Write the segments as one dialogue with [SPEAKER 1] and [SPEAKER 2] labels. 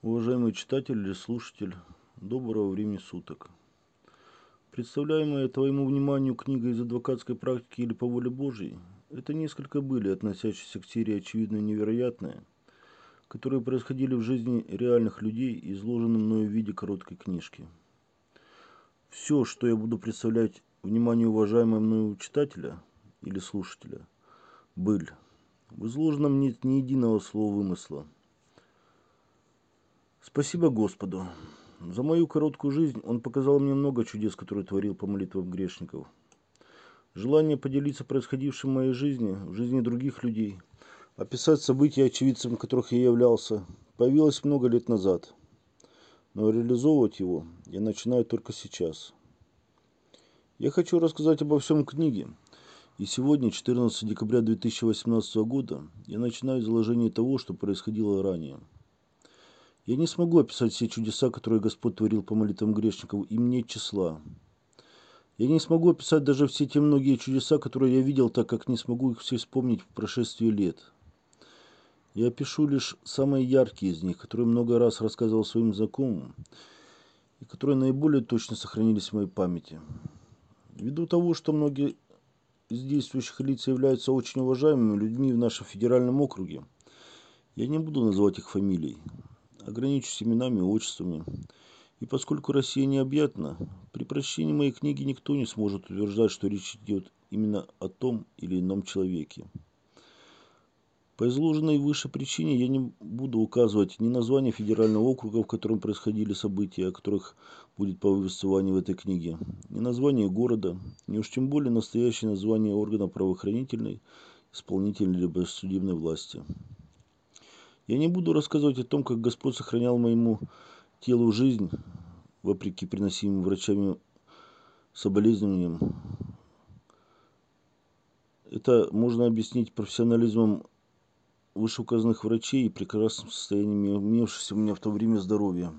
[SPEAKER 1] Уважаемый читатель или слушатель, доброго времени суток. Представляемая твоему вниманию книга из адвокатской практики или по воле Божьей – это несколько были, относящиеся к серии «Очевидно невероятное», которые происходили в жизни реальных людей, изложены мною в виде короткой книжки. Все, что я буду представлять вниманию уважаемого мною читателя или слушателя, быль. В изложенном нет ни единого слова вымысла – Спасибо Господу. За мою короткую жизнь Он показал мне много чудес, которые творил по молитвам грешников. Желание поделиться происходившим в моей жизни, в жизни других людей, описать события, очевидцем которых я являлся, появилось много лет назад. Но реализовывать его я начинаю только сейчас. Я хочу рассказать обо всем книге. И сегодня, 14 декабря 2018 года, я начинаю изложение того, что происходило ранее – я не смогу описать все чудеса, которые Господь творил по молитвам грешников, им нет числа. Я не смогу описать даже все те многие чудеса, которые я видел, так как не смогу их все вспомнить в прошествии лет. Я опишу лишь самые яркие из них, которые много раз рассказывал своим знакомым, и которые наиболее точно сохранились в моей памяти. Ввиду того, что многие из действующих лиц являются очень уважаемыми людьми в нашем федеральном округе, я не буду называть их фамилий ограничусь именами и отчествами. И поскольку Россия необъятна, при прочтении моей книги никто не сможет утверждать, что речь идет именно о том или ином человеке. По изложенной выше причине я не буду указывать ни название федерального округа, в котором происходили события, о которых будет повествование в этой книге, ни название города, ни уж тем более настоящее название органа правоохранительной, исполнительной либо судебной власти. Я не буду рассказывать о том, как Господь сохранял моему телу жизнь, вопреки приносимым врачами соболезнованиям. Это можно объяснить профессионализмом вышеуказанных врачей и прекрасным состоянием имевшегося у меня в то время здоровья.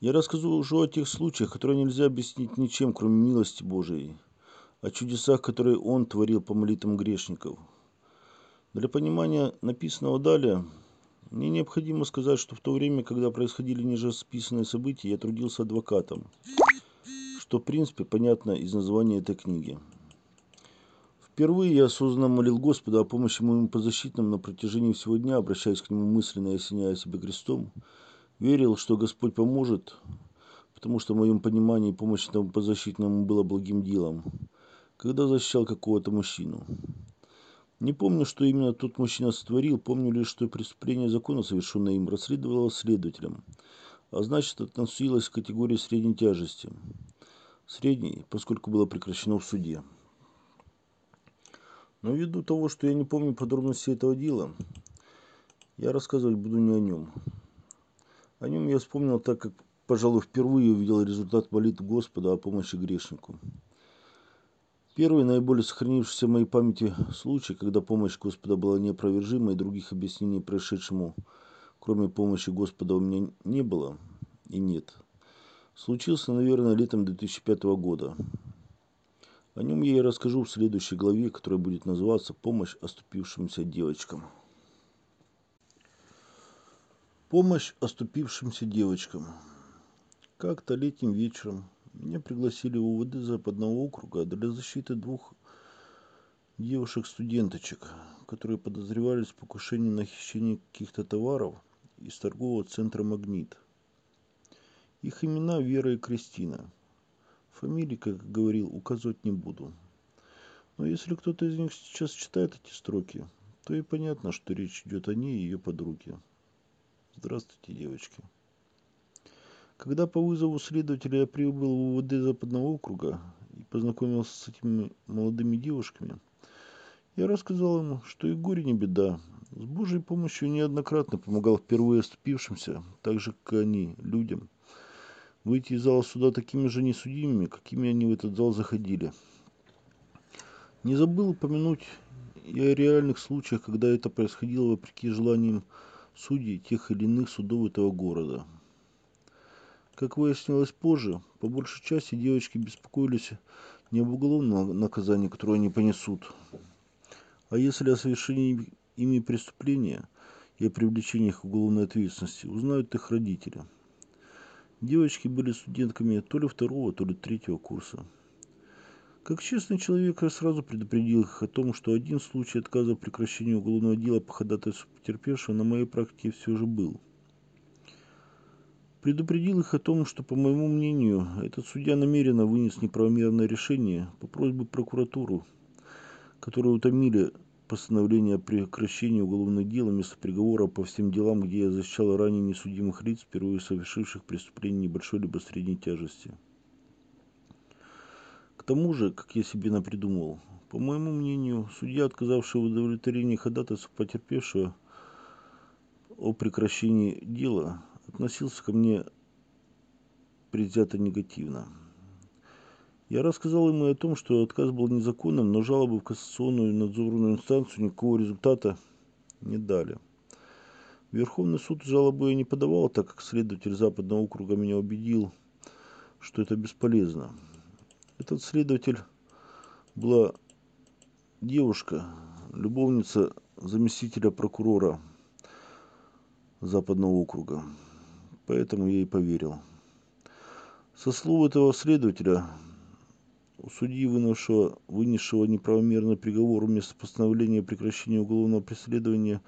[SPEAKER 1] Я расскажу уже о тех случаях, которые нельзя объяснить ничем, кроме милости Божией, о чудесах, которые Он творил по молитвам грешников – для понимания написанного далее, мне необходимо сказать, что в то время, когда происходили ниже списанные события, я трудился адвокатом, что в принципе понятно из названия этой книги. Впервые я осознанно молил Господа о помощи моему подзащитным на протяжении всего дня, обращаясь к Нему мысленно и осеняя себя крестом. Верил, что Господь поможет, потому что в моем понимании помощь этому подзащитному было благим делом, когда защищал какого-то мужчину. Не помню, что именно тот мужчина сотворил, помню лишь, что преступление закона, совершенное им, расследовалось следователем, а значит, относилось к категории средней тяжести. Средней, поскольку было прекращено в суде. Но ввиду того, что я не помню подробности этого дела, я рассказывать буду не о нем. О нем я вспомнил так, как, пожалуй, впервые увидел результат молитв Господа о помощи грешнику. Первый, наиболее сохранившийся в моей памяти случай, когда помощь Господа была неопровержима и других объяснений происшедшему, кроме помощи Господа, у меня не было и нет, случился, наверное, летом 2005 года. О нем я и расскажу в следующей главе, которая будет называться «Помощь оступившимся девочкам». Помощь оступившимся девочкам. Как-то летним вечером меня пригласили в УВД Западного округа для защиты двух девушек-студенточек, которые подозревались в покушении на хищение каких-то товаров из торгового центра «Магнит». Их имена Вера и Кристина. Фамилии, как говорил, указывать не буду. Но если кто-то из них сейчас читает эти строки, то и понятно, что речь идет о ней и ее подруге. Здравствуйте, девочки. Когда по вызову следователя я прибыл в УВД Западного округа и познакомился с этими молодыми девушками, я рассказал ему, что и горе не беда. С Божьей помощью неоднократно помогал впервые оступившимся, так же, как и они, людям, выйти из зала суда такими же несудимыми, какими они в этот зал заходили. Не забыл упомянуть и о реальных случаях, когда это происходило вопреки желаниям судей тех или иных судов этого города – как выяснилось позже, по большей части девочки беспокоились не об уголовном наказании, которое они понесут, а если о совершении ими преступления, и о привлечении их к уголовной ответственности узнают их родители. Девочки были студентками то ли второго, то ли третьего курса. Как честный человек, я сразу предупредил их о том, что один случай отказа в прекращении уголовного дела по ходатайству потерпевшего на моей практике все же был. Предупредил их о том, что, по моему мнению, этот судья намеренно вынес неправомерное решение по просьбе прокуратуры, которые утомили постановление о прекращении уголовных дел вместо приговора по всем делам, где я защищал ранее несудимых лиц, впервые совершивших преступление небольшой либо средней тяжести. К тому же, как я себе напридумывал, по моему мнению, судья, отказавший в удовлетворении ходатайства потерпевшего о прекращении дела, относился ко мне предвзято негативно. Я рассказал ему о том, что отказ был незаконным, но жалобы в кассационную надзорную инстанцию никакого результата не дали. Верховный суд жалобы я не подавал, так как следователь Западного округа меня убедил, что это бесполезно. Этот следователь была девушка, любовница заместителя прокурора Западного округа. Поэтому я и поверил. Со слов этого следователя, у судьи, вынесшего, вынесшего неправомерный приговор вместо постановления о прекращении уголовного преследования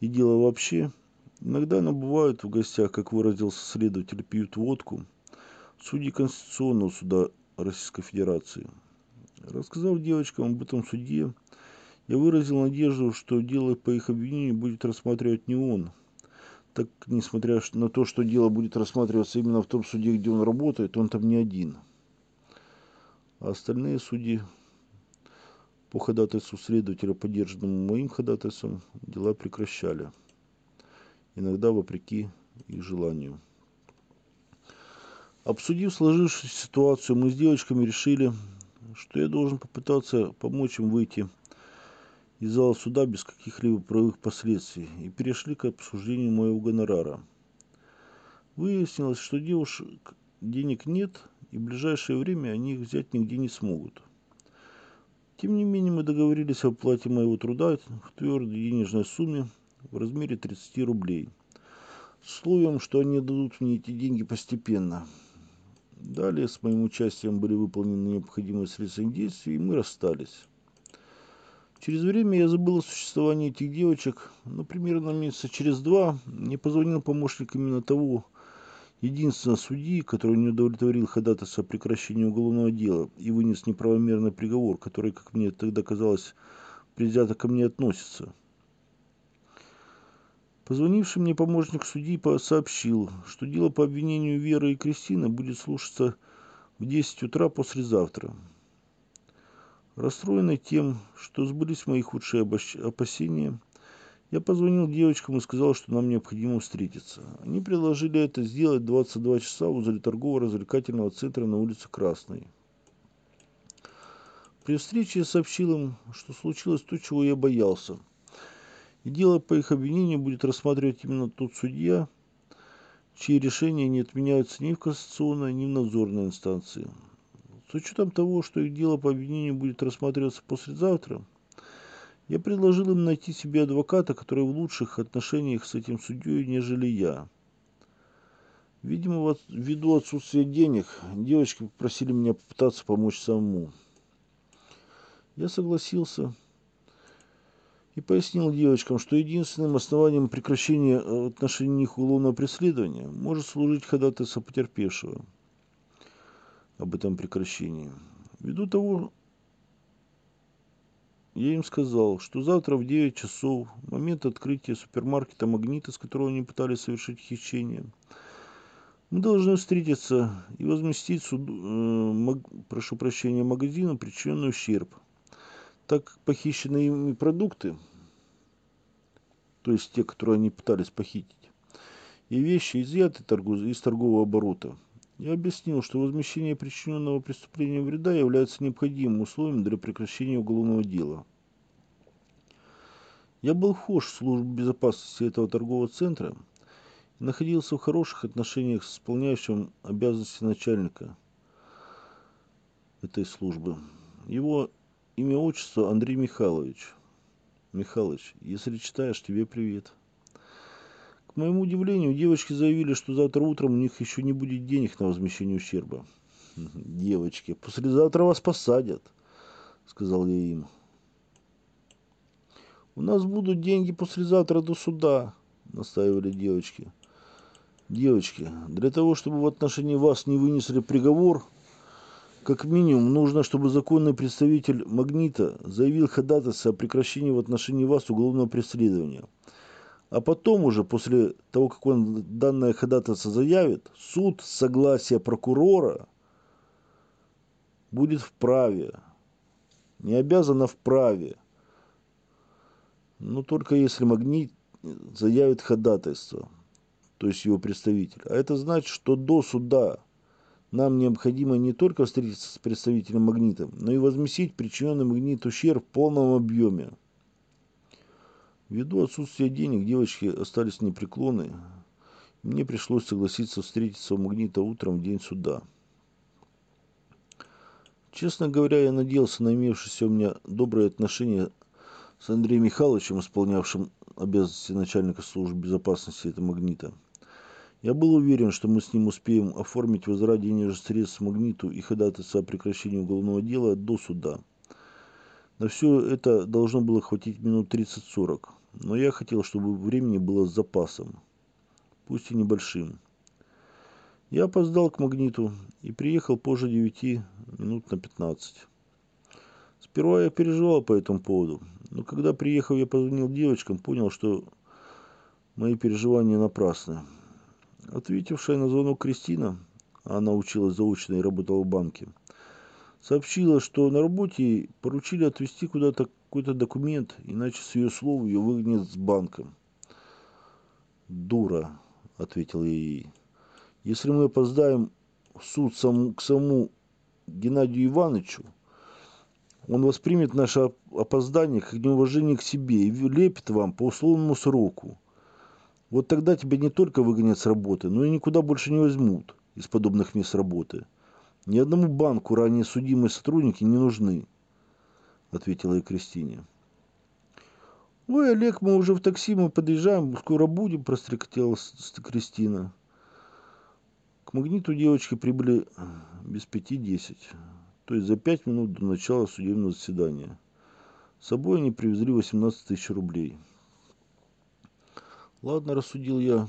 [SPEAKER 1] и дела вообще, иногда она бывает в гостях, как выразился следователь, пьют водку, судьи Конституционного суда Российской Федерации. Рассказав девочкам об этом суде, я выразил надежду, что дело по их обвинению будет рассматривать не он, так, несмотря на то, что дело будет рассматриваться именно в том суде, где он работает, он там не один – а остальные судьи по ходатайству следователя, поддержанному моим ходатайством, дела прекращали. Иногда вопреки их желанию. Обсудив сложившуюся ситуацию, мы с девочками решили, что я должен попытаться помочь им выйти из зала суда без каких-либо правовых последствий и перешли к обсуждению моего гонорара. Выяснилось, что девушек денег нет, и в ближайшее время они их взять нигде не смогут. Тем не менее, мы договорились о плате моего труда в твердой денежной сумме в размере 30 рублей. С условием, что они дадут мне эти деньги постепенно. Далее с моим участием были выполнены необходимые средства действий, и мы расстались. Через время я забыл о существовании этих девочек, но примерно месяца через два мне позвонил помощник именно того, единственного судьи, который не удовлетворил ходатайство о прекращении уголовного дела и вынес неправомерный приговор, который, как мне тогда казалось, предвзято ко мне относится. Позвонивший мне помощник судьи сообщил, что дело по обвинению Веры и Кристины будет слушаться в 10 утра послезавтра. Расстроенный тем, что сбылись мои худшие опасения, я позвонил девочкам и сказал, что нам необходимо встретиться. Они предложили это сделать 22 часа возле торгово-развлекательного центра на улице Красной. При встрече я сообщил им, что случилось то, чего я боялся. И дело по их обвинению будет рассматривать именно тот судья, чьи решения не отменяются ни в кассационной, ни в надзорной инстанции. Учетом того, что их дело по обвинению будет рассматриваться послезавтра – я предложил им найти себе адвоката, который в лучших отношениях с этим судьей, нежели я. Видимо, ввиду отсутствия денег, девочки попросили меня попытаться помочь самому. Я согласился и пояснил девочкам, что единственным основанием прекращения э, отношений них уголовного преследования может служить ходатайство потерпевшего об этом прекращении. Ввиду того, я им сказал, что завтра в 9 часов, момент открытия супермаркета «Магнита», с которого они пытались совершить хищение, мы должны встретиться и возместить суд, э, маг, прошу прощения, магазину причиненный ущерб. Так как похищенные ими продукты, то есть те, которые они пытались похитить, и вещи изъяты из торгового оборота, я объяснил, что возмещение причиненного преступления вреда является необходимым условием для прекращения уголовного дела. Я был вхож в службу безопасности этого торгового центра и находился в хороших отношениях с исполняющим обязанности начальника этой службы. Его имя отчество Андрей Михайлович. Михайлович, если читаешь, тебе привет. К моему удивлению, девочки заявили, что завтра утром у них еще не будет денег на возмещение ущерба. Девочки, послезавтра вас посадят, сказал я им. У нас будут деньги послезавтра до суда, настаивали девочки. Девочки, для того, чтобы в отношении вас не вынесли приговор, как минимум нужно, чтобы законный представитель «Магнита» заявил ходатайство о прекращении в отношении вас уголовного преследования. А потом уже, после того, как он данное ходатайство заявит, суд с согласия прокурора будет вправе, не обязан, а вправе. Но только если «Магнит» заявит ходатайство то есть его представитель. А это значит, что до суда нам необходимо не только встретиться с представителем магнита, но и возместить причиненный магнит ущерб в полном объеме. Ввиду отсутствия денег девочки остались непреклонны. Мне пришлось согласиться встретиться у магнита утром в день суда. Честно говоря, я надеялся на имевшееся у меня доброе отношение с Андреем Михайловичем, исполнявшим обязанности начальника службы безопасности этого магнита. Я был уверен, что мы с ним успеем оформить денежных средств Магниту и ходатайство о прекращении уголовного дела до суда. На все это должно было хватить минут 30-40, но я хотел, чтобы времени было с запасом, пусть и небольшим. Я опоздал к Магниту и приехал позже 9 минут на 15. Сперва я переживал по этому поводу, но когда приехал, я позвонил девочкам, понял, что мои переживания напрасны. Ответившая на звонок Кристина, она училась заочно и работала в банке, сообщила, что на работе поручили отвезти куда-то какой-то документ, иначе с ее слов ее выгонят с банка. «Дура», — ответил я ей. «Если мы опоздаем в суд сам, к самому Геннадию Ивановичу, он воспримет наше опоздание как неуважение к себе и лепит вам по условному сроку. Вот тогда тебя не только выгонят с работы, но и никуда больше не возьмут из подобных мест работы. Ни одному банку ранее судимые сотрудники не нужны, ответила я Кристине. Ой, Олег, мы уже в такси, мы подъезжаем, скоро будем, прострекотела Кристина. К магниту девочки прибыли без пяти десять, то есть за пять минут до начала судебного заседания. С собой они привезли 18 тысяч рублей. Ладно, рассудил я.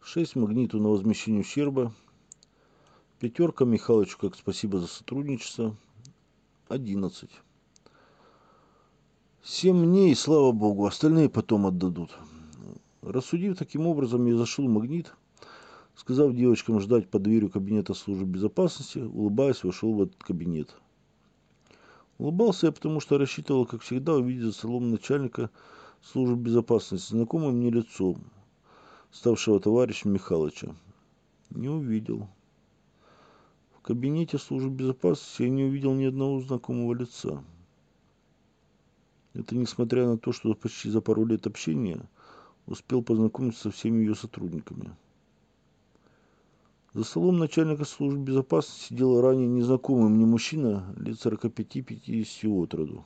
[SPEAKER 1] Шесть магниту на возмещение ущерба. Пятерка Михалычу как спасибо за сотрудничество. Одиннадцать. Семь дней, слава богу, остальные потом отдадут. Рассудив таким образом, я зашел в магнит, сказав девочкам ждать под дверью кабинета службы безопасности, улыбаясь, вошел в этот кабинет. Улыбался я, потому что рассчитывал, как всегда, увидеть за столом начальника службы безопасности знакомое мне лицо, ставшего товарищем Михалыча. Не увидел. Кабинете службы безопасности я не увидел ни одного знакомого лица. Это несмотря на то, что почти за пару лет общения успел познакомиться со всеми ее сотрудниками. За столом начальника службы безопасности сидел ранее незнакомый мне мужчина лет 45-50 от роду.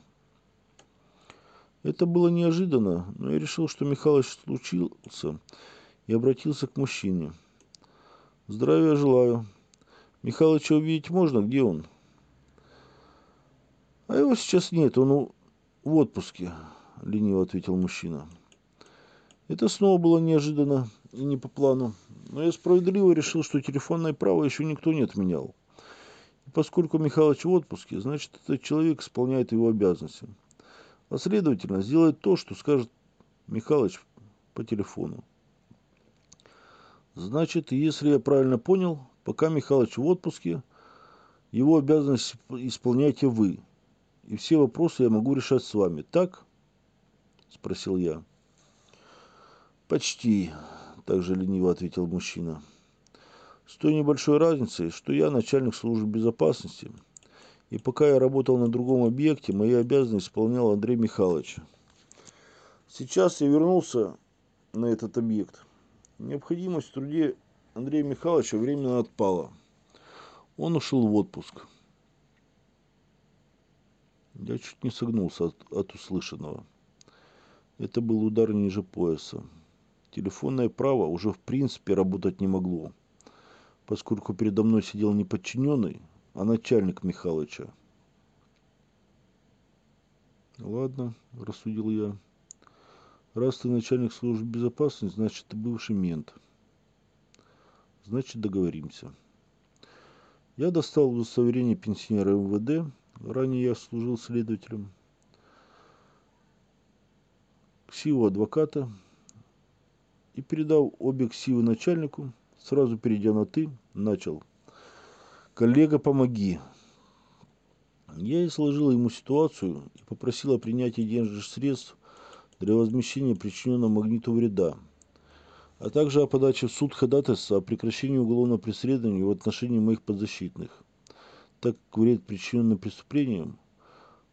[SPEAKER 1] Это было неожиданно, но я решил, что Михалыч случился, и обратился к мужчине. «Здравия желаю. Михалыча увидеть можно? Где он?» «А его сейчас нет, он в отпуске», — лениво ответил мужчина. Это снова было неожиданно и не по плану, но я справедливо решил, что телефонное право еще никто не отменял. И поскольку Михалыч в отпуске, значит, этот человек исполняет его обязанности а следовательно сделает то, что скажет Михалыч по телефону. Значит, если я правильно понял, пока Михалыч в отпуске, его обязанность исполняете вы. И все вопросы я могу решать с вами, так? Спросил я. Почти, также лениво ответил мужчина. С той небольшой разницей, что я начальник службы безопасности – и пока я работал на другом объекте, мои обязанности исполнял Андрей Михайлович. Сейчас я вернулся на этот объект. Необходимость в труде Андрея Михайловича временно отпала. Он ушел в отпуск. Я чуть не согнулся от, от услышанного. Это был удар ниже пояса. Телефонное право уже в принципе работать не могло, поскольку передо мной сидел не подчиненный, а начальник Михалыча. Ладно, рассудил я. Раз ты начальник службы безопасности, значит ты бывший мент. Значит договоримся. Я достал удостоверение пенсионера МВД. Ранее я служил следователем. Ксиву адвоката. И передал обе ксивы начальнику. Сразу перейдя на «ты», начал. «Коллега, помоги. Я изложил ему ситуацию и попросил о принятии денежных средств для возмещения причиненного магниту вреда, а также о подаче в суд ходатайства о прекращении уголовного преследования в отношении моих подзащитных, так как вред, причиненный преступлением,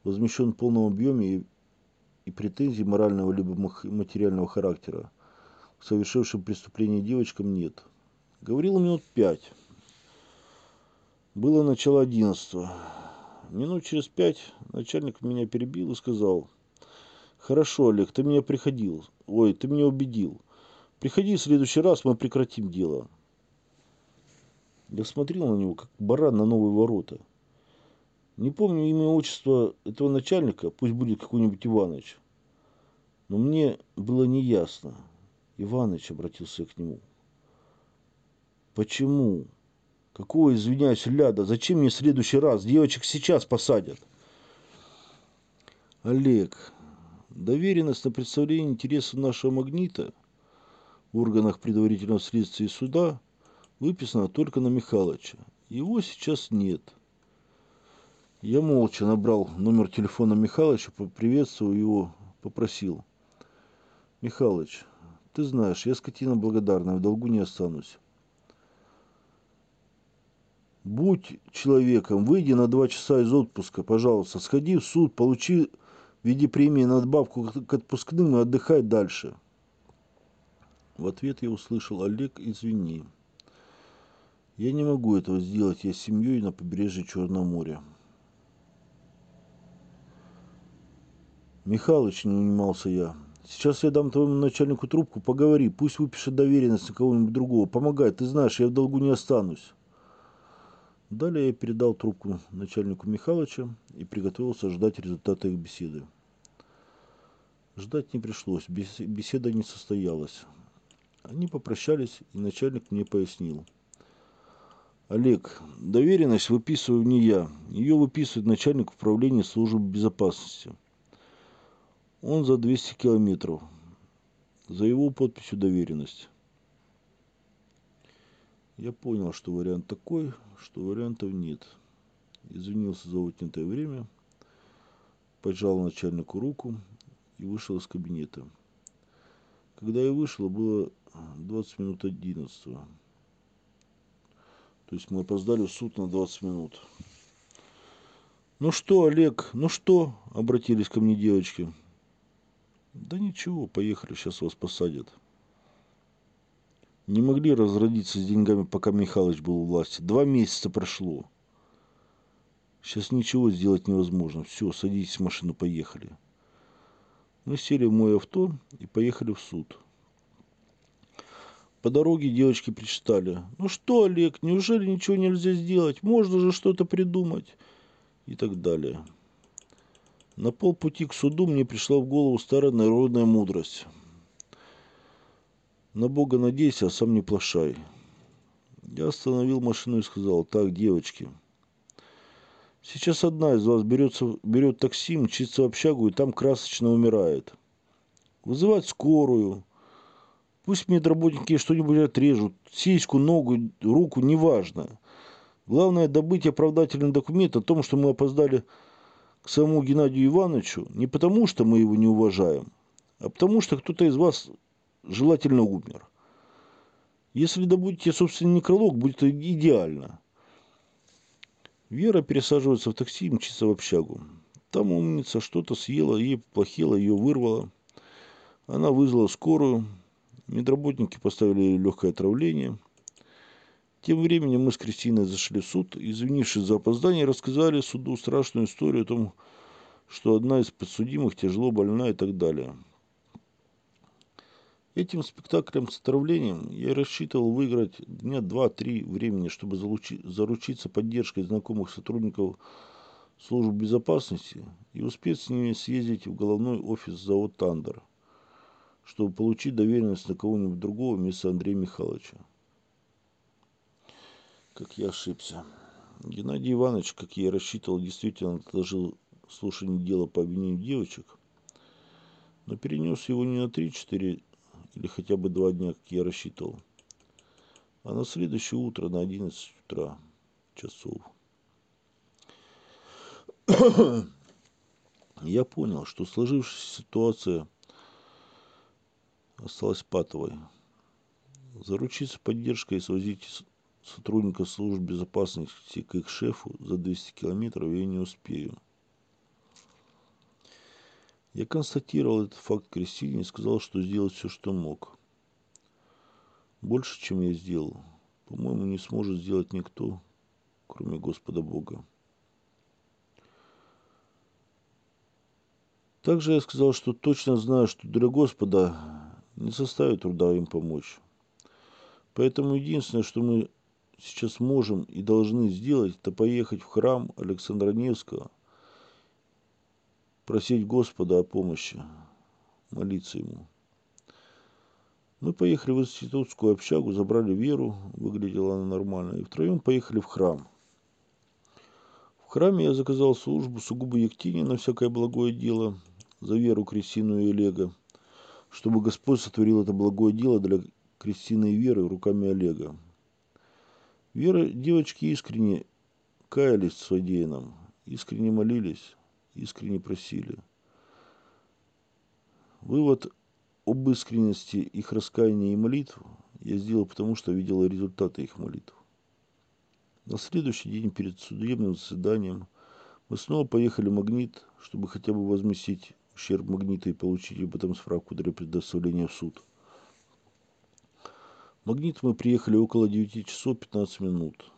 [SPEAKER 1] возмещен в полном объеме и, и претензий морального либо материального характера к совершившим преступление девочкам нет. Говорил минут пять. Было начало одиннадцатого. Минут через пять начальник меня перебил и сказал, «Хорошо, Олег, ты меня приходил. Ой, ты меня убедил. Приходи в следующий раз, мы прекратим дело». Я смотрел на него, как баран на новые ворота. Не помню имя и отчество этого начальника, пусть будет какой-нибудь Иваныч. Но мне было неясно. Иваныч обратился к нему. Почему? Какого, извиняюсь, ляда? Зачем мне в следующий раз? Девочек сейчас посадят. Олег, доверенность на представление интересов нашего магнита органах предварительного следствия и суда выписана только на Михалыча. Его сейчас нет. Я молча набрал номер телефона Михалыча, поприветствовал его, попросил. Михалыч, ты знаешь, я скотина благодарная, в долгу не останусь. Будь человеком, выйди на два часа из отпуска, пожалуйста, сходи в суд, получи в виде премии надбавку к отпускным и отдыхай дальше. В ответ я услышал, Олег, извини. Я не могу этого сделать, я с семьей на побережье Черного моря. Михалыч, не унимался я, сейчас я дам твоему начальнику трубку, поговори, пусть выпишет доверенность на кого-нибудь другого, помогай, ты знаешь, я в долгу не останусь. Далее я передал трубку начальнику Михайловича и приготовился ждать результата их беседы. Ждать не пришлось, беседа не состоялась. Они попрощались, и начальник мне пояснил. Олег, доверенность выписываю не я. Ее выписывает начальник управления службы безопасности. Он за 200 километров. За его подписью доверенность. Я понял, что вариант такой, что вариантов нет. Извинился за отнятое время, пожал начальнику руку и вышел из кабинета. Когда я вышел, было 20 минут 11. То есть мы опоздали в суд на 20 минут. «Ну что, Олег, ну что?» – обратились ко мне девочки. «Да ничего, поехали, сейчас вас посадят» не могли разродиться с деньгами, пока Михалыч был у власти. Два месяца прошло. Сейчас ничего сделать невозможно. Все, садитесь в машину, поехали. Мы сели в мой авто и поехали в суд. По дороге девочки причитали. Ну что, Олег, неужели ничего нельзя сделать? Можно же что-то придумать. И так далее. На полпути к суду мне пришла в голову старая народная мудрость – на Бога надейся, а сам не плашай. Я остановил машину и сказал, так, девочки, сейчас одна из вас берется, берет такси, мчится в общагу и там красочно умирает. Вызывать скорую. Пусть медработники что-нибудь отрежут, сиську, ногу, руку, неважно. Главное добыть оправдательный документ о том, что мы опоздали к самому Геннадию Ивановичу не потому, что мы его не уважаем, а потому, что кто-то из вас желательно умер. Если добудете собственный некролог, будет идеально. Вера пересаживается в такси и мчится в общагу. Там умница что-то съела, ей плохело, ее вырвало. Она вызвала скорую. Медработники поставили легкое отравление. Тем временем мы с Кристиной зашли в суд. Извинившись за опоздание, рассказали суду страшную историю о том, что одна из подсудимых тяжело больна и так далее. Этим спектаклем с отравлением я рассчитывал выиграть дня два-три времени, чтобы заручиться поддержкой знакомых сотрудников службы безопасности и успеть с ними съездить в головной офис завод «Тандер», чтобы получить доверенность на кого-нибудь другого вместо Андрея Михайловича. Как я ошибся. Геннадий Иванович, как я и рассчитывал, действительно отложил слушание дела по обвинению девочек, но перенес его не на 3-4 или хотя бы два дня, как я рассчитывал, а на следующее утро на 11 утра часов. Я понял, что сложившаяся ситуация осталась патовой. Заручиться поддержкой и свозить сотрудников службы безопасности к их шефу за 200 километров я не успею. Я констатировал этот факт Кристине и сказал, что сделал все, что мог. Больше, чем я сделал, по-моему, не сможет сделать никто, кроме Господа Бога. Также я сказал, что точно знаю, что для Господа не составит труда им помочь. Поэтому единственное, что мы сейчас можем и должны сделать, это поехать в храм Александра Невского, просить Господа о помощи, молиться Ему. Мы поехали в институтскую общагу, забрали Веру, выглядела она нормально, и втроем поехали в храм. В храме я заказал службу сугубо Ектине на всякое благое дело, за веру Кристину и Олега, чтобы Господь сотворил это благое дело для Кристины и Веры руками Олега. Вера, девочки искренне каялись в содеянном, искренне молились, искренне просили. Вывод об искренности их раскаяния и молитв я сделал потому, что видел результаты их молитв. На следующий день перед судебным заседанием мы снова поехали в Магнит, чтобы хотя бы возместить ущерб магнита и получить об этом справку для предоставления в суд. Магнит мы приехали около 9 часов 15 минут.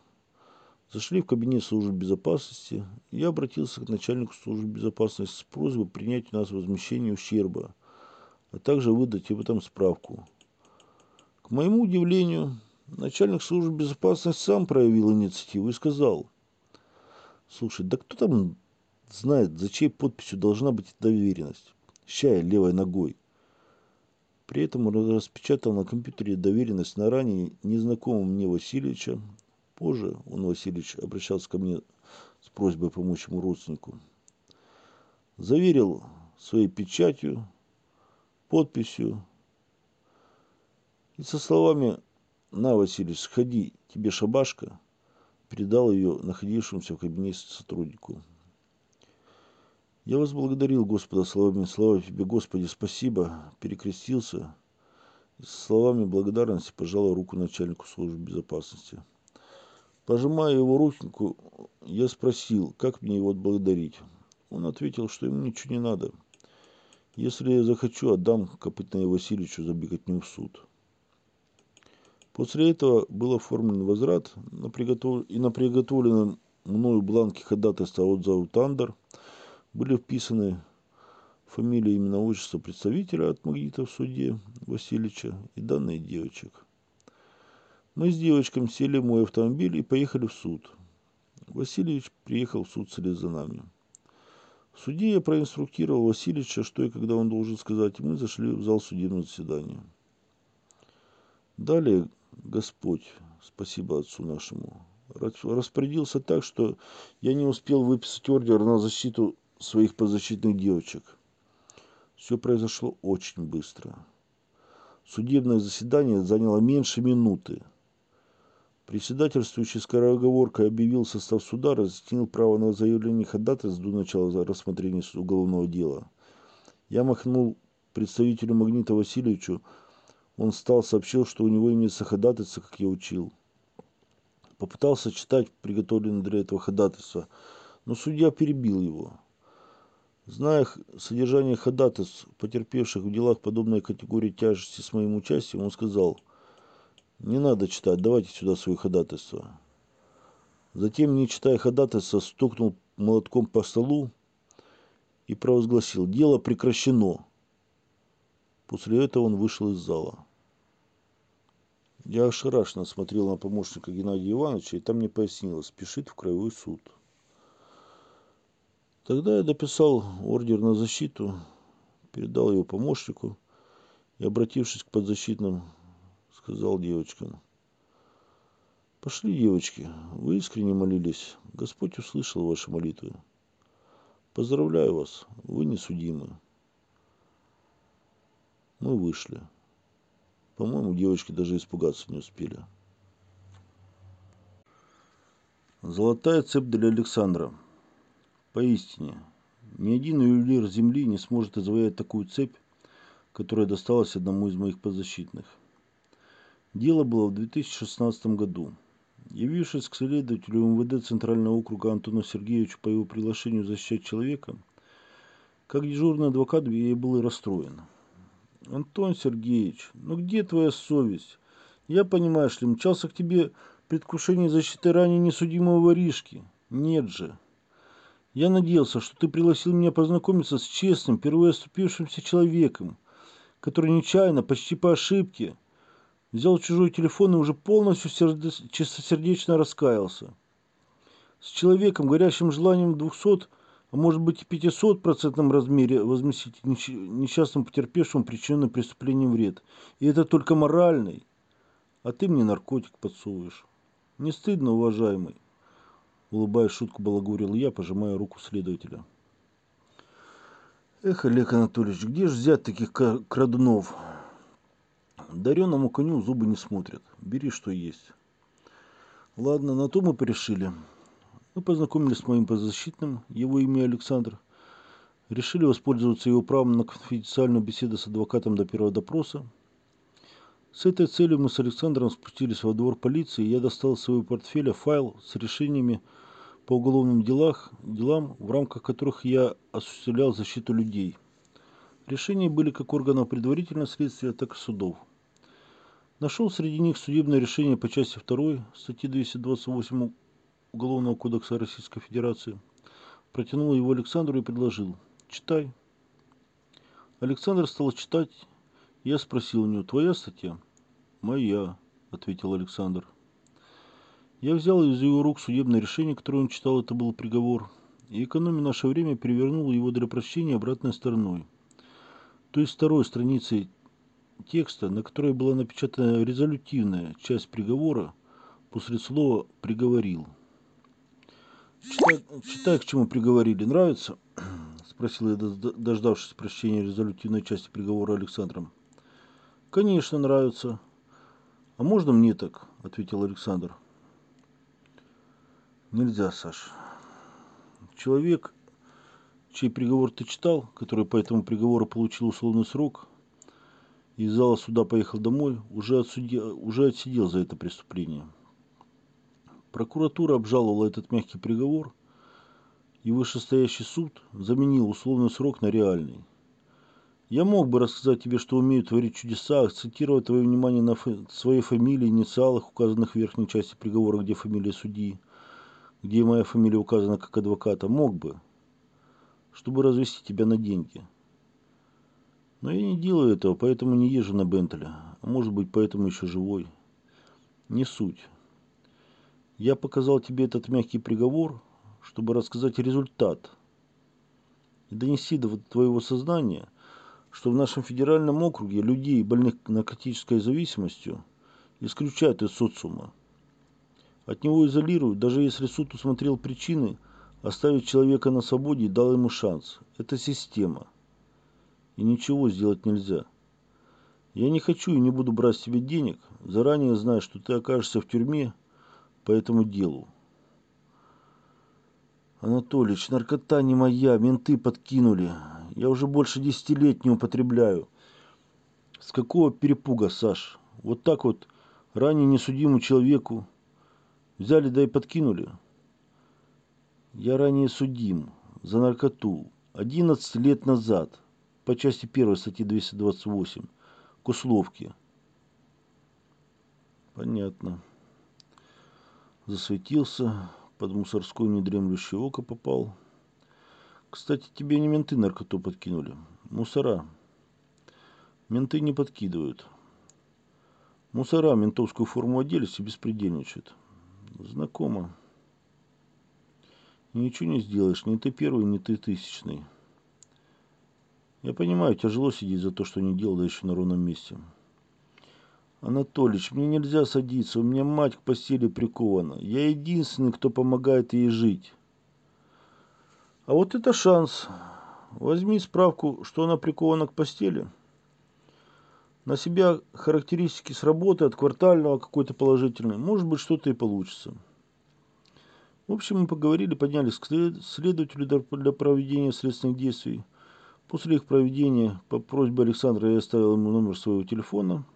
[SPEAKER 1] Зашли в кабинет службы безопасности, и я обратился к начальнику службы безопасности с просьбой принять у нас возмещение ущерба, а также выдать об этом справку. К моему удивлению, начальник службы безопасности сам проявил инициативу и сказал, слушай, да кто там знает, за чьей подписью должна быть доверенность, щая левой ногой. При этом он распечатал на компьютере доверенность на ранее незнакомого мне Васильевича. Позже он, Васильевич, обращался ко мне с просьбой помочь ему родственнику. Заверил своей печатью, подписью и со словами «На, Васильевич, сходи, тебе шабашка», передал ее находившемуся в кабинете сотруднику. Я возблагодарил Господа словами «Слава тебе, Господи, спасибо!» перекрестился и со словами благодарности пожал руку начальнику службы безопасности. Пожимая его руку, я спросил, как мне его отблагодарить. Он ответил, что ему ничего не надо. Если я захочу, отдам Копытному Васильевичу за беготню в суд. После этого был оформлен возврат на приготов... и на приготовленном мною бланке ходатайства от Заутандер – были вписаны фамилия, имя, отчество представителя от Магнита в суде Васильевича и данные девочек. Мы с девочками сели в мой автомобиль и поехали в суд. Васильевич приехал в суд вслед за нами. В суде я проинструктировал Васильевича, что и когда он должен сказать, и мы зашли в зал судебного заседания. Далее Господь, спасибо Отцу нашему, распорядился так, что я не успел выписать ордер на защиту своих подзащитных девочек. Все произошло очень быстро. Судебное заседание заняло меньше минуты. Председательствующий скороговоркой объявил состав суда, разъяснил право на заявление ходатайств до начала рассмотрения уголовного дела. Я махнул представителю Магнита Васильевичу. Он встал, сообщил, что у него имеется ходатайство, как я учил. Попытался читать приготовленное для этого ходатайство, но судья перебил его. Зная содержание ходатайств, потерпевших в делах подобной категории тяжести с моим участием, он сказал, не надо читать, давайте сюда свои ходатайства. Затем, не читая ходатайства, стукнул молотком по столу и провозгласил, дело прекращено. После этого он вышел из зала. Я ошарашенно смотрел на помощника Геннадия Ивановича, и там мне пояснилось, спешит в краевой суд. Тогда я дописал ордер на защиту, передал его помощнику и, обратившись к подзащитным, сказал девочкам. Пошли, девочки, вы искренне молились. Господь услышал ваши молитвы. Поздравляю вас, вы не судимы. Мы вышли. По-моему, девочки даже испугаться не успели. Золотая цепь для Александра. Поистине, ни один ювелир Земли не сможет изваять такую цепь, которая досталась одному из моих подзащитных. Дело было в 2016 году. Явившись к следователю МВД Центрального округа Антону Сергеевичу по его приглашению защищать человека, как дежурный адвокат я был расстроен. Антон Сергеевич, ну где твоя совесть? Я, понимаешь ли, мчался к тебе в предвкушении защиты ранее несудимого воришки. Нет же. Я надеялся, что ты пригласил меня познакомиться с честным, впервые человеком, который нечаянно, почти по ошибке, взял чужой телефон и уже полностью чистосердечно раскаялся. С человеком, горящим желанием 200, а может быть и 500 процентном размере возместить несчастному потерпевшему причиненный преступлением вред. И это только моральный. А ты мне наркотик подсовываешь. Не стыдно, уважаемый? Улыбаясь шутку балагурил я, пожимая руку следователя. Эх, Олег Анатольевич, где же взять таких крадунов? Дареному коню зубы не смотрят. Бери, что есть. Ладно, на то мы порешили. Мы познакомились с моим подзащитным, его имя Александр. Решили воспользоваться его правом на конфиденциальную беседу с адвокатом до первого допроса. С этой целью мы с Александром спустились во двор полиции, я достал из своего портфеля файл с решениями по уголовным делах, делам, в рамках которых я осуществлял защиту людей. Решения были как органов предварительного следствия, так и судов. Нашел среди них судебное решение по части 2 статьи 228 Уголовного кодекса Российской Федерации. Протянул его Александру и предложил. Читай. Александр стал читать. Я спросил у него, твоя статья? Моя, ответил Александр. Я взял из его рук судебное решение, которое он читал, это был приговор, и, экономя наше время, перевернул его для прочтения обратной стороной. То есть второй страницей текста, на которой была напечатана резолютивная часть приговора, после слова «приговорил». Читай, читай, к чему приговорили. Нравится? Спросил я, дождавшись прочтения резолютивной части приговора Александром. Конечно, нравится. А можно мне так? Ответил Александр. Нельзя, Саш. Человек, чей приговор ты читал, который по этому приговору получил условный срок, из зала суда поехал домой, уже, отсудил, уже отсидел за это преступление. Прокуратура обжаловала этот мягкий приговор, и вышестоящий суд заменил условный срок на реальный. Я мог бы рассказать тебе, что умею творить чудеса, акцентировать твое внимание на своей фамилии, инициалах, указанных в верхней части приговора, где фамилия судьи, где моя фамилия указана как адвоката. Мог бы, чтобы развести тебя на деньги. Но я не делаю этого, поэтому не езжу на Бентли. А может быть, поэтому еще живой. Не суть. Я показал тебе этот мягкий приговор, чтобы рассказать результат и донести до твоего сознания, что в нашем федеральном округе людей, больных наркотической зависимостью, исключают из социума. От него изолируют, даже если суд усмотрел причины оставить человека на свободе и дал ему шанс. Это система. И ничего сделать нельзя. Я не хочу и не буду брать себе денег, заранее зная, что ты окажешься в тюрьме по этому делу. Анатолич, наркота не моя, менты подкинули. Я уже больше десяти лет не употребляю. С какого перепуга, Саш? Вот так вот ранее несудимому человеку взяли да и подкинули. Я ранее судим за наркоту 11 лет назад по части 1 статьи 228 к условке. Понятно засветился, под мусорское недремлющее око попал. Кстати, тебе не менты наркоту подкинули, мусора. Менты не подкидывают. Мусора ментовскую форму оделись и беспредельничают. Знакомо. Ничего не сделаешь, не ты первый, не ты тысячный. Я понимаю, тяжело сидеть за то, что не делал, да еще на ровном месте. Анатолич, мне нельзя садиться, у меня мать к постели прикована. Я единственный, кто помогает ей жить. А вот это шанс. Возьми справку, что она прикована к постели. На себя характеристики с работы от квартального какой-то положительный. Может быть, что-то и получится. В общем, мы поговорили, поднялись к следователю для проведения следственных действий. После их проведения, по просьбе Александра, я оставил ему номер своего телефона –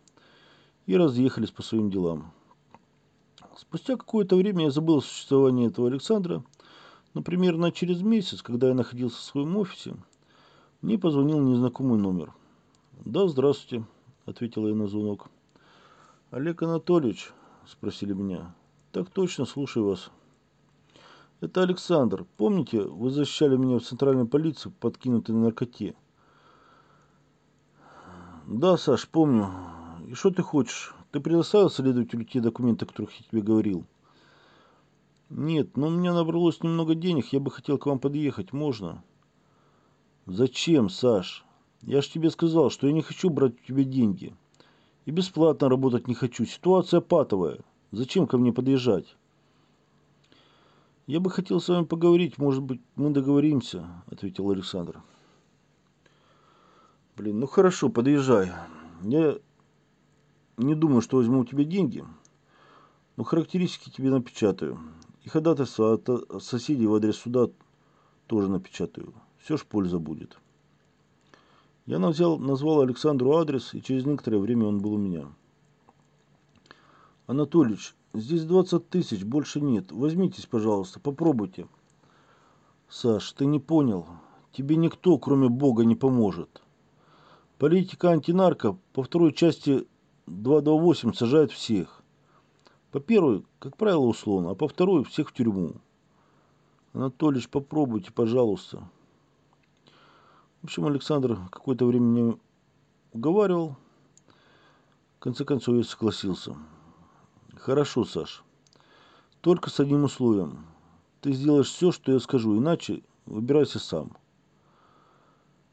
[SPEAKER 1] и разъехались по своим делам. Спустя какое-то время я забыл о существовании этого Александра, но примерно через месяц, когда я находился в своем офисе, мне позвонил незнакомый номер. «Да, здравствуйте», — ответила я на звонок. «Олег Анатольевич?» — спросили меня. «Так точно, слушаю вас». «Это Александр. Помните, вы защищали меня в центральной полиции, подкинутой на наркоте?» «Да, Саш, помню. И что ты хочешь? Ты предоставил следователю те документы, о которых я тебе говорил? Нет, но у меня набралось немного денег, я бы хотел к вам подъехать, можно? Зачем, Саш? Я ж тебе сказал, что я не хочу брать у тебя деньги. И бесплатно работать не хочу. Ситуация патовая. Зачем ко мне подъезжать? Я бы хотел с вами поговорить, может быть, мы договоримся, ответил Александр. Блин, ну хорошо, подъезжай. Я не думаю, что возьму у тебя деньги, но характеристики тебе напечатаю. И ходатайство от соседей в адрес суда тоже напечатаю. Все ж польза будет. Я взял, назвал Александру адрес, и через некоторое время он был у меня. Анатольевич, здесь 20 тысяч, больше нет. Возьмитесь, пожалуйста, попробуйте. Саш, ты не понял. Тебе никто, кроме Бога, не поможет. Политика антинарко по второй части 228 сажают всех. По первой, как правило, условно, а по второй всех в тюрьму. Анатольевич, попробуйте, пожалуйста. В общем, Александр какое-то время меня уговаривал. В конце концов, я согласился. Хорошо, Саш. Только с одним условием. Ты сделаешь все, что я скажу, иначе выбирайся сам.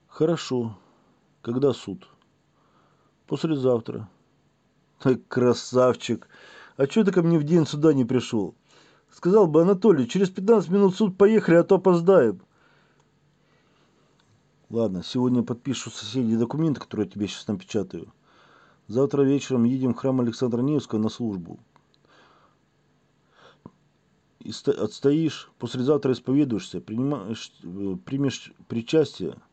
[SPEAKER 1] Хорошо. Когда суд? Послезавтра. Красавчик. А что ты ко мне в день сюда не пришел? Сказал бы, Анатолий, через 15 минут суд поехали, а то опоздаем. Ладно, сегодня подпишу соседей документы, которые я тебе сейчас напечатаю. Завтра вечером едем в храм Александра Невского на службу. Отстоишь, послезавтра исповедуешься, принимаешь, э, примешь причастие –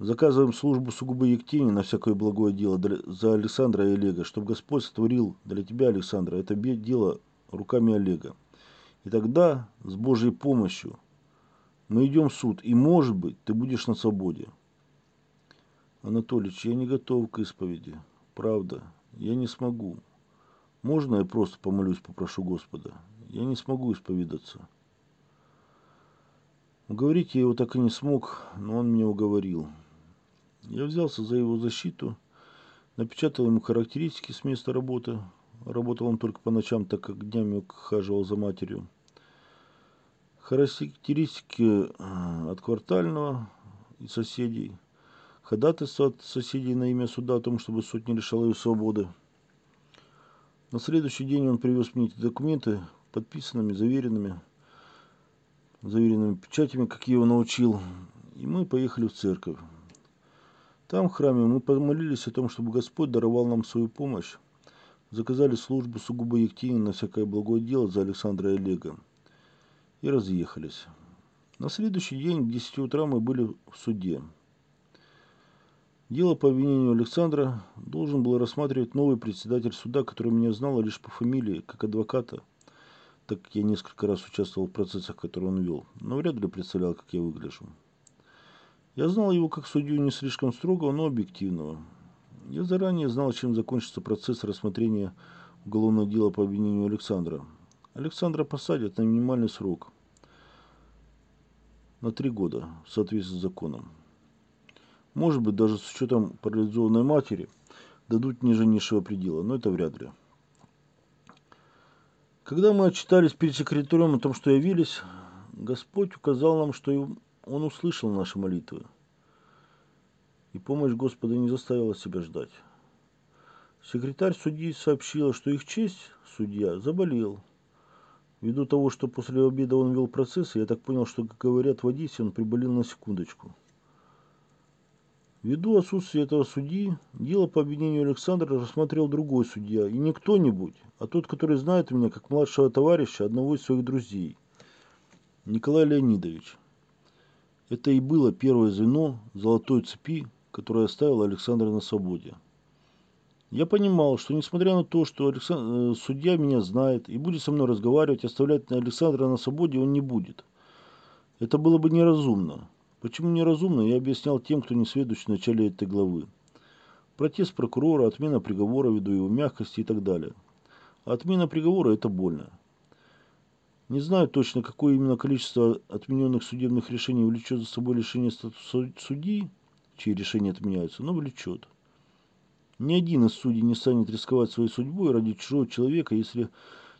[SPEAKER 1] Заказываем службу сугубо Ектине на всякое благое дело за Александра и Олега, чтобы Господь сотворил для тебя, Александра, это дело руками Олега. И тогда, с Божьей помощью, мы идем в суд, и, может быть, ты будешь на свободе. Анатолич, я не готов к исповеди. Правда, я не смогу. Можно я просто помолюсь, попрошу Господа? Я не смогу исповедаться. Уговорить я его так и не смог, но он меня уговорил. Я взялся за его защиту, напечатал ему характеристики с места работы. Работал он только по ночам, так как днями ухаживал за матерью. Характеристики э, от квартального и соседей. Ходатайство от соседей на имя суда о том, чтобы суд не лишал ее свободы. На следующий день он привез мне эти документы, подписанными, заверенными, заверенными печатями, как я его научил. И мы поехали в церковь. Там, в храме, мы помолились о том, чтобы Господь даровал нам свою помощь. Заказали службу сугубо Ектине на всякое благое дело за Александра и Олега. И разъехались. На следующий день к 10 утра мы были в суде. Дело по обвинению Александра должен был рассматривать новый председатель суда, который меня знал лишь по фамилии, как адвоката, так как я несколько раз участвовал в процессах, которые он вел, но вряд ли представлял, как я выгляжу. Я знал его как судью не слишком строгого, но объективного. Я заранее знал, чем закончится процесс рассмотрения уголовного дела по обвинению Александра. Александра посадят на минимальный срок на три года в соответствии с законом. Может быть, даже с учетом парализованной матери дадут ниже низшего предела, но это вряд ли. Когда мы отчитались перед секретарем о том, что явились, Господь указал нам, что Он услышал наши молитвы. И помощь Господа не заставила себя ждать. Секретарь судьи сообщила, что их честь, судья, заболел. Ввиду того, что после обеда он вел процесс, я так понял, что, как говорят в Одессе, он приболел на секундочку. Ввиду отсутствия этого судьи, дело по обвинению Александра рассмотрел другой судья, и не кто-нибудь, а тот, который знает меня как младшего товарища одного из своих друзей, Николай Леонидович. Это и было первое звено золотой цепи, которое оставил Александр на свободе. Я понимал, что несмотря на то, что Александр, э, судья меня знает и будет со мной разговаривать, оставлять Александра на свободе он не будет. Это было бы неразумно. Почему неразумно, я объяснял тем, кто не сведущ в начале этой главы. Протест прокурора, отмена приговора ввиду его мягкости и так далее. А отмена приговора – это больно. Не знаю точно, какое именно количество отмененных судебных решений влечет за собой лишение статуса судьи, чьи решения отменяются, но влечет. Ни один из судей не станет рисковать своей судьбой ради чужого человека, если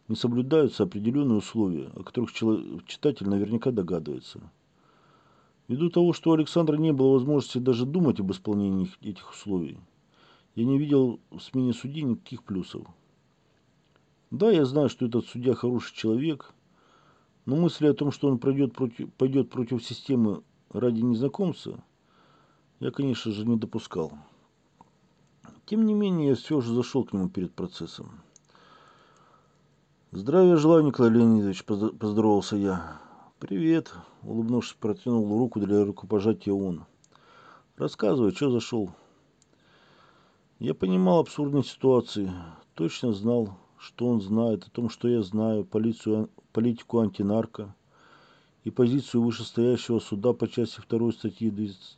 [SPEAKER 1] не соблюдаются определенные условия, о которых читатель наверняка догадывается. Ввиду того, что у Александра не было возможности даже думать об исполнении этих условий, я не видел в смене судьи никаких плюсов. Да, я знаю, что этот судья хороший человек, но мысли о том, что он пройдет против, пойдет против системы ради незнакомца, я, конечно же, не допускал. Тем не менее, я все же зашел к нему перед процессом. «Здравия желаю, Николай Леонидович», – поздоровался я. «Привет», – улыбнувшись, протянул руку для рукопожатия он. «Рассказывай, что зашел?» Я понимал абсурдные ситуации, точно знал, что он знает, о том, что я знаю, полицию, политику антинарко и позицию вышестоящего суда по части 2 статьи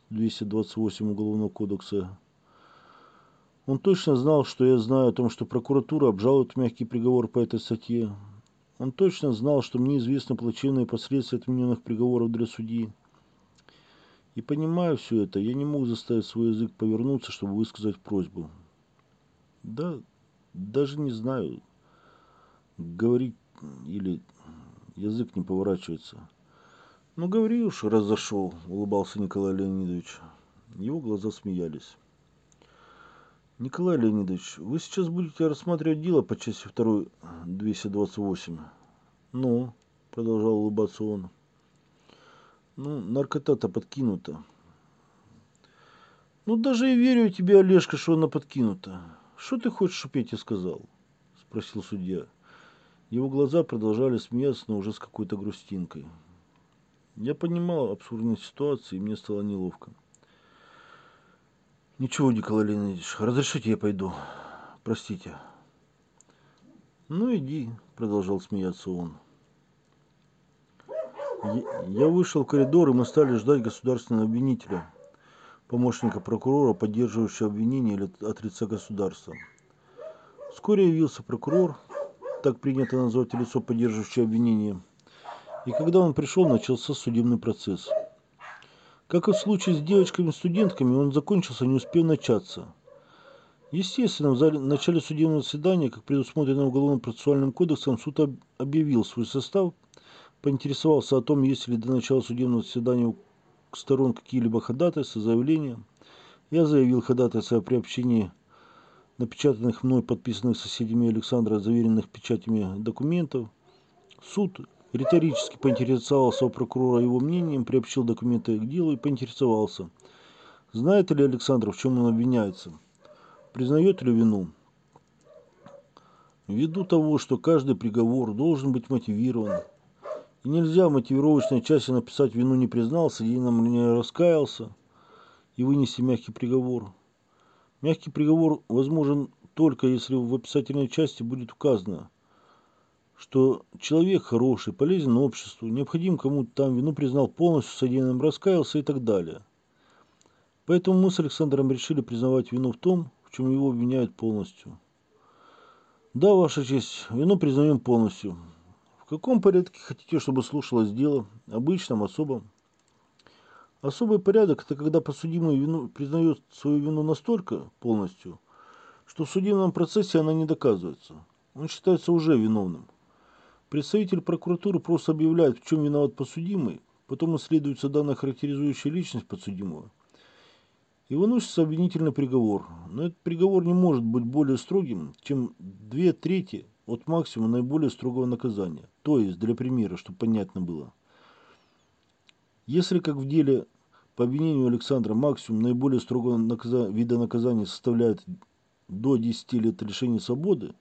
[SPEAKER 1] 228 Уголовного кодекса он точно знал, что я знаю о том, что прокуратура обжалует мягкий приговор по этой статье. Он точно знал, что мне известны плачевные последствия отмененных приговоров для судьи. И понимая все это, я не мог заставить свой язык повернуться, чтобы высказать просьбу. Да, даже не знаю, говорить или язык не поворачивается. Ну, говори уж, раз зашел, улыбался Николай Леонидович. Его глаза смеялись. Николай Леонидович, вы сейчас будете рассматривать дело по части 2 228. Ну, продолжал улыбаться он. Ну, наркота-то подкинута. Ну, даже и верю тебе, Олежка, что она подкинута. Что ты хочешь, чтобы я тебе сказал? Спросил судья. Его глаза продолжали смеяться, но уже с какой-то грустинкой. Я понимал абсурдность ситуации, и мне стало неловко. Ничего, Николай Леонидович, разрешите я пойду. Простите. Ну иди, продолжал смеяться он. Я вышел в коридор, и мы стали ждать государственного обвинителя, помощника прокурора, поддерживающего обвинение от лица государства. Вскоре явился прокурор, так принято назвать лицо, поддерживающее обвинение. И когда он пришел, начался судебный процесс – как и в случае с девочками-студентками, он закончился, не успев начаться. Естественно, в начале судебного заседания, как предусмотрено Уголовно-процессуальным кодексом, суд объявил свой состав, поинтересовался о том, есть ли до начала судебного заседания у сторон какие-либо ходатайства, заявления. Я заявил ходатайство о приобщении напечатанных мной, подписанных соседями Александра, заверенных печатями документов. Суд риторически поинтересовался у прокурора его мнением, приобщил документы к делу и поинтересовался, знает ли Александр, в чем он обвиняется, признает ли вину. Ввиду того, что каждый приговор должен быть мотивирован, и нельзя в мотивировочной части написать «вину не признался» и нам не раскаялся, и вынести мягкий приговор. Мягкий приговор возможен только если в описательной части будет указано – что человек хороший, полезен обществу, необходим кому-то там, вину признал полностью, содеянным раскаялся и так далее. Поэтому мы с Александром решили признавать вину в том, в чем его обвиняют полностью. Да, Ваша честь, вину признаем полностью. В каком порядке хотите, чтобы слушалось дело? Обычном, особом? Особый порядок – это когда подсудимый вину, признает свою вину настолько полностью, что в судебном процессе она не доказывается. Он считается уже виновным. Представитель прокуратуры просто объявляет, в чем виноват подсудимый, потом исследуется данная характеризующая личность подсудимого, и выносится обвинительный приговор. Но этот приговор не может быть более строгим, чем две трети от максимума наиболее строгого наказания. То есть, для примера, чтобы понятно было. Если, как в деле по обвинению Александра, максимум наиболее строгого наказа... вида наказания составляет до 10 лет лишения свободы,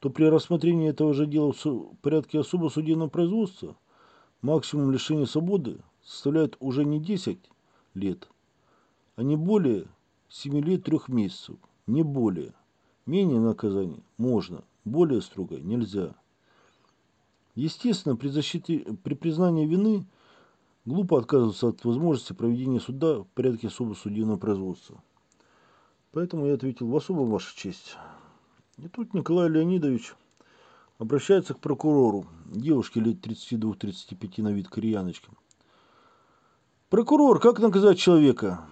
[SPEAKER 1] то при рассмотрении этого же дела в порядке особо судебного производства максимум лишения свободы составляет уже не 10 лет, а не более 7 лет 3 месяцев, не более. Менее наказание можно, более строго нельзя. Естественно, при, защите, при признании вины глупо отказываться от возможности проведения суда в порядке особо судебного производства. Поэтому я ответил в особо ваша честь. И тут Николай Леонидович обращается к прокурору, девушке лет 32-35 на вид кореяночки. Прокурор, как наказать человека?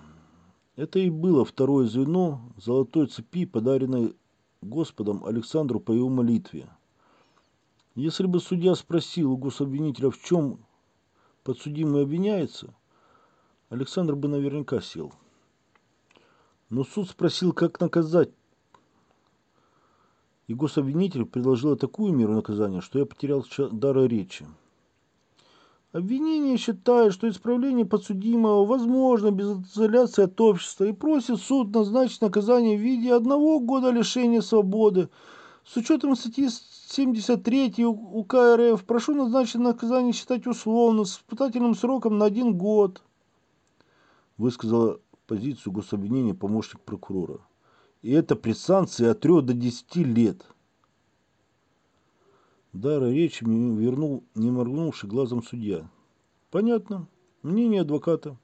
[SPEAKER 1] Это и было второе звено золотой цепи, подаренной Господом Александру по его молитве. Если бы судья спросил у гособвинителя, в чем подсудимый обвиняется, Александр бы наверняка сел. Но суд спросил, как наказать. И гособвинитель предложил такую меру наказания, что я потерял дара речи. Обвинение считает, что исправление подсудимого возможно без изоляции от общества и просит суд назначить наказание в виде одного года лишения свободы. С учетом статьи 73 УК РФ прошу назначить наказание считать условно с испытательным сроком на один год. Высказала позицию гособвинения помощник прокурора. И это при санкции от 3 до 10 лет. Дара речи мне вернул не моргнувший глазом судья. Понятно. Мнение адвоката.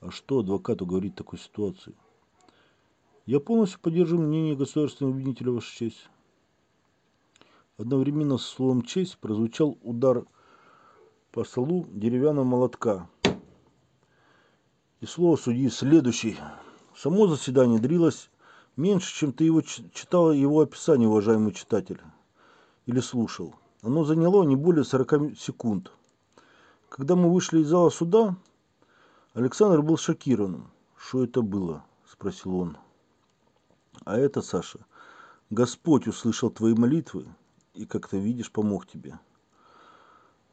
[SPEAKER 1] А что адвокату говорить в такой ситуации? Я полностью поддерживаю мнение государственного обвинителя, Ваша честь. Одновременно с словом «честь» прозвучал удар по столу деревянного молотка. И слово судьи следующий. Само заседание длилось меньше, чем ты его читал его описание, уважаемый читатель, или слушал. Оно заняло не более 40 секунд. Когда мы вышли из зала суда, Александр был шокирован. «Что это было?» – спросил он. «А это, Саша, Господь услышал твои молитвы и, как ты видишь, помог тебе».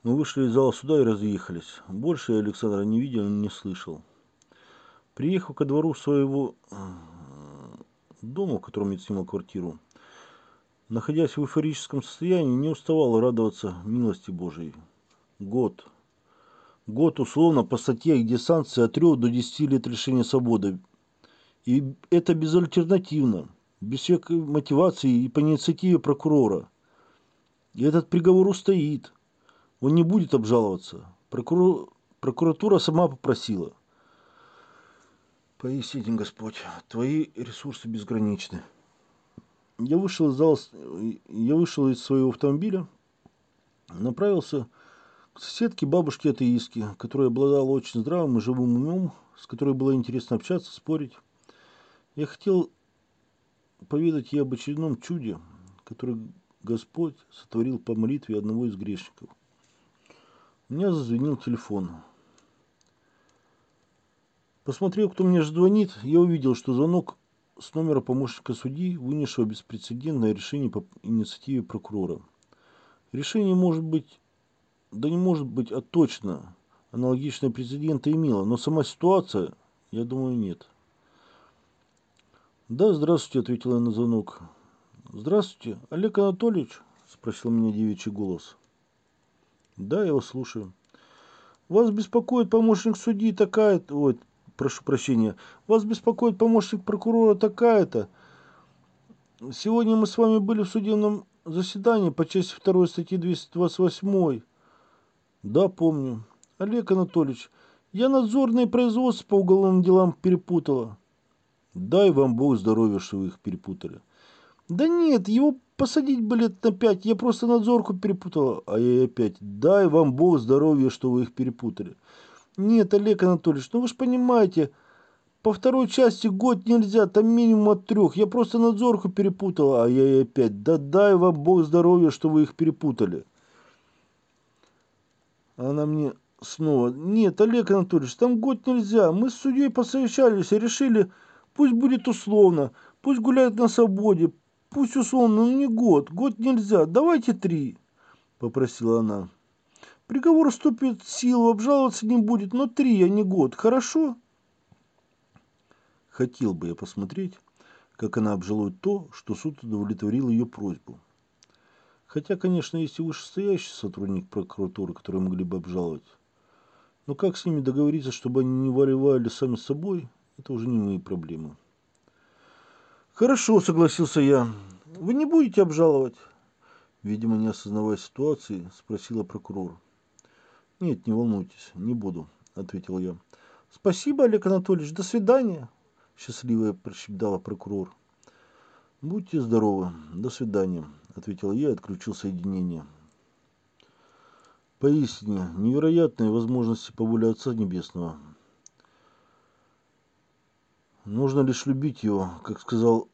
[SPEAKER 1] Мы вышли из зала суда и разъехались. Больше я Александра не видел и не слышал. Приехав ко двору своего э, дома, в котором я снимал квартиру, находясь в эйфорическом состоянии, не уставал радоваться милости Божией. Год. Год условно по статье, где санкции от 3 до 10 лет лишения свободы. И это безальтернативно, без всякой мотивации и по инициативе прокурора. И этот приговор устоит. Он не будет обжаловаться. Прокур... Прокуратура сама попросила. Поистине, Господь, Твои ресурсы безграничны. Я вышел из зала, я вышел из своего автомобиля, направился к соседке бабушке атеистки, которая обладала очень здравым и живым умом, с которой было интересно общаться, спорить. Я хотел поведать ей об очередном чуде, который Господь сотворил по молитве одного из грешников. У меня зазвонил телефон. Посмотрев, кто мне звонит, я увидел, что звонок с номера помощника судьи, вынесшего беспрецедентное решение по инициативе прокурора. Решение может быть, да не может быть, а точно аналогичное прецедента имело, но сама ситуация, я думаю, нет. «Да, здравствуйте», — ответил я на звонок. «Здравствуйте, Олег Анатольевич?» — спросил меня девичий голос. «Да, я вас слушаю». «Вас беспокоит помощник судьи такая-то, ой, прошу прощения, вас беспокоит помощник прокурора такая-то. Сегодня мы с вами были в судебном заседании по части 2 статьи 228. Да, помню. Олег Анатольевич, я надзорные производства по уголовным делам перепутала. Дай вам Бог здоровья, что вы их перепутали. Да нет, его посадить бы лет на пять, я просто надзорку перепутала. А я опять, дай вам Бог здоровья, что вы их перепутали. Нет, Олег Анатольевич, ну вы же понимаете, по второй части год нельзя, там минимум от трех. Я просто надзорку перепутала, а я и опять. Да дай вам Бог здоровья, что вы их перепутали. Она мне снова. Нет, Олег Анатольевич, там год нельзя. Мы с судьей посовещались и решили, пусть будет условно, пусть гуляет на свободе, пусть условно, но не год. Год нельзя, давайте три, попросила она. Приговор вступит в силу, обжаловаться не будет, но три, а не год. Хорошо? Хотел бы я посмотреть, как она обжалует то, что суд удовлетворил ее просьбу. Хотя, конечно, есть и вышестоящий сотрудник прокуратуры, которые могли бы обжаловать. Но как с ними договориться, чтобы они не воевали сами собой, это уже не мои проблемы. Хорошо, согласился я. Вы не будете обжаловать? Видимо, не осознавая ситуации, спросила прокурор. Нет, не волнуйтесь, не буду, ответил я. Спасибо, Олег Анатольевич, до свидания счастливая прощебетала прокурор. Будьте здоровы. До свидания, ответил я и отключил соединение. Поистине, невероятные возможности по воле Отца Небесного. Нужно лишь любить его, как сказал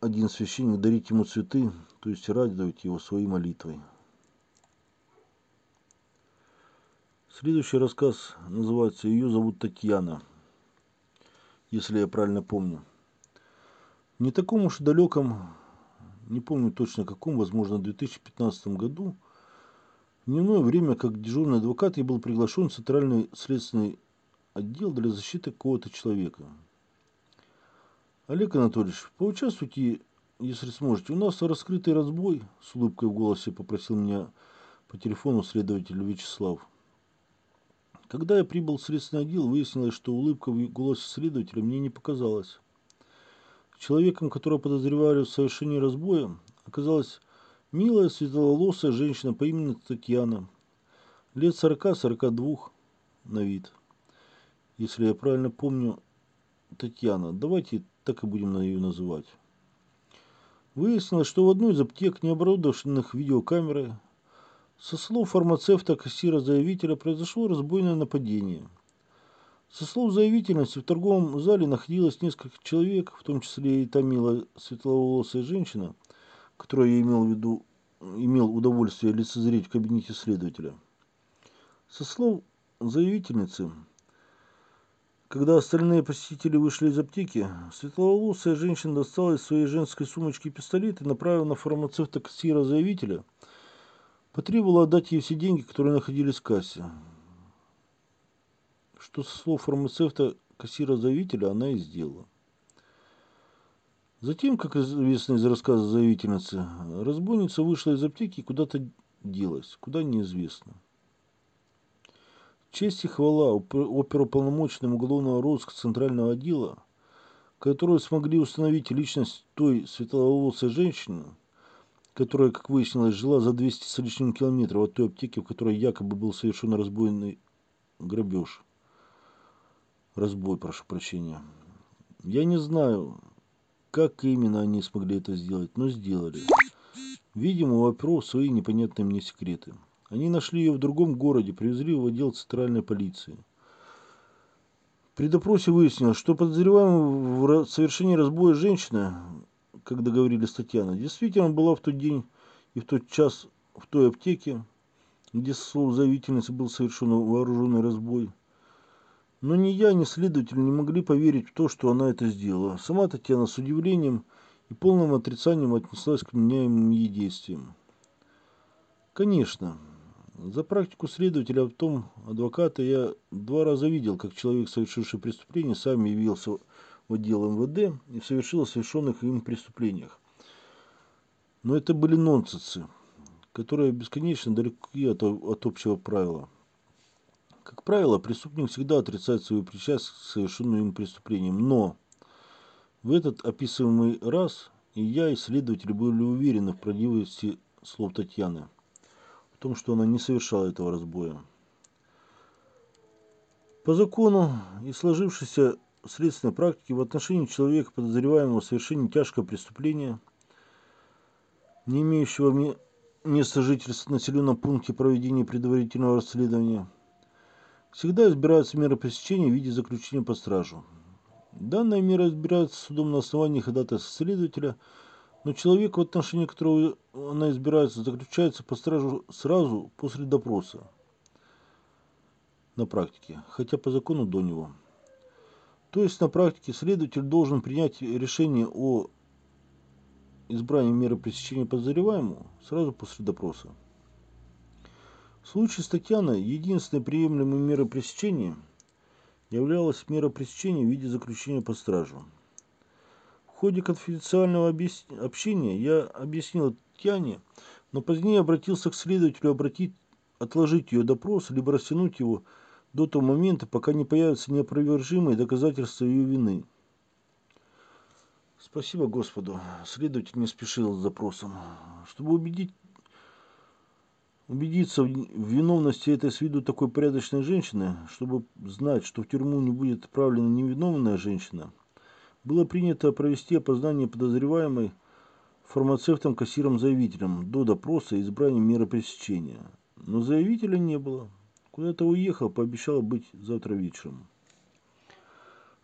[SPEAKER 1] один священник, дарить ему цветы, то есть радовать его своей молитвой. Следующий рассказ называется «Ее зовут Татьяна» если я правильно помню. Не таком уж далеком, не помню точно каком, возможно, в 2015 году, в дневное время, как дежурный адвокат, я был приглашен в Центральный следственный отдел для защиты какого-то человека. Олег Анатольевич, поучаствуйте, если сможете. У нас раскрытый разбой, с улыбкой в голосе попросил меня по телефону следователь Вячеслав. Когда я прибыл в следственный отдел, выяснилось, что улыбка в голосе следователя мне не показалась. Человеком, которого подозревали в совершении разбоя, оказалась милая светловолосая женщина по имени Татьяна, лет 40-42 на вид. Если я правильно помню, Татьяна, давайте так и будем ее называть. Выяснилось, что в одной из аптек, не оборудованных видеокамерой, со слов фармацевта кассира-заявителя произошло разбойное нападение. Со слов заявительности в торговом зале находилось несколько человек, в том числе и та милая светловолосая женщина, которую я имел в виду, имел удовольствие лицезреть в кабинете следователя. Со слов заявительницы, когда остальные посетители вышли из аптеки, светловолосая женщина достала из своей женской сумочки пистолет и направила на фармацевта кассира-заявителя – Потребовала отдать ей все деньги, которые находились в кассе. Что со слов фармацевта кассира-заявителя она и сделала. Затем, как известно из рассказа заявительницы, разбойница вышла из аптеки и куда-то делась, куда неизвестно. Честь и хвала оперуполномоченным уголовного розыска Центрального отдела, которые смогли установить личность той светловолосой женщины, которая, как выяснилось, жила за 200 с лишним километров от той аптеки, в которой якобы был совершен разбойный грабеж. Разбой, прошу прощения. Я не знаю, как именно они смогли это сделать, но сделали. Видимо, у оперов свои непонятные мне секреты. Они нашли ее в другом городе, привезли в отдел центральной полиции. При допросе выяснилось, что подозреваемый в совершении разбоя женщины как договорились Татьяна, действительно была в тот день и в тот час в той аптеке, где, со слов заявительницы, был совершен вооруженный разбой. Но ни я, ни следователь не могли поверить в то, что она это сделала. Сама Татьяна с удивлением и полным отрицанием отнеслась к меняемым ей действиям. Конечно, за практику следователя, а потом адвоката, я два раза видел, как человек, совершивший преступление, сам явился в отдел МВД и совершил совершенных им преступлениях. Но это были нонсенсы, которые бесконечно далеки от, от общего правила. Как правило, преступник всегда отрицает свою причастность к совершенным им преступлениям, но в этот описываемый раз и я, и следователи были уверены в правдивости слов Татьяны, том, что она не совершала этого разбоя. По закону и сложившейся следственной практики в отношении человека, подозреваемого в совершении тяжкого преступления, не имеющего места жительства в населенном пункте проведения предварительного расследования, всегда избирается мера пресечения в виде заключения под стражу. Данная мера избирается судом на основании ходатайства следователя, но человек, в отношении которого она избирается, заключается под стражу сразу после допроса на практике, хотя по закону до него. То есть на практике следователь должен принять решение о избрании меры пресечения подозреваемому сразу после допроса. В случае с Татьяной единственной приемлемой мерой пресечения являлась мера пресечения в виде заключения под стражу. Ходе конфиденциального общения я объяснил Татьяне, но позднее обратился к следователю обратить, отложить ее допрос, либо растянуть его до того момента, пока не появятся неопровержимые доказательства ее вины. Спасибо Господу. Следователь не спешил с запросом. Чтобы убедить, убедиться в виновности этой с виду такой порядочной женщины, чтобы знать, что в тюрьму не будет отправлена невиновная женщина, было принято провести опознание подозреваемой фармацевтом-кассиром-заявителем до допроса и избрания меры пресечения. Но заявителя не было. Куда-то уехал, пообещал быть завтра вечером.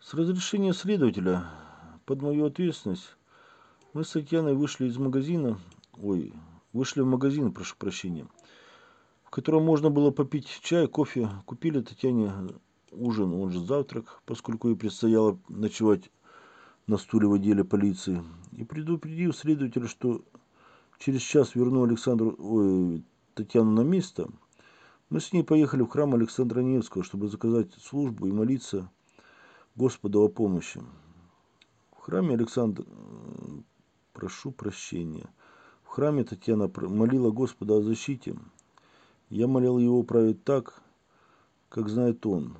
[SPEAKER 1] С разрешения следователя под мою ответственность мы с Татьяной вышли из магазина, ой, вышли в магазин, прошу прощения, в котором можно было попить чай, кофе, купили Татьяне ужин, он же завтрак, поскольку ей предстояло ночевать на стуле в отделе полиции, и предупредил следователя, что через час верну Александру, ой, Татьяну на место, мы с ней поехали в храм Александра Невского, чтобы заказать службу и молиться Господу о помощи храме Александр, прошу прощения, в храме Татьяна молила Господа о защите. Я молил его править так, как знает он.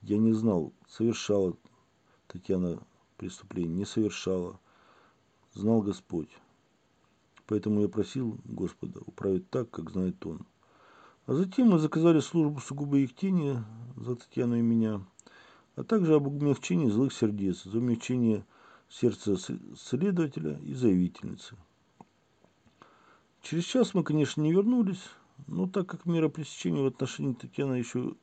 [SPEAKER 1] Я не знал, совершала Татьяна преступление, не совершала. Знал Господь. Поэтому я просил Господа управить так, как знает Он. А затем мы заказали службу сугубо Ектения за Татьяну и меня – а также об умягчении злых сердец, за умягчение сердца следователя и заявительницы. Через час мы, конечно, не вернулись, но так как мера пресечения в отношении Татьяны еще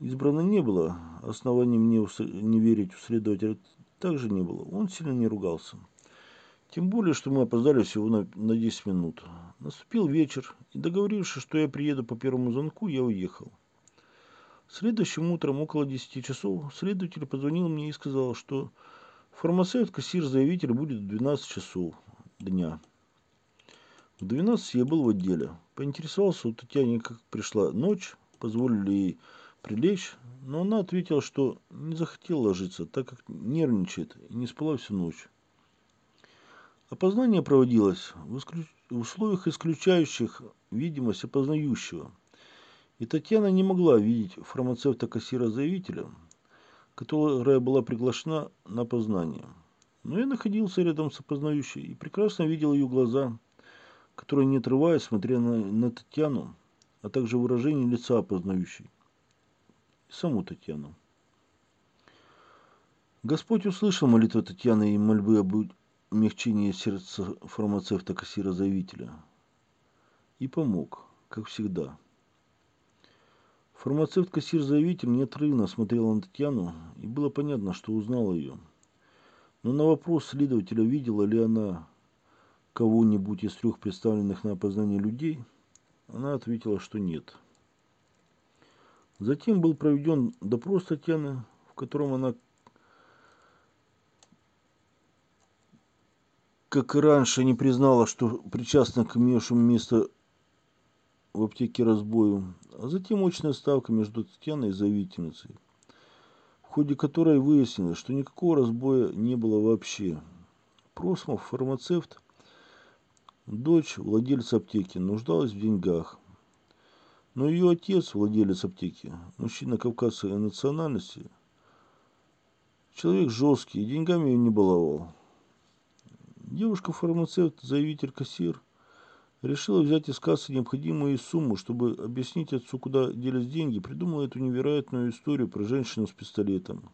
[SPEAKER 1] избрана не было, оснований мне не верить в следователя также не было. Он сильно не ругался. Тем более, что мы опоздали всего на, на 10 минут. Наступил вечер, и договорившись, что я приеду по первому звонку, я уехал. Следующим утром, около 10 часов, следователь позвонил мне и сказал, что фармацевт-кассир-заявитель будет в 12 часов дня. В 12 я был в отделе. Поинтересовался у Татьяны, как пришла ночь, позволили ей прилечь, но она ответила, что не захотела ложиться, так как нервничает и не спала всю ночь. Опознание проводилось в, исключ... в условиях, исключающих видимость опознающего – и Татьяна не могла видеть фармацевта-кассира-заявителя, которая была приглашена на познание. Но я находился рядом с опознающей и прекрасно видел ее глаза, которые, не отрываясь, смотрели на, на Татьяну, а также выражение лица опознающей. Саму Татьяну. Господь услышал молитву Татьяны и мольбы об умягчении сердца фармацевта-кассира-заявителя и помог, как всегда. Фармацевт-кассир-заявитель неотрывно смотрела на Татьяну, и было понятно, что узнала ее. Но на вопрос следователя, видела ли она кого-нибудь из трех представленных на опознание людей, она ответила, что нет. Затем был проведен допрос Татьяны, в котором она, как и раньше, не признала, что причастна к имевшему место в аптеке разбою, а затем очная ставка между Татьяной и заявительницей, в ходе которой выяснилось, что никакого разбоя не было вообще. Просмов, фармацевт, дочь владельца аптеки, нуждалась в деньгах. Но ее отец, владелец аптеки, мужчина кавказской национальности, человек жесткий, деньгами ее не баловал. Девушка-фармацевт, заявитель-кассир – Решила взять из кассы необходимую сумму, чтобы объяснить отцу, куда делись деньги, придумала эту невероятную историю про женщину с пистолетом.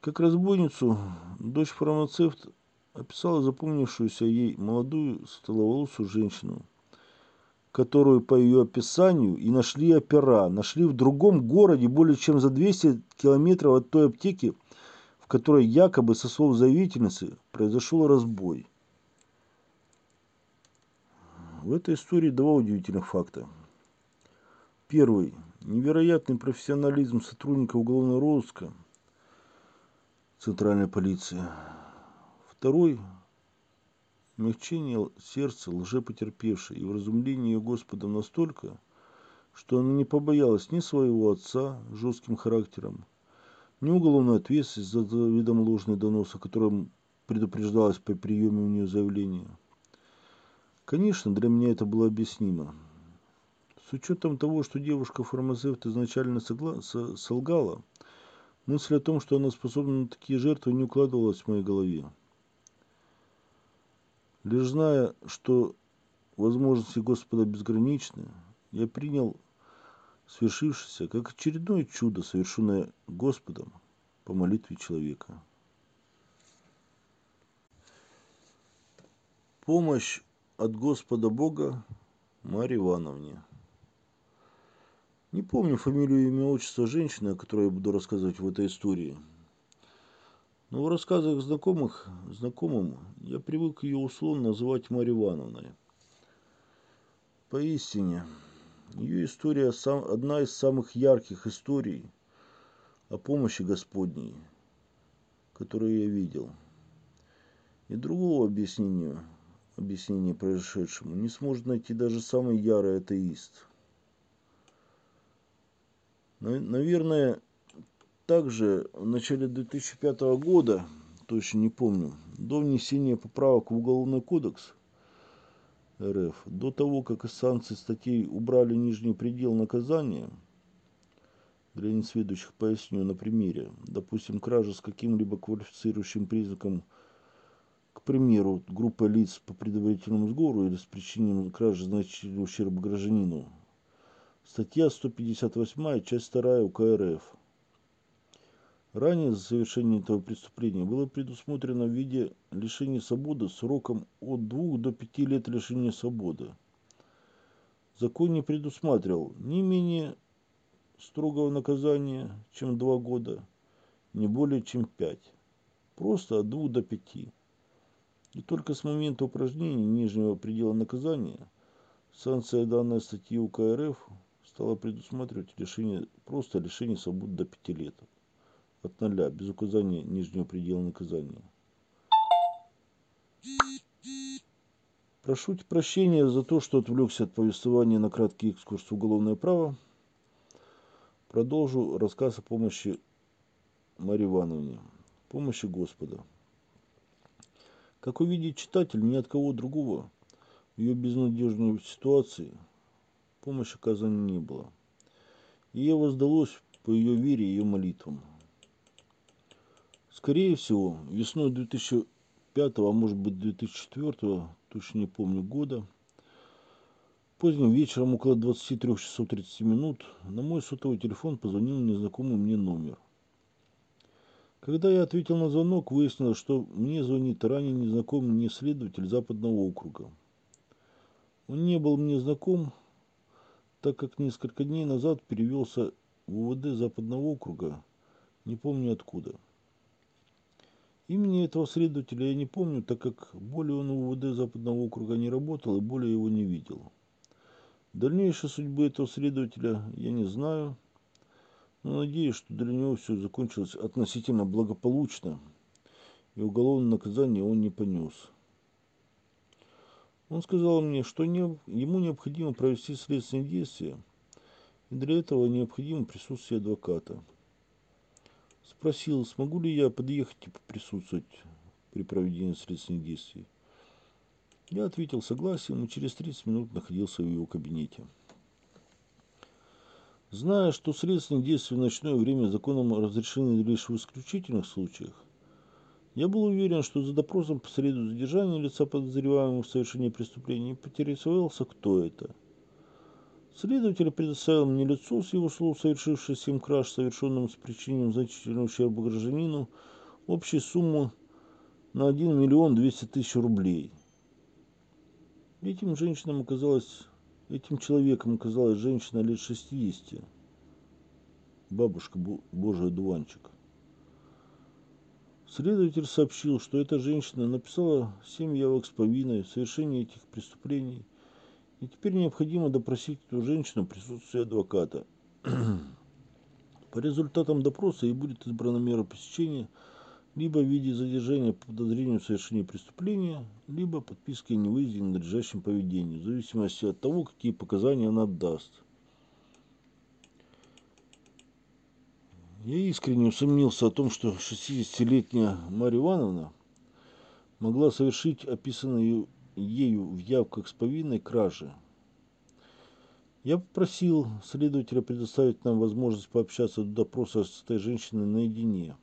[SPEAKER 1] Как разбойницу, дочь фармацевт описала запомнившуюся ей молодую столоволосую женщину, которую по ее описанию и нашли опера. Нашли в другом городе, более чем за 200 километров от той аптеки, в которой якобы, со слов заявительницы, произошел разбой. В этой истории два удивительных факта. Первый. Невероятный профессионализм сотрудника уголовного розыска Центральной полиции. Второй Смягчение сердца лжепотерпевшей и вразумление ее Господом настолько, что она не побоялась ни своего отца жестким характером, ни уголовной ответственности за видом ложный донос, о котором предупреждалось при приеме у нее заявления. Конечно, для меня это было объяснимо. С учетом того, что девушка-фармацевт изначально солгала, мысль о том, что она способна на такие жертвы, не укладывалась в моей голове. Лишь зная, что возможности Господа безграничны, я принял свершившееся как очередное чудо, совершенное Господом по молитве человека. Помощь от Господа Бога Марье Ивановне. Не помню фамилию, имя, отчество женщины, о которой я буду рассказывать в этой истории – но в рассказах знакомых, знакомым я привык ее условно называть Марьей Ивановной. Поистине, ее история сам, одна из самых ярких историй о помощи Господней, которую я видел. И другого объяснения, объяснения произошедшему не сможет найти даже самый ярый атеист. Наверное, также в начале 2005 года, точно не помню, до внесения поправок в Уголовный кодекс РФ, до того, как из санкций статей убрали нижний предел наказания, для несведущих поясню на примере, допустим, кража с каким-либо квалифицирующим признаком, к примеру, группа лиц по предварительному сговору или с причинением кражи значительного ущерба гражданину. Статья 158, часть 2 УК РФ – Ранее за совершение этого преступления было предусмотрено в виде лишения свободы сроком от 2 до 5 лет лишения свободы. Закон не предусматривал ни менее строгого наказания, чем 2 года, не более чем 5. Просто от 2 до 5. И только с момента упражнения нижнего предела наказания санкция данной статьи УК РФ стала предусматривать лишение, просто лишение свободы до 5 лет от ноля, без указания нижнего предела наказания. Прошу прощения за то, что отвлекся от повествования на краткий экскурс в уголовное право. Продолжу рассказ о помощи Марии Ивановне, помощи Господа. Как увидит читатель, ни от кого другого в ее безнадежной ситуации помощи оказана не было. И ей воздалось по ее вере и ее молитвам – Скорее всего, весной 2005, а может быть 2004, точно не помню года, поздним вечером около 23 часов 30 минут на мой сотовый телефон позвонил незнакомый мне номер. Когда я ответил на звонок, выяснилось, что мне звонит ранее незнакомый мне следователь Западного округа. Он не был мне знаком, так как несколько дней назад перевелся в УВД Западного округа, не помню откуда. Имени этого следователя я не помню, так как более он в УВД Западного округа не работал и более его не видел. Дальнейшей судьбы этого следователя я не знаю, но надеюсь, что для него все закончилось относительно благополучно, и уголовное наказание он не понес. Он сказал мне, что не, ему необходимо провести следственные действия, и для этого необходимо присутствие адвоката. Спросил, смогу ли я подъехать и присутствовать при проведении следственных действий. Я ответил согласием и через 30 минут находился в его кабинете. Зная, что следственные действия в ночное время законом разрешены лишь в исключительных случаях, я был уверен, что за допросом по среду задержания лица подозреваемого в совершении преступления поинтересовался, кто это – Следователь предоставил мне лицо с его слов, совершившее семь краж, совершенным с причинением значительного ущерба гражданину, общей сумму на 1 миллион 200 тысяч рублей. Этим женщинам оказалась Этим человеком оказалась женщина лет 60, бабушка Божий дуванчик. Следователь сообщил, что эта женщина написала семь явок с повинной в совершении этих преступлений, и теперь необходимо допросить эту женщину в присутствии адвоката. По результатам допроса ей будет избрана мера посещения либо в виде задержания по подозрению в совершении преступления, либо подписки о невыезде и надлежащем поведении, в зависимости от того, какие показания она даст. Я искренне усомнился о том, что 60-летняя Марья Ивановна могла совершить описанную ею в явках с повинной кражи. Я попросил следователя предоставить нам возможность пообщаться до допроса с этой женщиной наедине.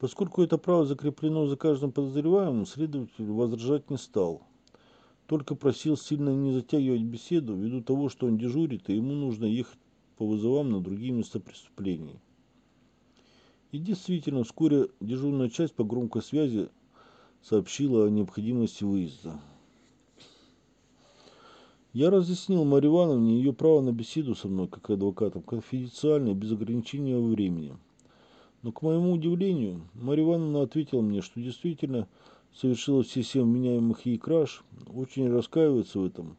[SPEAKER 1] Поскольку это право закреплено за каждым подозреваемым, следователь возражать не стал. Только просил сильно не затягивать беседу, ввиду того, что он дежурит, и ему нужно ехать по вызовам на другие места преступлений. И действительно, вскоре дежурная часть по громкой связи сообщила о необходимости выезда. Я разъяснил Марье Ивановне ее право на беседу со мной, как адвокатом, конфиденциально без ограничения во времени. Но, к моему удивлению, Марья Ивановна ответила мне, что действительно совершила все семь вменяемых ей краж, очень раскаивается в этом,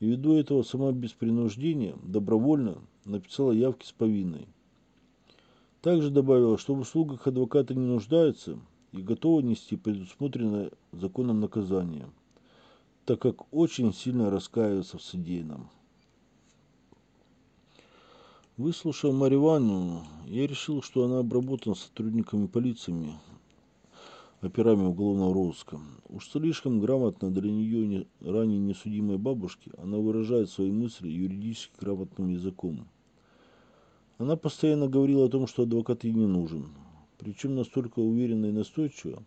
[SPEAKER 1] и ввиду этого сама без принуждения, добровольно написала явки с повинной. Также добавила, что в услугах адвоката не нуждается и готова нести предусмотренное законом наказание, так как очень сильно раскаивается в содеянном. Выслушав Марью я решил, что она обработана сотрудниками полиции, операми уголовного розыска. Уж слишком грамотно для нее не, ранее несудимой бабушки она выражает свои мысли юридически грамотным языком. Она постоянно говорила о том, что адвокат ей не нужен, причем настолько уверенно и настойчиво,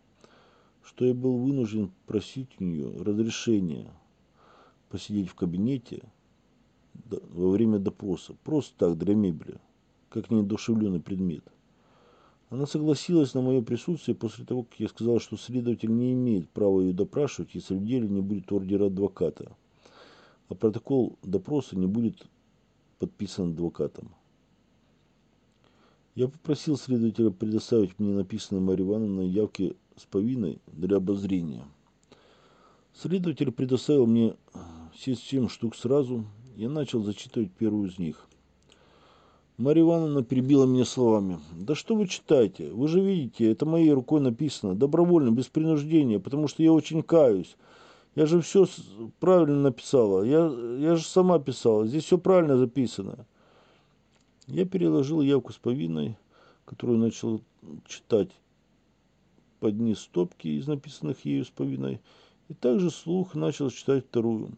[SPEAKER 1] что я был вынужден просить у нее разрешения посидеть в кабинете во время допроса, просто так, для мебели, как неодушевленный предмет. Она согласилась на мое присутствие после того, как я сказал, что следователь не имеет права ее допрашивать, если в деле не будет ордера адвоката, а протокол допроса не будет подписан адвокатом. Я попросил следователя предоставить мне написанные Марьей Ивановной явки с повинной для обозрения. Следователь предоставил мне все семь штук сразу. Я начал зачитывать первую из них. Марья Ивановна перебила меня словами. «Да что вы читаете? Вы же видите, это моей рукой написано. Добровольно, без принуждения, потому что я очень каюсь. Я же все правильно написала. Я, я же сама писала. Здесь все правильно записано. Я переложил явку с повинной, которую начал читать под низ стопки из написанных ею с повинной, и также слух начал читать вторую.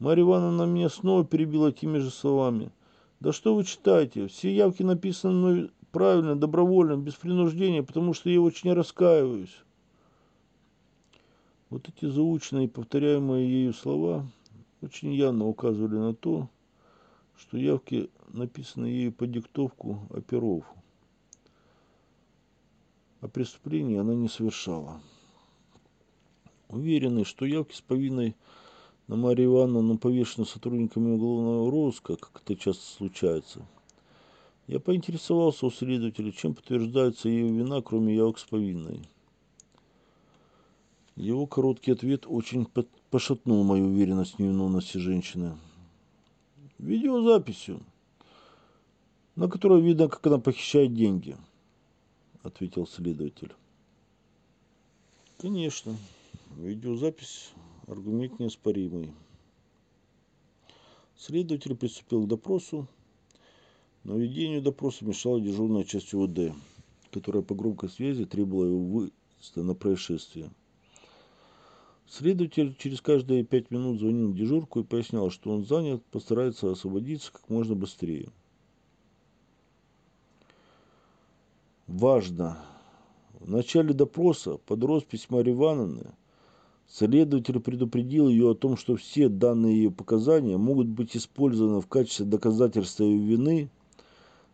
[SPEAKER 1] Марья Ивановна меня снова перебила теми же словами. «Да что вы читаете? Все явки написаны мной правильно, добровольно, без принуждения, потому что я очень раскаиваюсь». Вот эти заученные и повторяемые ею слова очень явно указывали на то, что явки написаны ею по диктовку оперов. А преступлений она не совершала. Уверенный, что явки с повинной на Марию Ивановну повешены сотрудниками уголовного розыска, как это часто случается, я поинтересовался у следователя, чем подтверждается ее вина, кроме явок с повинной. Его короткий ответ очень пошатнул мою уверенность в невиновности женщины видеозаписью, на которой видно, как она похищает деньги, ответил следователь. Конечно, видеозапись аргумент неоспоримый. Следователь приступил к допросу, но ведению допроса мешала дежурная часть УВД, которая по громкой связи требовала его выезда на происшествие. Следователь через каждые пять минут звонил в дежурку и пояснял, что он занят, постарается освободиться как можно быстрее. Важно. В начале допроса под роспись Марьи Ивановны следователь предупредил ее о том, что все данные ее показания могут быть использованы в качестве доказательства ее вины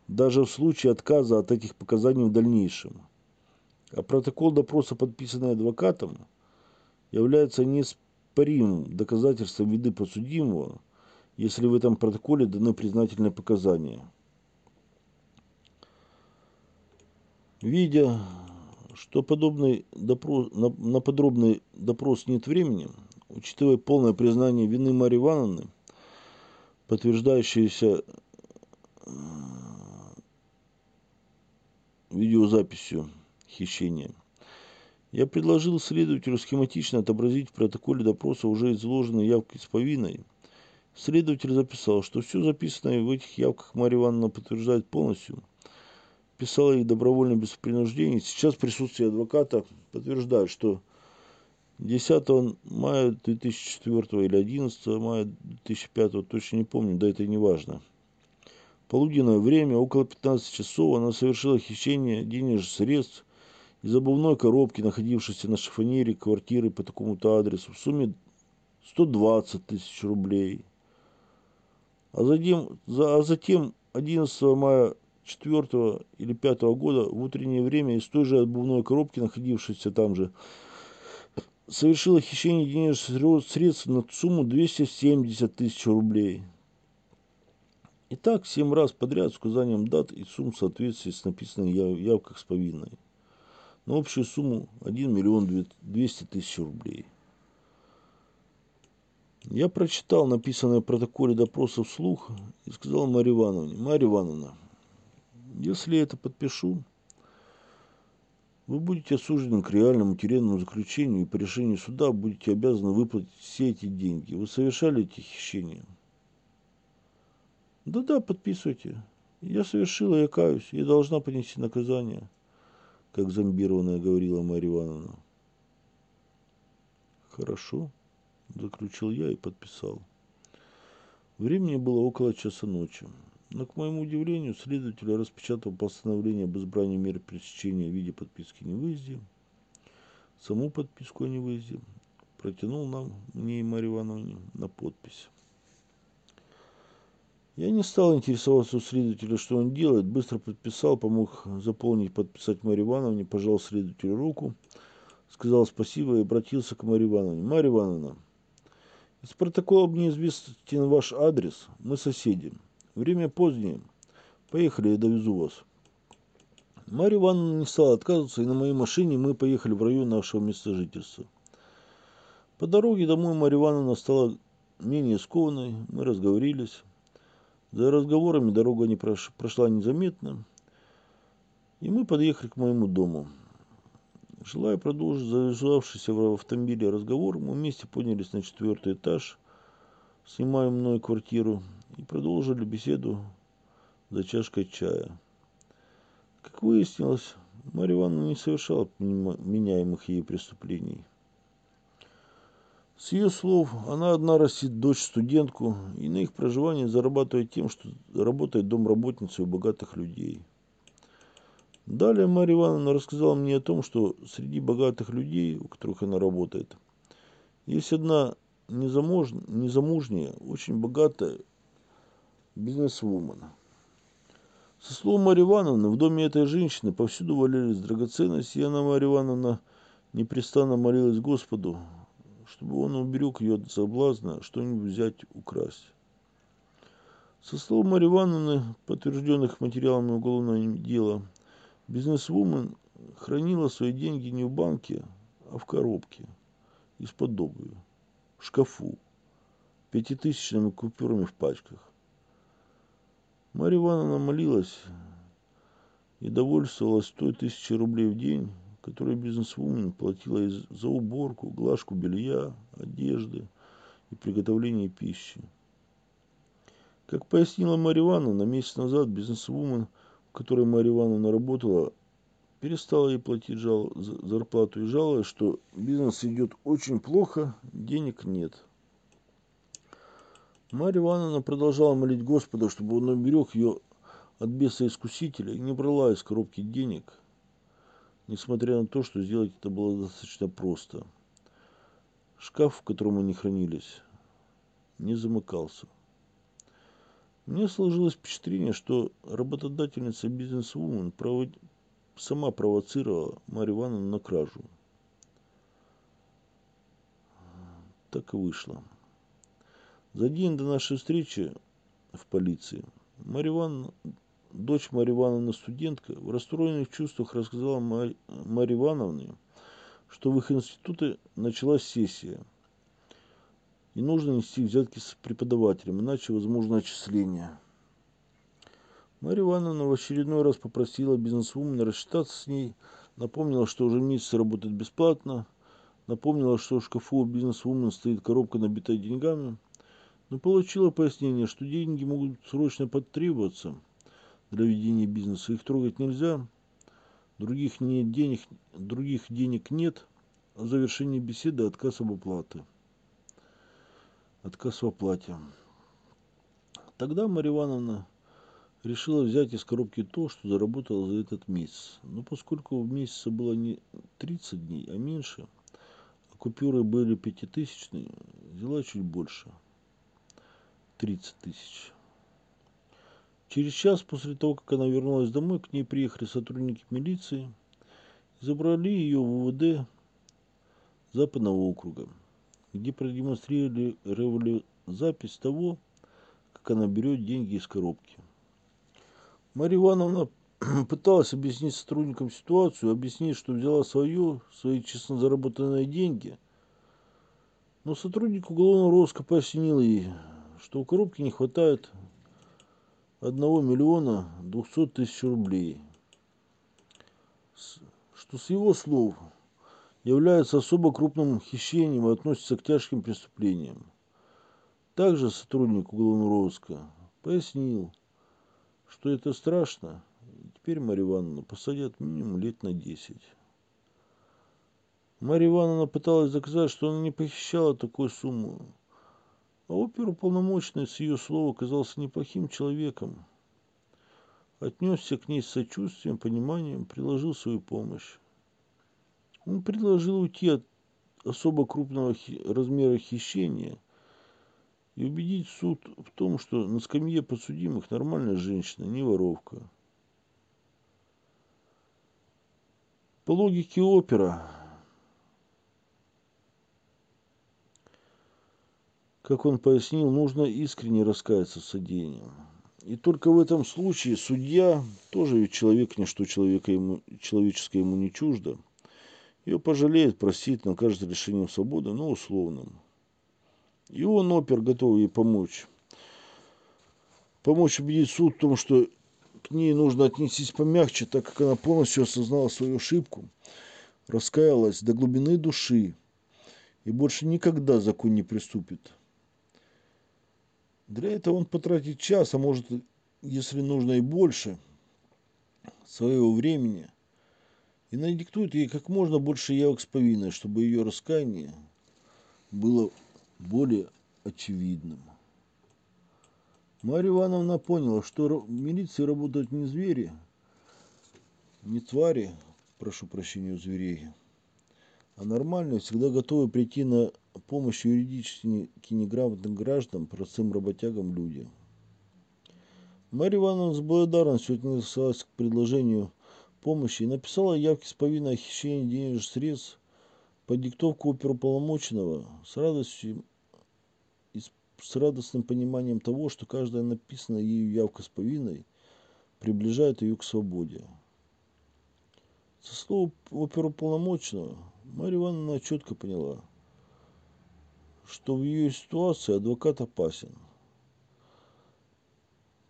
[SPEAKER 1] даже в случае отказа от этих показаний в дальнейшем. А протокол допроса, подписанный адвокатом, является неоспоримым доказательством вины подсудимого, если в этом протоколе даны признательные показания. Видя, что подобный допрос, на, на подробный допрос нет времени, учитывая полное признание вины Марии Ивановны, подтверждающееся э, видеозаписью хищения, я предложил следователю схематично отобразить в протоколе допроса уже изложенные явки с повинной. Следователь записал, что все записанное в этих явках Марья Ивановна подтверждает полностью. Писала их добровольно без принуждения. Сейчас присутствие адвоката подтверждает, что 10 мая 2004 или 11 мая 2005, точно не помню, да это и не важно. Полуденное время, около 15 часов, она совершила хищение денежных средств из обувной коробки, находившейся на шифонере квартиры по такому-то адресу, в сумме 120 тысяч рублей. А затем, а затем 11 мая 4 или 5 года в утреннее время из той же обувной коробки, находившейся там же, совершила хищение денежных средств на сумму 270 тысяч рублей. Итак, семь раз подряд с указанием дат и сумм в соответствии с написанной явкой с повинной. На общую сумму 1 миллион 200 тысяч рублей. Я прочитал написанное в протоколе допроса вслух и сказал Марье Ивановне, Марья Ивановна, если я это подпишу, вы будете осуждены к реальному тюремному заключению и по решению суда будете обязаны выплатить все эти деньги. Вы совершали эти хищения? Да-да, подписывайте. Я совершила, я каюсь, я должна понести наказание, как зомбированная говорила Марья Ивановна. Хорошо, заключил я и подписал. Времени было около часа ночи. Но, к моему удивлению, следователь распечатал постановление об избрании меры пресечения в виде подписки о невыезде. Саму подписку о невыезде протянул нам, мне и Марье Ивановне, на подпись. Я не стал интересоваться у следователя, что он делает, быстро подписал, помог заполнить, подписать Марье Ивановне, пожал следователю руку, сказал спасибо и обратился к Марье Ивановне. Марья Ивановна, из протокола мне известен ваш адрес, мы соседи. Время позднее. Поехали, я довезу вас. Марья Ивановна не стала отказываться, и на моей машине мы поехали в район нашего места жительства. По дороге домой Марья Ивановна стала менее скованной, мы разговорились. За разговорами дорога не прошла незаметно, и мы подъехали к моему дому. Желая продолжить завязавшийся в автомобиле разговор, мы вместе поднялись на четвертый этаж, снимая мной квартиру, и продолжили беседу за чашкой чая. Как выяснилось, Марья Ивановна не совершала меняемых ей преступлений. С ее слов, она одна растит дочь-студентку и на их проживание зарабатывает тем, что работает домработницей у богатых людей. Далее Марья Ивановна рассказала мне о том, что среди богатых людей, у которых она работает, есть одна незамужняя, очень богатая бизнесвумен. Со слов Марьи Ивановны, в доме этой женщины повсюду валялись драгоценности, и она, Марья Ивановна, непрестанно молилась Господу, чтобы он уберег ее от соблазна что-нибудь взять, украсть. Со слов Марьи Ивановны, подтвержденных материалами уголовного дела, бизнесвумен хранила свои деньги не в банке, а в коробке из-под обуви, в шкафу, пятитысячными купюрами в пачках. Марья Ивановна молилась и довольствовалась той тысячи рублей в день, которые бизнесвумен платила за уборку, глажку белья, одежды и приготовление пищи. Как пояснила Марья Ивановна, месяц назад бизнесвумен, в которой Марья Ивановна работала, перестала ей платить жал, зарплату и жалуясь, что бизнес идет очень плохо, денег нет. Марья Ивановна продолжала молить Господа, чтобы он уберег ее от беса-искусителя и не брала из коробки денег, несмотря на то, что сделать это было достаточно просто. Шкаф, в котором они хранились, не замыкался. Мне сложилось впечатление, что работодательница бизнес-вумен провод... сама провоцировала Марью Ивановну на кражу. Так и вышло. За день до нашей встречи в полиции Марья Ивановна, дочь Марьи Ивановны, студентка, в расстроенных чувствах рассказала Марье Ивановне, что в их институте началась сессия, и нужно нести взятки с преподавателем, иначе возможно отчисление. Марья Ивановна в очередной раз попросила бизнесвумен рассчитаться с ней, напомнила, что уже месяц работает бесплатно, напомнила, что в шкафу у бизнесвумен стоит коробка, набитая деньгами, но получила пояснение, что деньги могут срочно потребоваться для ведения бизнеса, их трогать нельзя, других, нет денег, других денег нет, а в завершении беседы отказ об оплате. Отказ в оплате. Тогда Марья Ивановна решила взять из коробки то, что заработала за этот месяц. Но поскольку в месяце было не 30 дней, а меньше, а купюры были пятитысячные, взяла чуть больше. 30 тысяч. Через час после того, как она вернулась домой, к ней приехали сотрудники милиции забрали ее в УВД Западного округа, где продемонстрировали запись того, как она берет деньги из коробки. Марья Ивановна пыталась объяснить сотрудникам ситуацию, объяснить, что взяла свое, свои честно заработанные деньги. Но сотрудник уголовного розыска пояснил ей, что у коробки не хватает 1 миллиона 200 тысяч рублей, что с его слов является особо крупным хищением и относится к тяжким преступлениям. Также сотрудник уголовного розыска пояснил, что это страшно, и теперь Марья Ивановна посадят минимум лет на 10. Марья Ивановна пыталась доказать, что она не похищала такую сумму, а оперуполномоченный с ее слова оказался неплохим человеком. Отнесся к ней с сочувствием, пониманием, приложил свою помощь. Он предложил уйти от особо крупного размера хищения – и убедить суд в том, что на скамье подсудимых нормальная женщина, не воровка. По логике опера, как он пояснил, нужно искренне раскаяться в содеянном. И только в этом случае судья, тоже ведь человек, ничто человека ему, человеческое ему не чуждо, ее пожалеет, простит, накажет решением свободы, но условным. И он, опер, готов ей помочь. Помочь убедить суд в том, что к ней нужно отнестись помягче, так как она полностью осознала свою ошибку, раскаялась до глубины души и больше никогда закон не приступит. Для этого он потратит час, а может, если нужно и больше, своего времени и надиктует ей как можно больше явок с повинной, чтобы ее раскаяние было более очевидным. Марья Ивановна поняла, что в милиции работают не звери, не твари, прошу прощения у зверей, а нормальные, всегда готовы прийти на помощь юридически неграмотным гражданам, простым работягам люди. Марья Ивановна с благодарностью отнеслась к предложению помощи и написала явки с повинной о денежных средств под диктовку оперуполномоченного с радостью и с радостным пониманием того, что каждая написанная ею явка с повинной приближает ее к свободе. Со слов оперуполномоченного Марья Ивановна четко поняла, что в ее ситуации адвокат опасен.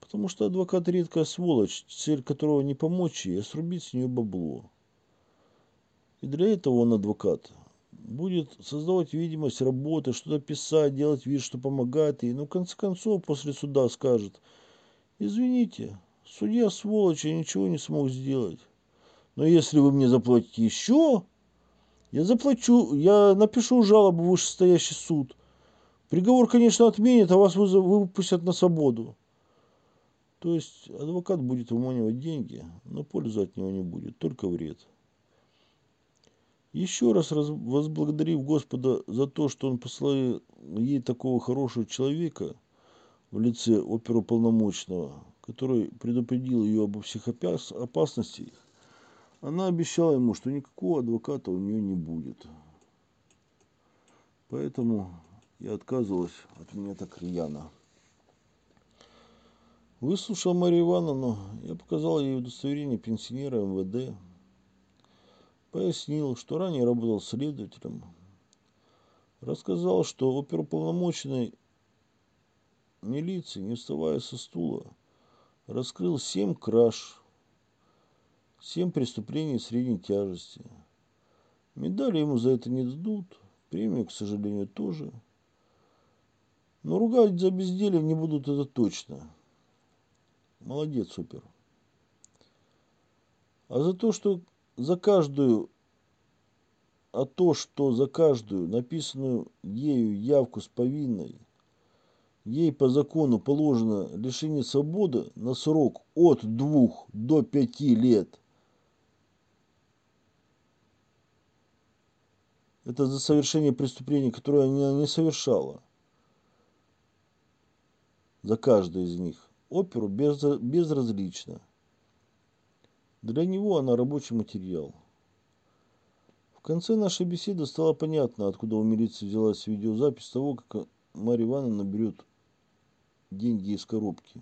[SPEAKER 1] Потому что адвокат редкая сволочь, цель которого не помочь ей, а срубить с нее бабло. И для этого он адвокат будет создавать видимость работы, что-то писать, делать вид, что помогает ей. Но в конце концов после суда скажет, извините, судья сволочь, я ничего не смог сделать. Но если вы мне заплатите еще, я заплачу, я напишу жалобу в вышестоящий суд. Приговор, конечно, отменят, а вас выпустят на свободу. То есть адвокат будет выманивать деньги, но пользы от него не будет, только вред. Еще раз возблагодарив Господа за то, что Он послал ей такого хорошего человека в лице оперуполномоченного, который предупредил ее обо всех опасностях, она обещала ему, что никакого адвоката у нее не будет. Поэтому и отказывалась от меня так рьяно. Выслушал Марию Ивановну, я показал ей удостоверение пенсионера МВД, пояснил, что ранее работал следователем, рассказал, что оперуполномоченный милиции, не вставая со стула, раскрыл семь краж, семь преступлений средней тяжести. Медали ему за это не дадут, премию, к сожалению, тоже. Но ругать за безделие не будут, это точно. Молодец, супер. А за то, что за каждую, а то, что за каждую написанную ею явку с повинной, ей по закону положено лишение свободы на срок от двух до пяти лет. Это за совершение преступления, которое она не совершала. За каждое из них оперу без, безразлично. Для него она рабочий материал. В конце нашей беседы стало понятно, откуда у милиции взялась видеозапись того, как Марья Ивановна берет деньги из коробки.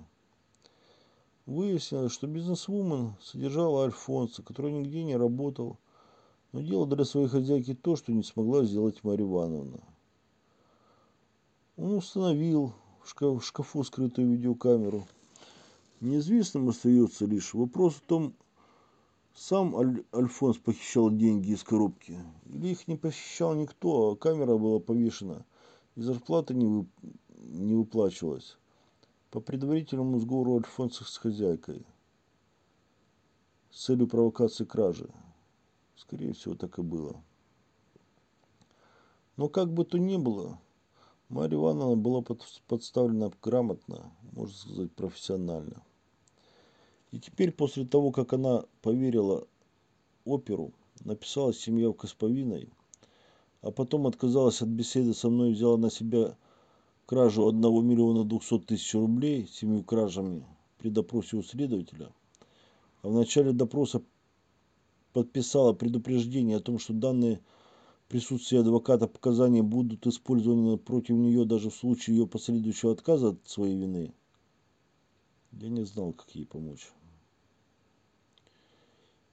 [SPEAKER 1] Выяснилось, что бизнесвумен содержала Альфонса, который нигде не работал, но делал для своей хозяйки то, что не смогла сделать Марья Ивановна. Он установил в, шкаф, в шкафу скрытую видеокамеру, Неизвестным остается лишь вопрос в том, сам Аль Альфонс похищал деньги из коробки, или их не похищал никто, а камера была повешена, и зарплата не, вы... не выплачивалась. По предварительному сговору Альфонса с хозяйкой с целью провокации кражи. Скорее всего, так и было. Но как бы то ни было, Марья Ивановна была подставлена грамотно, можно сказать, профессионально. И теперь, после того, как она поверила оперу, написала семья в Касповиной, а потом отказалась от беседы со мной и взяла на себя кражу 1 миллиона 200 тысяч рублей семью кражами при допросе у следователя, а в начале допроса подписала предупреждение о том, что данные присутствие адвоката показания будут использованы против нее даже в случае ее последующего отказа от своей вины, я не знал, как ей помочь.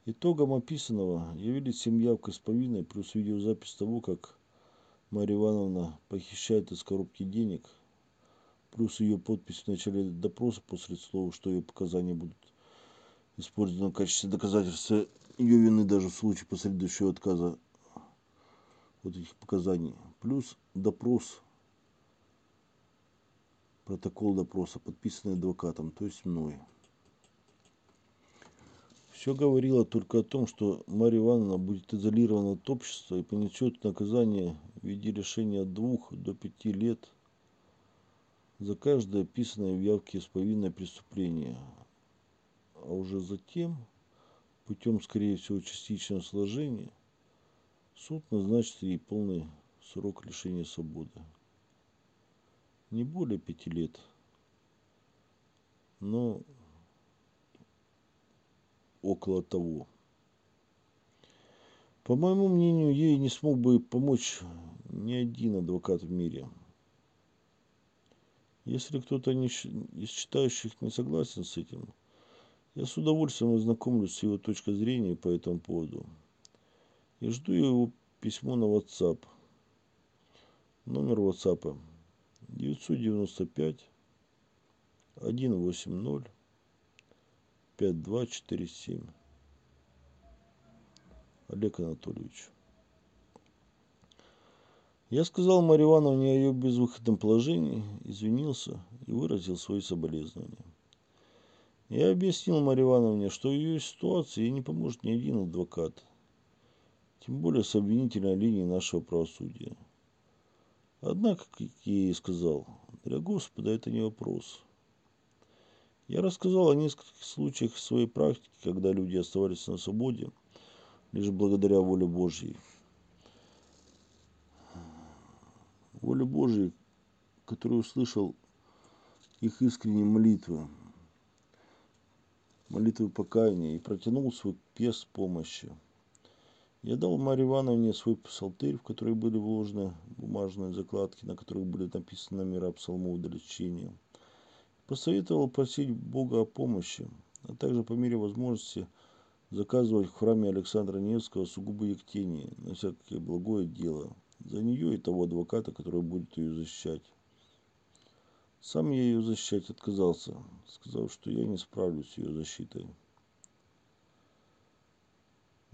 [SPEAKER 1] Итогом описанного явились семья в Касповиной плюс видеозапись того, как Марья Ивановна похищает из коробки денег, плюс ее подпись в начале допроса после слова, что ее показания будут использованы в качестве доказательства ее вины даже в случае последующего отказа вот этих показаний. Плюс допрос, протокол допроса, подписанный адвокатом, то есть мной. Все говорило только о том, что Марья Ивановна будет изолирована от общества и понесет наказание в виде лишения от двух до пяти лет за каждое описанное в явке исповинное преступление. А уже затем, путем, скорее всего, частичного сложения – Суд назначит ей полный срок лишения свободы. Не более пяти лет, но около того. По моему мнению, ей не смог бы помочь ни один адвокат в мире. Если кто-то из читающих не согласен с этим, я с удовольствием ознакомлюсь с его точкой зрения по этому поводу. И жду его письмо на WhatsApp. Номер WhatsApp 995 180 5247. Олег Анатольевич. Я сказал Марье Ивановне о ее безвыходном положении, извинился и выразил свои соболезнования. Я объяснил Марье Ивановне, что в ее ситуации ей не поможет ни один адвокат – тем более с обвинительной линии нашего правосудия. Однако, как я и сказал, для Господа это не вопрос. Я рассказал о нескольких случаях своей практики, когда люди оставались на свободе лишь благодаря воле Божьей. Воле Божьей, которую услышал их искренние молитвы, молитвы покаяния и протянул свой перст помощи. Я дал Марье Ивановне свой псалтырь, в который были вложены бумажные закладки, на которых были написаны номера псалмов для лечения. Посоветовал просить Бога о помощи, а также по мере возможности заказывать в храме Александра Невского сугубо ектение на всякое благое дело, за нее и того адвоката, который будет ее защищать. Сам я ее защищать отказался, сказав, что я не справлюсь с ее защитой.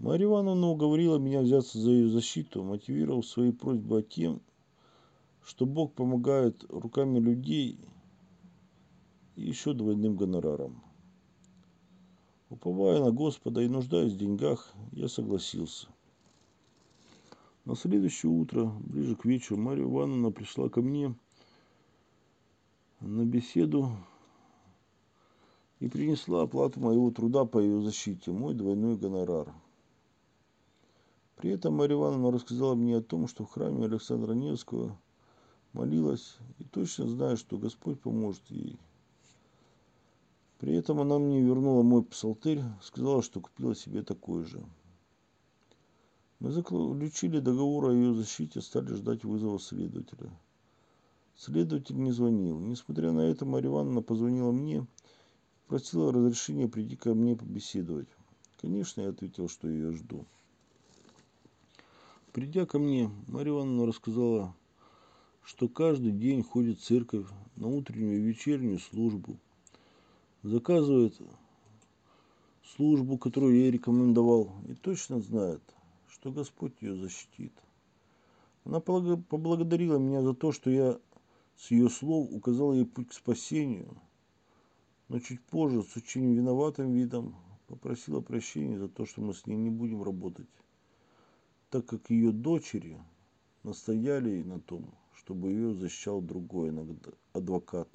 [SPEAKER 1] Марья Ивановна уговорила меня взяться за ее защиту, мотивировав свои просьбы тем, что Бог помогает руками людей и еще двойным гонораром. Уповая на Господа и нуждаясь в деньгах, я согласился. На следующее утро, ближе к вечеру, Марья Ивановна пришла ко мне на беседу и принесла оплату моего труда по ее защите, мой двойной гонорар – при этом Марья Ивановна рассказала мне о том, что в храме Александра Невского молилась и точно знает, что Господь поможет ей. При этом она мне вернула мой псалтырь, сказала, что купила себе такой же. Мы заключили договор о ее защите, стали ждать вызова следователя. Следователь не звонил. Несмотря на это, Марья Ивановна позвонила мне, просила разрешения прийти ко мне побеседовать. Конечно, я ответил, что ее жду. Придя ко мне, Марья Ивановна рассказала, что каждый день ходит в церковь на утреннюю и вечернюю службу, заказывает службу, которую я ей рекомендовал, и точно знает, что Господь ее защитит. Она поблагодарила меня за то, что я с ее слов указал ей путь к спасению, но чуть позже, с очень виноватым видом, попросила прощения за то, что мы с ней не будем работать так как ее дочери настояли на том, чтобы ее защищал другой адвокат.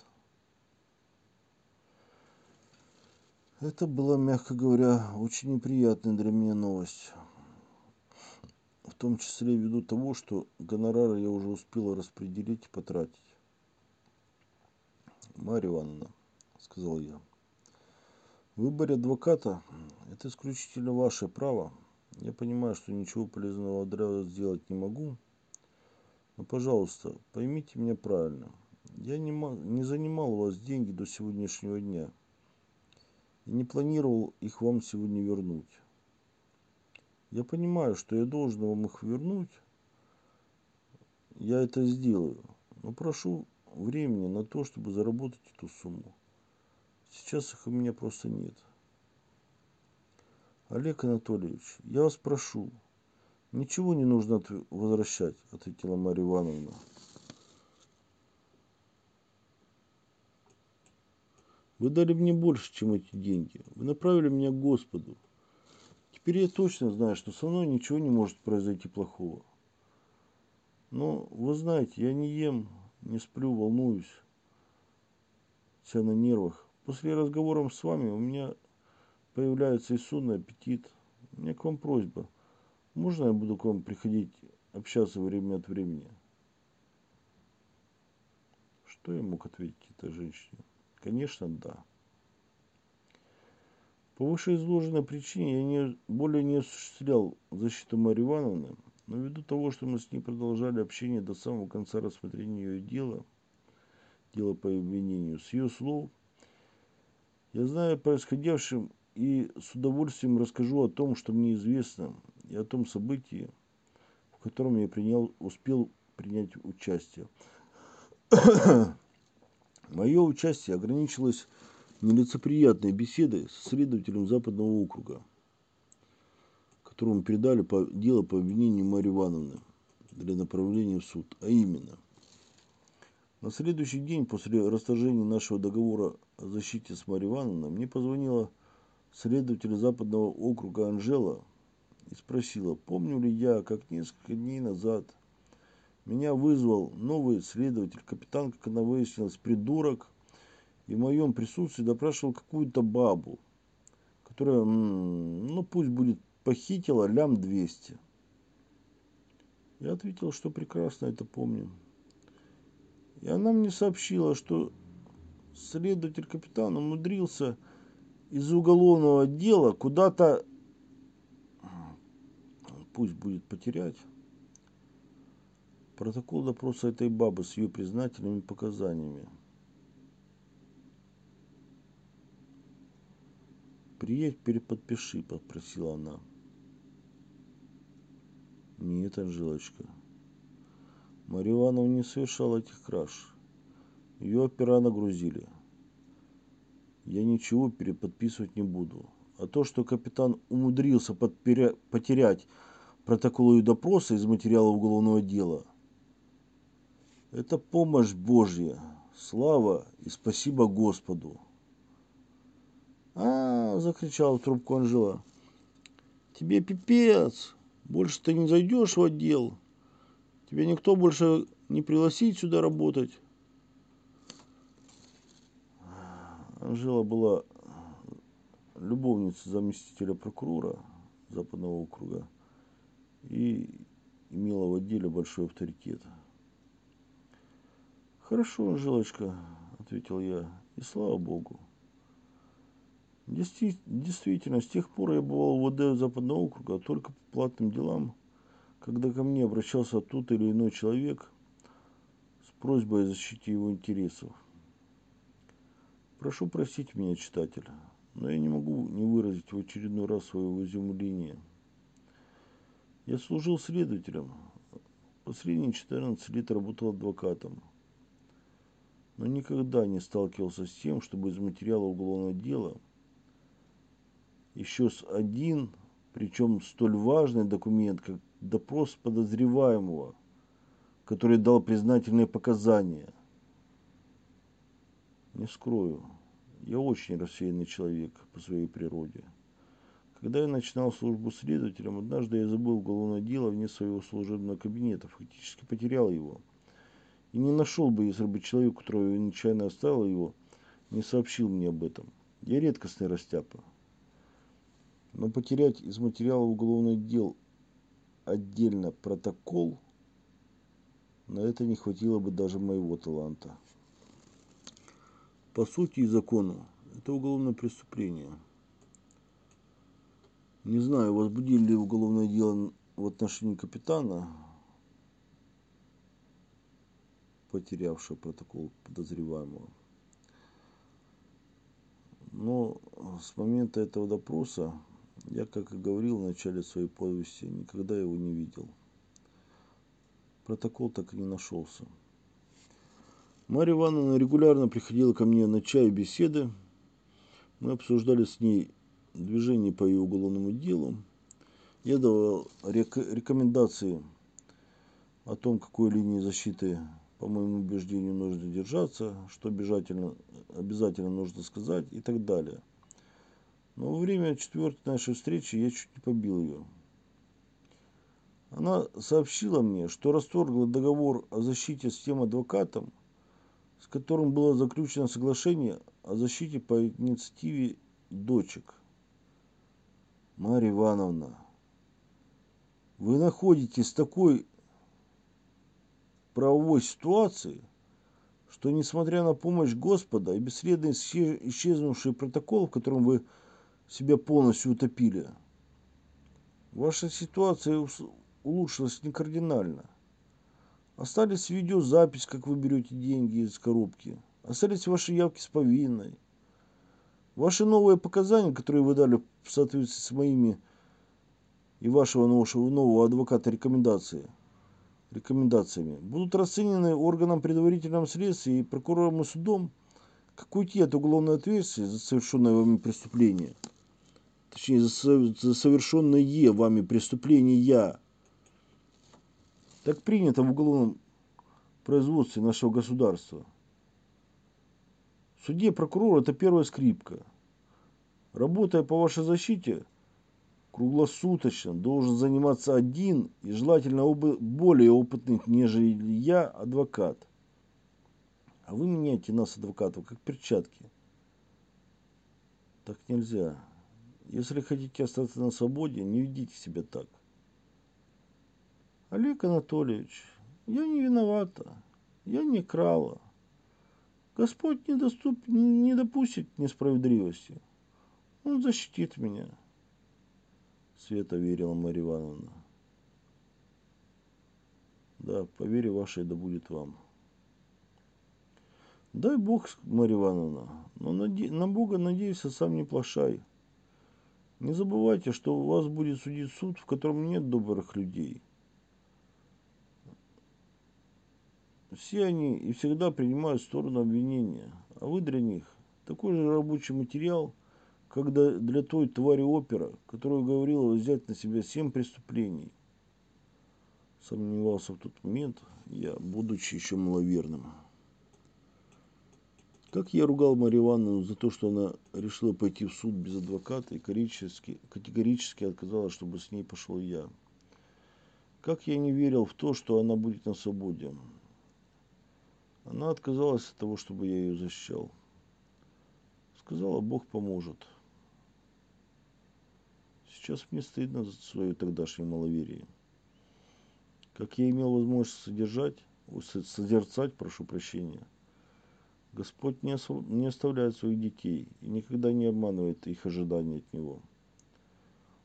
[SPEAKER 1] Это была, мягко говоря, очень неприятная для меня новость. В том числе ввиду того, что гонорары я уже успела распределить и потратить. Марья Ивановна, сказал я, выбор адвоката – это исключительно ваше право, я понимаю, что ничего полезного для сделать не могу. Но, пожалуйста, поймите меня правильно. Я не, не занимал у вас деньги до сегодняшнего дня. И не планировал их вам сегодня вернуть. Я понимаю, что я должен вам их вернуть. Я это сделаю. Но прошу времени на то, чтобы заработать эту сумму. Сейчас их у меня просто нет. Олег Анатольевич, я вас прошу, ничего не нужно возвращать, ответила Марья Ивановна. Вы дали мне больше, чем эти деньги. Вы направили меня к Господу. Теперь я точно знаю, что со мной ничего не может произойти плохого. Но вы знаете, я не ем, не сплю, волнуюсь. Вся на нервах. После разговора с вами у меня появляется и сонный аппетит. У меня к вам просьба. Можно я буду к вам приходить, общаться время от времени? Что я мог ответить этой женщине? Конечно, да. По вышеизложенной причине я не, более не осуществлял защиту Марьи Ивановны, но ввиду того, что мы с ней продолжали общение до самого конца рассмотрения ее дела, дела по обвинению, с ее слов, я знаю о происходящем и с удовольствием расскажу о том, что мне известно, и о том событии, в котором я принял, успел принять участие. Мое участие ограничилось нелицеприятной беседой с следователем Западного округа, которому передали по, дело по обвинению Марьи Ивановны для направления в суд, а именно на следующий день после расторжения нашего договора о защите с Марьей Ивановной мне позвонила следователь западного округа Анжела и спросила, помню ли я, как несколько дней назад меня вызвал новый следователь, капитан, как она выяснилась, придурок, и в моем присутствии допрашивал какую-то бабу, которая, ну пусть будет, похитила лям 200. Я ответил, что прекрасно это помню. И она мне сообщила, что следователь капитан умудрился из уголовного дела куда-то пусть будет потерять. Протокол допроса этой бабы с ее признательными показаниями. «Приедь, переподпиши», – попросила она. «Нет, Анжелочка. Марья Ивановна не совершала этих краж. Ее опера нагрузили. Я ничего переподписывать не буду. А то, что капитан умудрился потерять протокол ее допроса из материала уголовного дела, это помощь Божья. Слава и спасибо Господу. А, закричал в трубку Анжела. Тебе пипец. Больше ты не зайдешь в отдел. Тебя никто больше не пригласит сюда работать. Анжела была любовницей заместителя прокурора Западного округа и имела в отделе большой авторитет. «Хорошо, Анжелочка», — ответил я, — «и слава Богу». Действительно, с тех пор я бывал в ВД Западного округа только по платным делам, когда ко мне обращался тот или иной человек с просьбой о защите его интересов. Прошу простить меня, читатель, но я не могу не выразить в очередной раз своего изумления. Я служил следователем, последние 14 лет работал адвокатом, но никогда не сталкивался с тем, чтобы из материала уголовного дела – еще с один, причем столь важный документ, как допрос подозреваемого, который дал признательные показания. Не скрою, я очень рассеянный человек по своей природе. Когда я начинал службу следователем, однажды я забыл уголовное дело вне своего служебного кабинета, фактически потерял его. И не нашел бы, если бы человек, который я нечаянно оставил его, не сообщил мне об этом. Я редкостный растяпа. Но потерять из материала уголовных дел отдельно протокол, на это не хватило бы даже моего таланта. По сути и закону, это уголовное преступление. Не знаю, возбудили ли уголовное дело в отношении капитана, потерявшего протокол подозреваемого. Но с момента этого допроса я, как и говорил в начале своей повести, никогда его не видел. Протокол так и не нашелся. Марья Ивановна регулярно приходила ко мне на чай и беседы. Мы обсуждали с ней движение по ее уголовному делу. Я давал рек рекомендации о том, какой линии защиты, по моему убеждению, нужно держаться, что обязательно, обязательно нужно сказать и так далее – но во время четвертой нашей встречи я чуть не побил ее. Она сообщила мне, что расторгла договор о защите с тем адвокатом, с которым было заключено соглашение о защите по инициативе дочек. Марья Ивановна, вы находитесь в такой правовой ситуации, что несмотря на помощь Господа и бесследно исчезнувший протокол, в котором вы себя полностью утопили. Ваша ситуация улучшилась не кардинально. Остались видеозапись, как вы берете деньги из коробки. Остались ваши явки с повинной. Ваши новые показания, которые вы дали в соответствии с моими и вашего нового, нового адвоката рекомендации, рекомендациями, будут расценены органом предварительного следствия и прокурором и судом как уйти от уголовной ответственности за совершенное вами преступление точнее, за совершенное вами преступление. Так принято в уголовном производстве нашего государства. В суде прокурор – это первая скрипка. Работая по вашей защите, круглосуточно должен заниматься один и желательно оба более опытный, нежели я, адвокат. А вы меняете нас, адвокатов, как перчатки. Так нельзя. Если хотите остаться на свободе, не ведите себя так. Олег Анатольевич, я не виновата, я не крала. Господь не, не допустит несправедливости. Он защитит меня. Света верила Марья Ивановна. Да, по вере вашей да будет вам. Дай Бог, Марья Ивановна, но наде... на Бога надеюсь, а сам не плашай. Не забывайте, что у вас будет судить суд, в котором нет добрых людей. Все они и всегда принимают сторону обвинения, а вы для них такой же рабочий материал, как для той твари опера, которая говорила взять на себя семь преступлений. Сомневался в тот момент я, будучи еще маловерным. Как я ругал Марию Ивановну за то, что она решила пойти в суд без адвоката и категорически, категорически отказалась, чтобы с ней пошел я. Как я не верил в то, что она будет на свободе. Она отказалась от того, чтобы я ее защищал. Сказала, Бог поможет. Сейчас мне стыдно за свое тогдашнее маловерие. Как я имел возможность содержать, созерцать, прошу прощения – Господь не, оставляет своих детей и никогда не обманывает их ожидания от Него.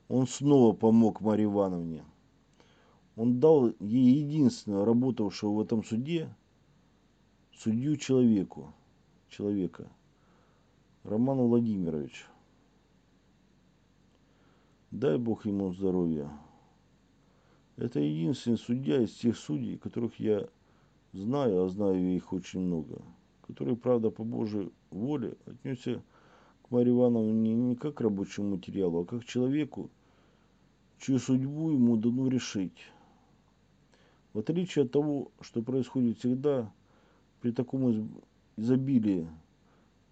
[SPEAKER 1] Он снова помог Марье Ивановне. Он дал ей единственного работавшего в этом суде судью человеку, человека, Роману Владимировичу. Дай Бог ему здоровья. Это единственный судья из тех судей, которых я знаю, а знаю их очень много – который, правда, по Божьей воле отнесся к Марье Ивановне не, как рабочему материалу, а как человеку, чью судьбу ему дано решить. В отличие от того, что происходит всегда при таком изобилии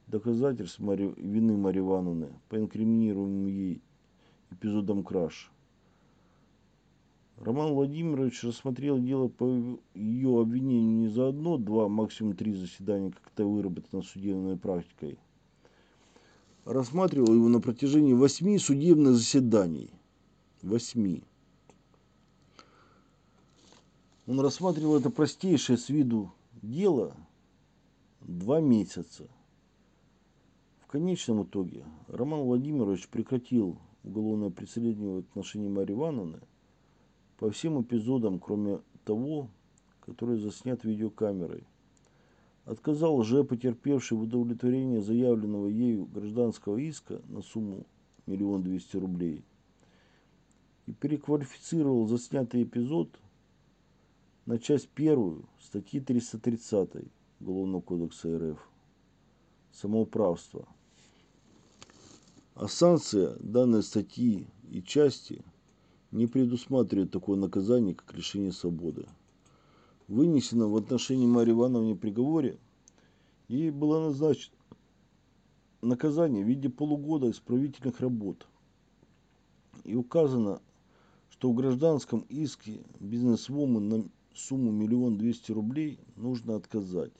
[SPEAKER 1] доказательств вины Марьи Ивановны по инкриминируемым ей эпизодам краж – Роман Владимирович рассмотрел дело по ее обвинению не за одно, два, максимум три заседания, как это выработано судебной практикой. Рассматривал его на протяжении восьми судебных заседаний. Восьми. Он рассматривал это простейшее с виду дело два месяца. В конечном итоге Роман Владимирович прекратил уголовное преследование в отношении Марьи Ивановны – по всем эпизодам, кроме того, который заснят видеокамерой. Отказал уже потерпевший в удовлетворении заявленного ею гражданского иска на сумму миллион двести рублей и переквалифицировал заснятый эпизод на часть первую статьи 330 Уголовного кодекса РФ «Самоуправство». А санкция данной статьи и части – не предусматривает такое наказание, как лишение свободы. Вынесено в отношении Марии Ивановны приговоре, ей было назначено наказание в виде полугода исправительных работ. И указано, что в гражданском иске бизнесвумен на сумму миллион двести рублей нужно отказать.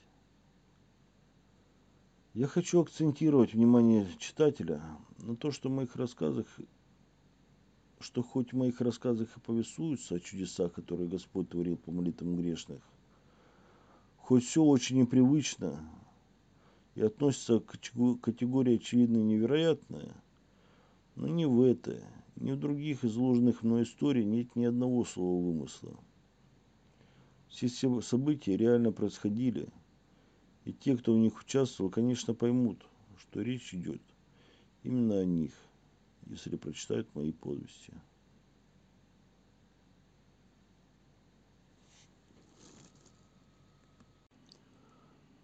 [SPEAKER 1] Я хочу акцентировать внимание читателя на то, что в моих рассказах что хоть в моих рассказах и повествуются о чудесах, которые Господь творил по молитвам грешных, хоть все очень непривычно и относится к категории очевидно невероятное, но ни в этой, ни в других изложенных мной историй нет ни одного слова вымысла. Все события реально происходили, и те, кто в них участвовал, конечно, поймут, что речь идет именно о них если прочитают мои повести.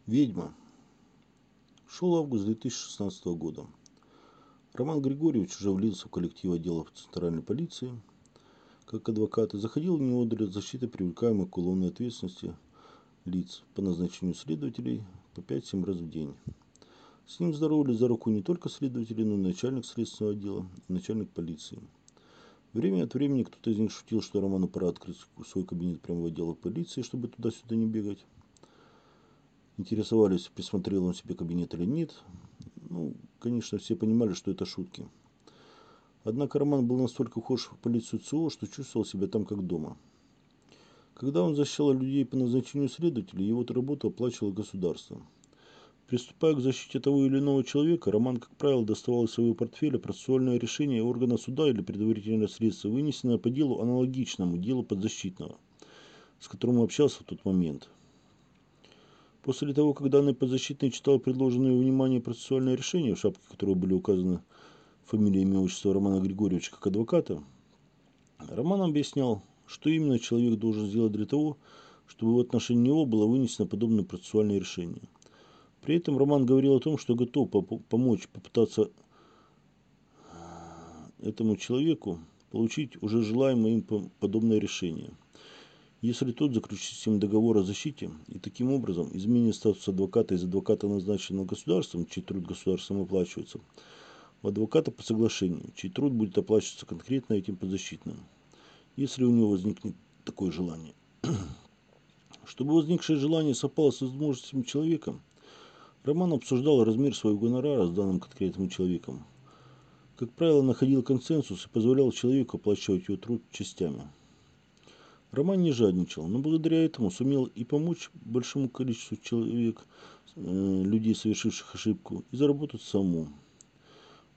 [SPEAKER 1] Ведьма. Шел август 2016 года. Роман Григорьевич уже влился в коллектив отдела Центральной полиции. Как адвокат и заходил в него для защиты привлекаемых к уголовной ответственности лиц по назначению следователей по 5-7 раз в день. С ним здоровались за руку не только следователи, но и начальник следственного отдела, начальник полиции. Время от времени кто-то из них шутил, что Роману пора открыть свой кабинет прямо в отделах полиции, чтобы туда-сюда не бегать. Интересовались, присмотрел он себе кабинет или нет. Ну, конечно, все понимали, что это шутки. Однако Роман был настолько вхож в полицию ЦО, что чувствовал себя там как дома. Когда он защищал людей по назначению следователей, его работу оплачивало государство – Приступая к защите того или иного человека, Роман, как правило, доставал из своего портфеля процессуальное решение органа суда или предварительное средство, вынесенное по делу аналогичному делу подзащитного. с которым общался в тот момент. После того, как данный подзащитный читал предложенные внимание процессуальное решение, в шапке которого были указаны фамилия, имя, отчество Романа Григорьевича как адвоката, Роман объяснял, что именно человек должен сделать для того, чтобы в отношении него было вынесено подобное процессуальное решение. При этом Роман говорил о том, что готов помочь попытаться этому человеку получить уже желаемое им подобное решение. Если тот заключит с ним договор о защите и таким образом изменит статус адвоката из адвоката, назначенного государством, чей труд государством оплачивается, в адвоката по соглашению, чей труд будет оплачиваться конкретно этим подзащитным, если у него возникнет такое желание. Чтобы возникшее желание совпало с возможностями человека, Роман обсуждал размер своего гонорара с данным конкретным человеком. Как правило, находил консенсус и позволял человеку оплачивать его труд частями. Роман не жадничал, но благодаря этому сумел и помочь большому количеству человек, э, людей, совершивших ошибку, и заработать самому.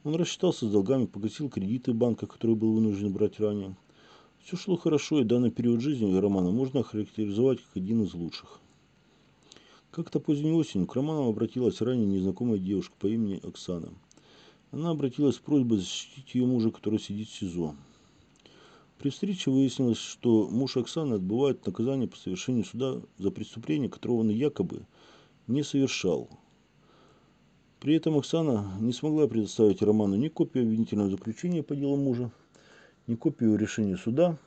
[SPEAKER 1] Он рассчитался с долгами, погасил кредиты банка, которые был вынужден брать ранее. Все шло хорошо, и данный период жизни Романа можно охарактеризовать как один из лучших. Как-то поздней осенью к Роману обратилась ранее незнакомая девушка по имени Оксана. Она обратилась с просьбой защитить ее мужа, который сидит в СИЗО. При встрече выяснилось, что муж Оксаны отбывает наказание по совершению суда за преступление, которого он якобы не совершал. При этом Оксана не смогла предоставить Роману ни копию обвинительного заключения по делу мужа, ни копию решения суда,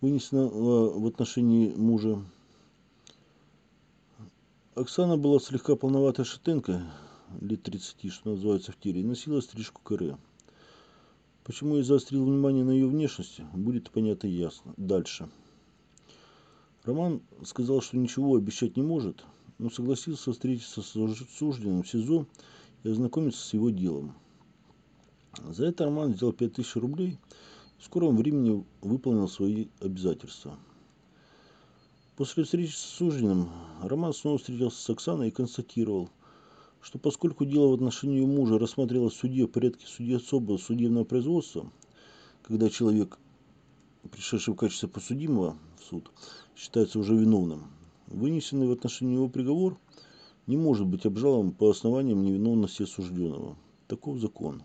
[SPEAKER 1] вынесенного в отношении мужа. Оксана была слегка полноватой шатенкой, лет 30, что называется в тире, и носила стрижку каре. Почему я заострил внимание на ее внешности, будет понятно и ясно. Дальше. Роман сказал, что ничего обещать не может, но согласился встретиться с осужденным в СИЗО и ознакомиться с его делом. За это Роман взял 5000 рублей и в скором времени выполнил свои обязательства. После встречи с осужденным Роман снова встретился с Оксаной и констатировал, что поскольку дело в отношении мужа рассматривалось в суде в порядке судьи особого судебного производства, когда человек, пришедший в качестве подсудимого в суд, считается уже виновным, вынесенный в отношении его приговор не может быть обжалован по основаниям невиновности осужденного. Таков закон.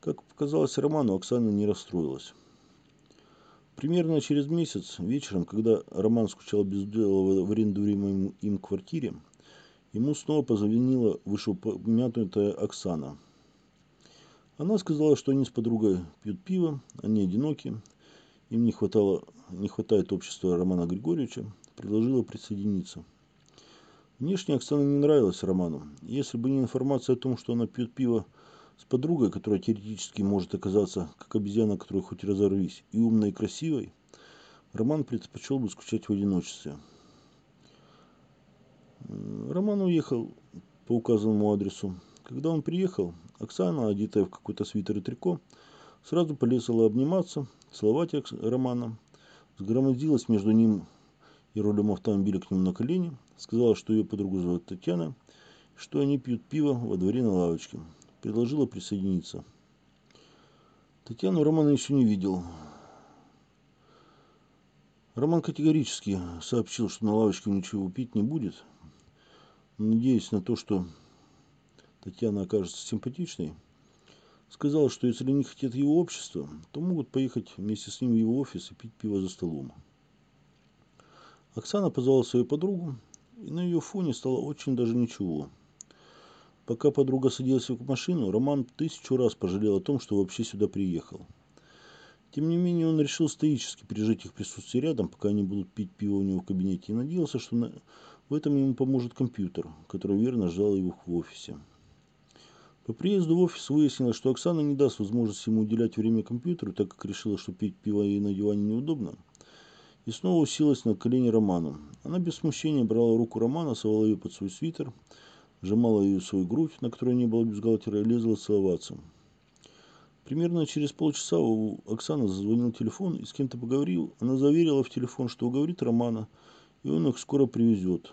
[SPEAKER 1] Как показалось Роману, Оксана не расстроилась. Примерно через месяц вечером, когда Роман скучал без дела в арендуемой им квартире, Ему снова позвонила вышеупомянутая Оксана. Она сказала, что они с подругой пьют пиво, они одиноки, им не, хватало, не хватает общества Романа Григорьевича, предложила присоединиться. Внешне Оксана не нравилась Роману. Если бы не информация о том, что она пьет пиво с подругой, которая теоретически может оказаться как обезьяна, которая хоть разорвись, и умной и красивой, Роман предпочел бы скучать в одиночестве. Роман уехал по указанному адресу. Когда он приехал, Оксана, одетая в какой-то свитер и трико, сразу полезла обниматься, целовать Романа, сгромоздилась между ним и рулем автомобиля к нему на колени, сказала, что ее подругу зовут Татьяна, что они пьют пиво во дворе на лавочке. Предложила присоединиться. Татьяну Роман еще не видел. Роман категорически сообщил, что на лавочке ничего пить не будет, надеясь на то, что Татьяна окажется симпатичной, сказал, что если не хотят его общества, то могут поехать вместе с ним в его офис и пить пиво за столом. Оксана позвала свою подругу, и на ее фоне стало очень даже ничего. Пока подруга садилась в машину, Роман тысячу раз пожалел о том, что вообще сюда приехал. Тем не менее, он решил стоически пережить их присутствие рядом, пока они будут пить пиво у него в кабинете, и надеялся, что на в этом ему поможет компьютер, который верно ждал его в офисе. По приезду в офис выяснилось, что Оксана не даст возможности ему уделять время компьютеру, так как решила, что пить пиво ей на диване неудобно. И снова уселась на колени Роману. Она без смущения брала руку Романа, совала ее под свой свитер, сжимала ее свою грудь, на которой не было бюстгальтера, и лезла целоваться. Примерно через полчаса у Оксаны зазвонил телефон и с кем-то поговорил. Она заверила в телефон, что уговорит Романа – и он их скоро привезет.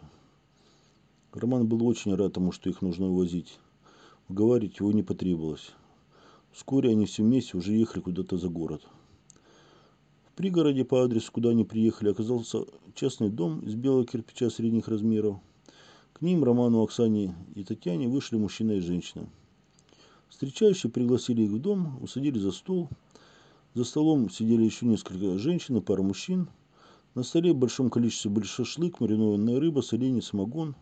[SPEAKER 1] Роман был очень рад тому, что их нужно увозить. Уговаривать его не потребовалось. Вскоре они все вместе уже ехали куда-то за город. В пригороде по адресу, куда они приехали, оказался частный дом из белого кирпича средних размеров. К ним, Роману, Оксане и Татьяне, вышли мужчина и женщина. Встречающие пригласили их в дом, усадили за стол. За столом сидели еще несколько женщин и пара мужчин. На столе в большом количестве были шашлык, маринованная рыба, соленье, самогон.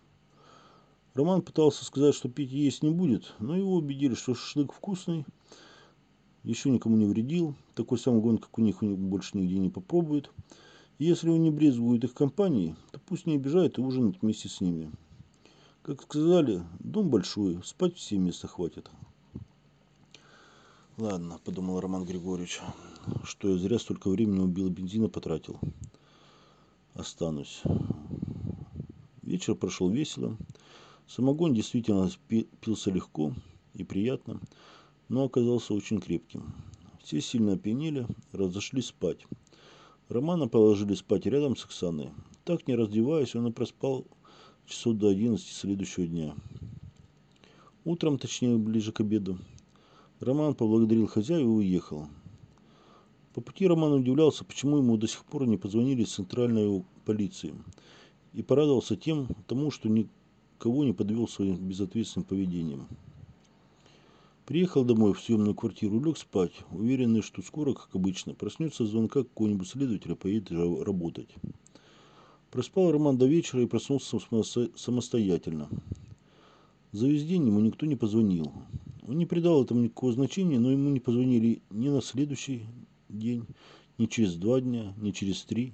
[SPEAKER 1] Роман пытался сказать, что пить и есть не будет, но его убедили, что шашлык вкусный, еще никому не вредил, такой самогон, как у них, у них больше нигде не попробует. И если он не брезгует их компанией, то пусть не обижает и ужинает вместе с ними. Как сказали, дом большой, спать все места хватит. Ладно, подумал Роман Григорьевич, что я зря столько времени убил, бензина потратил. Останусь. Вечер прошел весело. Самогон действительно пился легко и приятно но оказался очень крепким. Все сильно опьянели, разошлись спать. Романа положили спать рядом с Оксаной. Так, не раздеваясь, он и проспал часов до 11 следующего дня. Утром, точнее, ближе к обеду, Роман поблагодарил хозяина и уехал. По пути Роман удивлялся, почему ему до сих пор не позвонили из центральной полиции, и порадовался тем, тому, что никого не подвел своим безответственным поведением. Приехал домой в съемную квартиру, лег спать, уверенный, что скоро, как обычно, проснется звонка какого-нибудь следователя, поедет работать. Проспал Роман до вечера и проснулся самостоятельно. За весь день ему никто не позвонил. Он не придал этому никакого значения, но ему не позвонили ни на следующий день, ни через два дня, ни через три.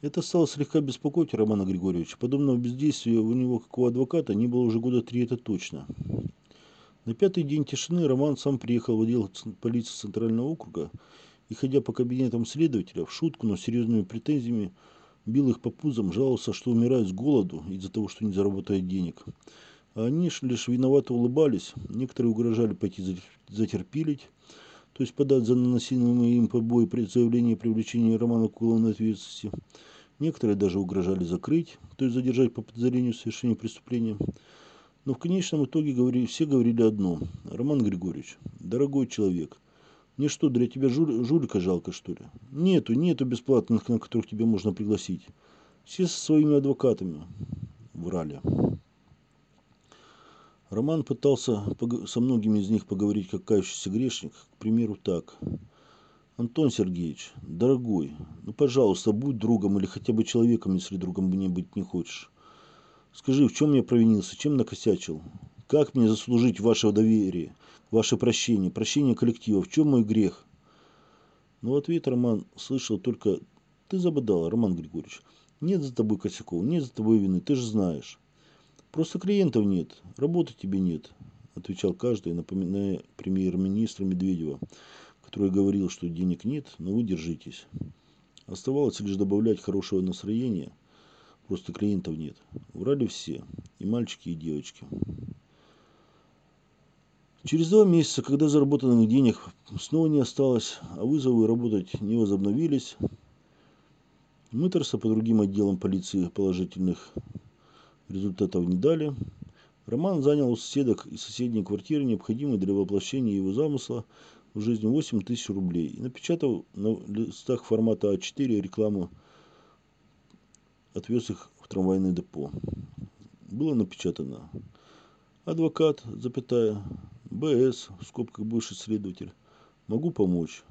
[SPEAKER 1] Это стало слегка беспокоить Романа Григорьевича. Подобного бездействия у него, как у адвоката, не было уже года три, это точно. На пятый день тишины Роман сам приехал в отдел полиции Центрального округа и, ходя по кабинетам следователя, в шутку, но с серьезными претензиями, бил их по пузам, жаловался, что умирает с голоду из-за того, что не заработает денег. А они лишь виновато улыбались, некоторые угрожали пойти затерпилить, то есть подать за наносимые им побои при заявлении о привлечении Романа к уголовной ответственности. Некоторые даже угрожали закрыть, то есть задержать по подозрению в совершении преступления. Но в конечном итоге говорили, все говорили одно. Роман Григорьевич, дорогой человек, мне что, для тебя жуль, жулика жалко, что ли? Нету, нету бесплатных, на которых тебя можно пригласить. Все со своими адвокатами врали. Роман пытался со многими из них поговорить как кающийся грешник, к примеру, так. Антон Сергеевич, дорогой, ну, пожалуйста, будь другом или хотя бы человеком, если другом мне быть не хочешь. Скажи, в чем я провинился, чем накосячил? Как мне заслужить ваше доверие, ваше прощение, прощение коллектива? В чем мой грех? Но в ответ Роман слышал только «Ты забодал, Роман Григорьевич. Нет за тобой косяков, нет за тобой вины, ты же знаешь. Просто клиентов нет, работы тебе нет», отвечал каждый, напоминая премьер-министра Медведева, который говорил, что денег нет, но вы держитесь. Оставалось лишь добавлять хорошего настроения – Просто клиентов нет. Врали все. И мальчики, и девочки. Через два месяца, когда заработанных денег снова не осталось, а вызовы работать не возобновились, Мыторса по другим отделам полиции положительных результатов не дали. Роман занял у соседок из соседней квартиры необходимые для воплощения его замысла в жизни 8 тысяч рублей и напечатал на листах формата А4 рекламу отвез их в трамвайное депо. Было напечатано «Адвокат, запятая, БС, в скобках бывший следователь, могу помочь.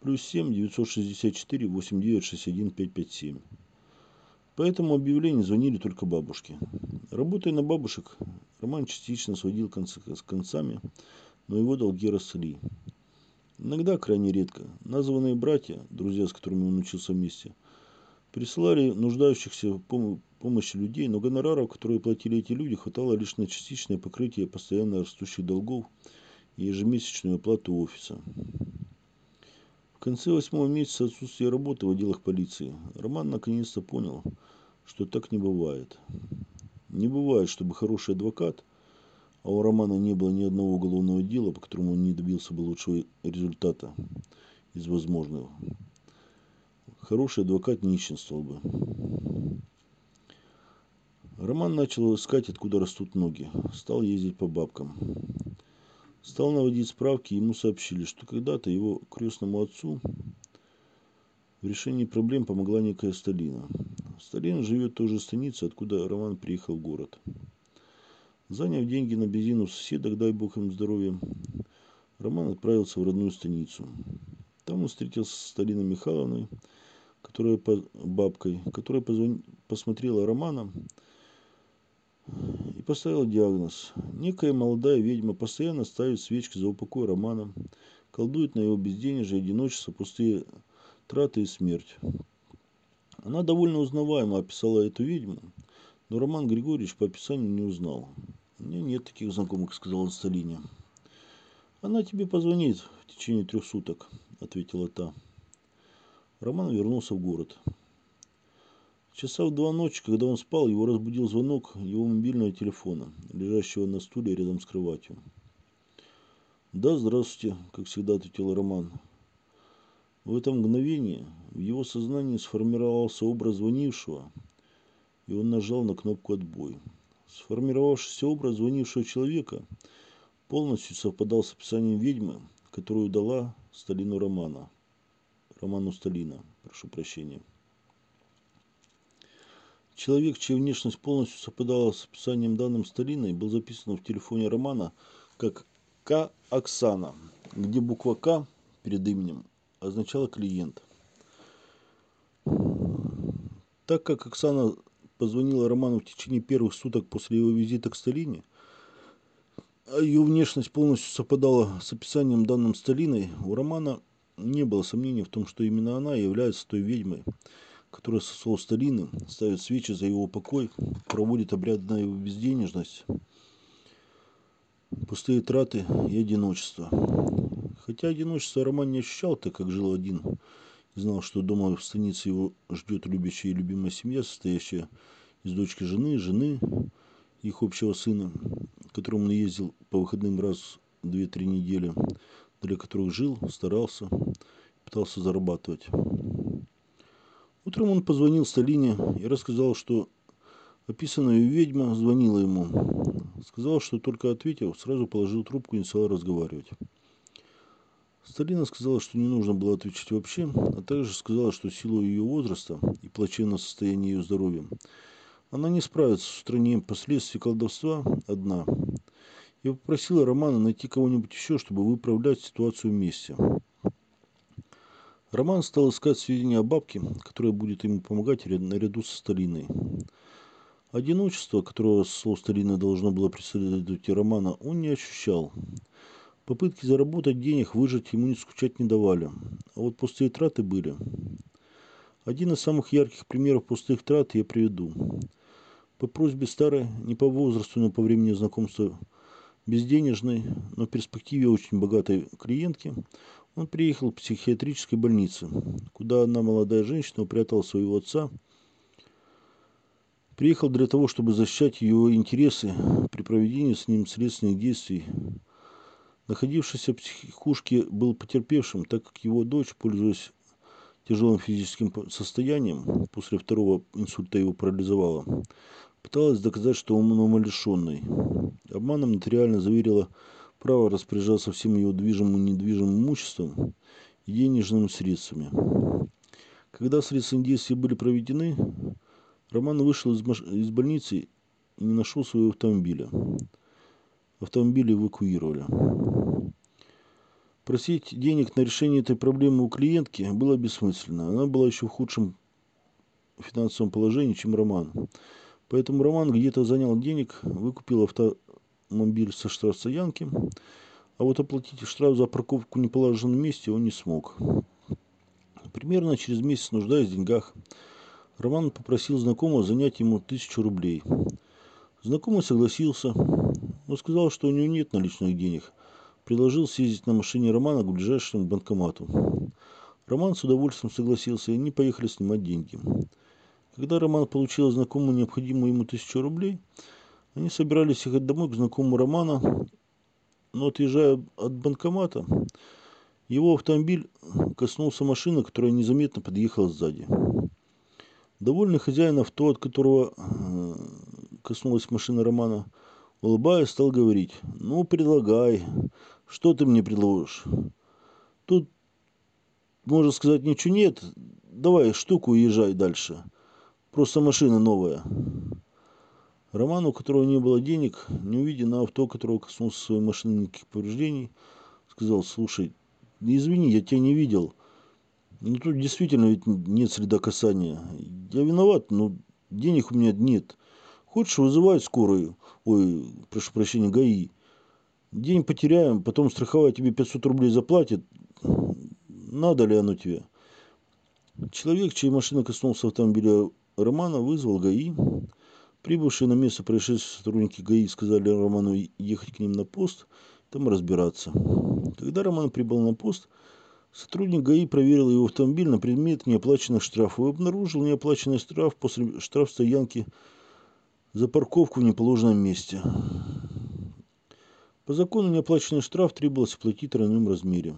[SPEAKER 1] Плюс 7 964 89 61 557». По этому объявлению звонили только бабушки. Работая на бабушек, Роман частично сводил концы с концами, но его долги росли. Иногда, крайне редко, названные братья, друзья, с которыми он учился вместе – Присылали нуждающихся в помощи людей, но гонораров, которые платили эти люди, хватало лишь на частичное покрытие постоянно растущих долгов и ежемесячную оплату офиса. В конце восьмого месяца отсутствия работы в отделах полиции Роман наконец-то понял, что так не бывает. Не бывает, чтобы хороший адвокат, а у Романа не было ни одного уголовного дела, по которому он не добился бы лучшего результата из возможного, Хороший адвокат нищенствовал бы. Роман начал искать, откуда растут ноги. Стал ездить по бабкам. Стал наводить справки, ему сообщили, что когда-то его крестному отцу В решении проблем помогла некая Сталина. Сталин живет в той же станице, откуда Роман приехал в город. Заняв деньги на бензин у соседок, дай бог им здоровья, Роман отправился в родную станицу. Там он встретился с Сталиной Михайловной, которая бабкой, которая позвон, посмотрела Романа и поставила диагноз. Некая молодая ведьма постоянно ставит свечки за упокой Романа, колдует на его безденежье, одиночество, пустые траты и смерть. Она довольно узнаваемо описала эту ведьму, но Роман Григорьевич по описанию не узнал. «У меня нет таких знакомых», — сказала Сталине. «Она тебе позвонит в течение трех суток», — ответила та. Роман вернулся в город. Часа в два ночи, когда он спал, его разбудил звонок его мобильного телефона, лежащего на стуле рядом с кроватью. «Да, здравствуйте», – как всегда ответил Роман. В это мгновение в его сознании сформировался образ звонившего, и он нажал на кнопку «Отбой». Сформировавшийся образ звонившего человека полностью совпадал с описанием ведьмы, которую дала Сталину Романа. Роману Сталина, прошу прощения. Человек, чья внешность полностью совпадала с описанием данным Сталиной, был записан в телефоне Романа как К. Оксана, где буква К перед именем означала клиент. Так как Оксана позвонила Роману в течение первых суток после его визита к Сталине, а ее внешность полностью совпадала с описанием данным Сталиной, у Романа не было сомнений в том, что именно она является той ведьмой, которая со слов Сталины ставит свечи за его покой, проводит обряд на его безденежность, пустые траты и одиночество. Хотя одиночество Роман не ощущал, так как жил один, и знал, что дома в станице его ждет любящая и любимая семья, состоящая из дочки жены, жены, их общего сына, к которому он ездил по выходным раз в 2-3 недели, для которых жил, старался, пытался зарабатывать. Утром он позвонил Сталине и рассказал, что описанная ведьма звонила ему. Сказал, что только ответил, сразу положил трубку и не стал разговаривать. Сталина сказала, что не нужно было отвечать вообще, а также сказала, что силу ее возраста и плачевное состояние ее здоровья она не справится с устранением последствий колдовства одна. Я попросила Романа найти кого-нибудь еще, чтобы выправлять ситуацию вместе. Роман стал искать сведения о бабке, которая будет ему помогать наряду со Сталиной. Одиночество, которого, с слов Сталины, должно было преследовать и Романа, он не ощущал. Попытки заработать денег, выжить ему не скучать не давали. А вот пустые траты были. Один из самых ярких примеров пустых трат я приведу. По просьбе старой, не по возрасту, но по времени знакомства безденежной, но в перспективе очень богатой клиентки, он приехал в психиатрической больнице, куда одна молодая женщина упрятала своего отца. Приехал для того, чтобы защищать ее интересы при проведении с ним следственных действий. Находившийся в психушке был потерпевшим, так как его дочь, пользуясь тяжелым физическим состоянием, после второго инсульта его парализовала, пыталась доказать, что он умалишенный. Обманом нотариально заверила право распоряжаться всем его движимым и недвижимым имуществом и денежными средствами. Когда следственные действия были проведены, Роман вышел из, маш... из больницы и не нашел своего автомобиля. Автомобиль эвакуировали. Просить денег на решение этой проблемы у клиентки было бессмысленно. Она была еще в худшем финансовом положении, чем Роман. Поэтому Роман где-то занял денег, выкупил автомобиль со штрафстоянки, а вот оплатить штраф за парковку в неположенном месте он не смог. Примерно через месяц, нуждаясь в деньгах, Роман попросил знакомого занять ему тысячу рублей. Знакомый согласился, но сказал, что у него нет наличных денег. Предложил съездить на машине Романа к ближайшему банкомату. Роман с удовольствием согласился, и они поехали снимать деньги. Когда Роман получил знакомую необходимую ему тысячу рублей, они собирались ехать домой к знакомому Романа, но отъезжая от банкомата, его автомобиль коснулся машины, которая незаметно подъехала сзади. Довольный хозяин авто, от которого э, коснулась машина Романа, улыбаясь, стал говорить, ну, предлагай, что ты мне предложишь? Тут, можно сказать, ничего нет, давай штуку и езжай дальше. Просто машина новая. Роман, у которого не было денег, не увидя на авто, которого коснулся своей машины никаких повреждений, сказал, слушай, извини, я тебя не видел. Ну тут действительно ведь нет следа касания. Я виноват, но денег у меня нет. Хочешь, вызывай скорую, ой, прошу прощения, ГАИ. День потеряем, потом страховая тебе 500 рублей заплатит. Надо ли оно тебе? Человек, чья машина коснулся автомобиля Романа, вызвал ГАИ. Прибывшие на место происшествия сотрудники ГАИ сказали Роману ехать к ним на пост, там разбираться. Когда Роман прибыл на пост, сотрудник ГАИ проверил его автомобиль на предмет неоплаченных штрафов и обнаружил неоплаченный штраф после штрафстоянки за парковку в неположенном месте. По закону неоплаченный штраф требовалось платить в тройном размере.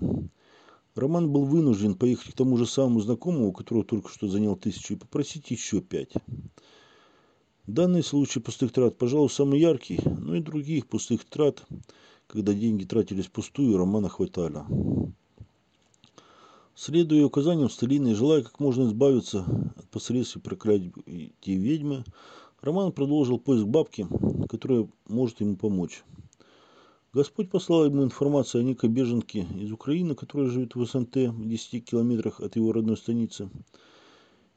[SPEAKER 1] Роман был вынужден поехать к тому же самому знакомому, у которого только что занял тысячу, и попросить еще пять. Данный случай пустых трат, пожалуй, самый яркий, но и других пустых трат, когда деньги тратились пустую, Романа хватало. Следуя указаниям Сталина и желая как можно избавиться от последствий проклятия ведьмы, Роман продолжил поиск бабки, которая может ему помочь. Господь послал ему информацию о некой беженке из Украины, которая живет в СНТ в 10 километрах от его родной станицы.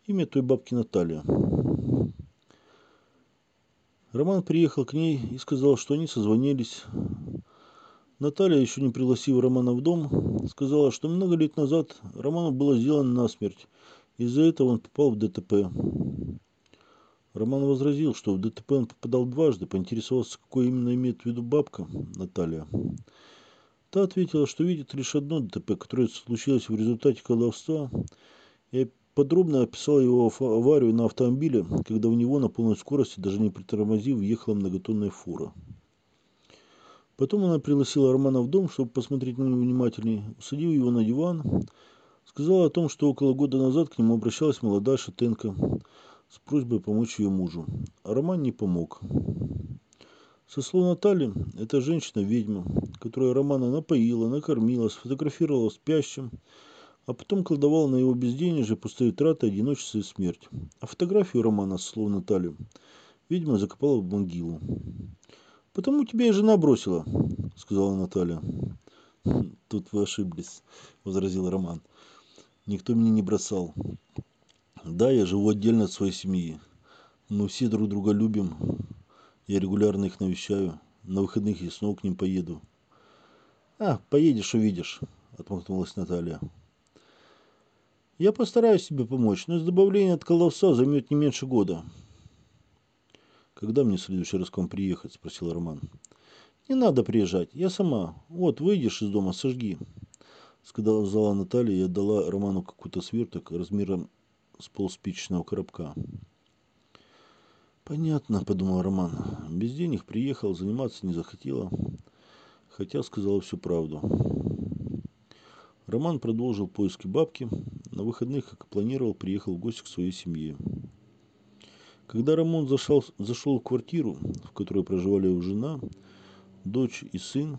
[SPEAKER 1] Имя той бабки Наталья. Роман приехал к ней и сказал, что они созвонились. Наталья, еще не пригласив Романа в дом, сказала, что много лет назад Роману было сделано насмерть. Из-за этого он попал в ДТП. Роман возразил, что в ДТП он попадал дважды, поинтересовался, какой именно имеет в виду бабка Наталья. Та ответила, что видит лишь одно ДТП, которое случилось в результате колдовства, и подробно описал его аварию на автомобиле, когда в него на полной скорости, даже не притормозив, въехала многотонная фура. Потом она пригласила Романа в дом, чтобы посмотреть на него внимательнее, усадив его на диван, сказала о том, что около года назад к нему обращалась молодая шатенка с просьбой помочь ее мужу. А Роман не помог. Со слов Натальи, эта женщина-ведьма, которая Романа напоила, накормила, сфотографировала спящим, а потом колдовал на его безденежье, пустые траты, одиночество и смерть. А фотографию романа, словно слов Натальи, видимо, закопала в могилу. «Потому тебя и жена бросила», — сказала Наталья. «Тут вы ошиблись», — возразил Роман. «Никто меня не бросал. Да, я живу отдельно от своей семьи. Мы все друг друга любим. Я регулярно их навещаю. На выходных я снова к ним поеду». «А, поедешь, увидишь», — отмахнулась Наталья. Я постараюсь тебе помочь, но избавление от колдовства займет не меньше года. Когда мне в следующий раз к вам приехать? Спросил Роман. Не надо приезжать, я сама. Вот, выйдешь из дома, сожги. Сказала Наталья и отдала Роману какой-то сверток размером с полспичечного коробка. Понятно, подумал Роман. Без денег приехал, заниматься не захотела. Хотя сказала всю правду. Роман продолжил поиски бабки. На выходных, как и планировал, приехал в гости к своей семье. Когда Роман зашел, зашел в квартиру, в которой проживали его жена, дочь и сын,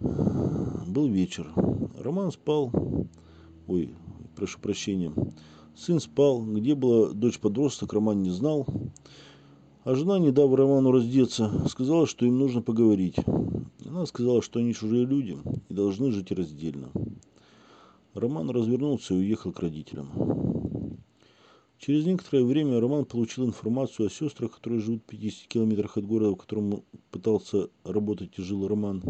[SPEAKER 1] был вечер. Роман спал. Ой, прошу прощения. Сын спал. Где была дочь-подросток, Роман не знал. А жена, не дав Роману раздеться, сказала, что им нужно поговорить. Она сказала, что они чужие люди и должны жить раздельно. Роман развернулся и уехал к родителям. Через некоторое время Роман получил информацию о сестрах, которые живут в 50 километрах от города, в котором пытался работать и жил Роман.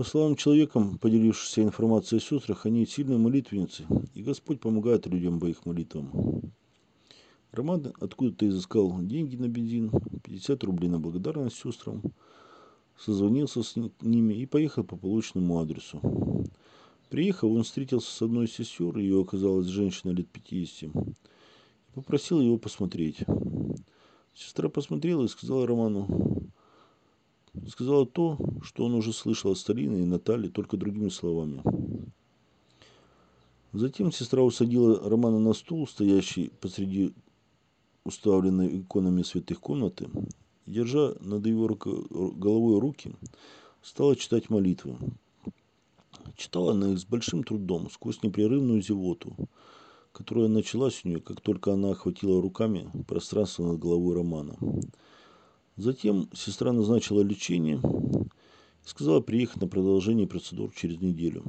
[SPEAKER 1] По словам человека, поделившихся информацией о сестрах, они сильные молитвенницы, и Господь помогает людям по их молитвам. Роман откуда-то изыскал деньги на бензин, 50 рублей на благодарность сестрам, созвонился с ними и поехал по полученному адресу. Приехав, он встретился с одной из сестер, ее оказалась женщина лет 50, и попросил его посмотреть. Сестра посмотрела и сказала Роману, сказала то, что он уже слышал от Сталины и Натальи, только другими словами. Затем сестра усадила Романа на стул, стоящий посреди уставленной иконами святых комнаты, держа над его головой руки, стала читать молитвы. Читала она их с большим трудом, сквозь непрерывную зевоту, которая началась у нее, как только она охватила руками пространство над головой Романа. Затем сестра назначила лечение и сказала приехать на продолжение процедур через неделю.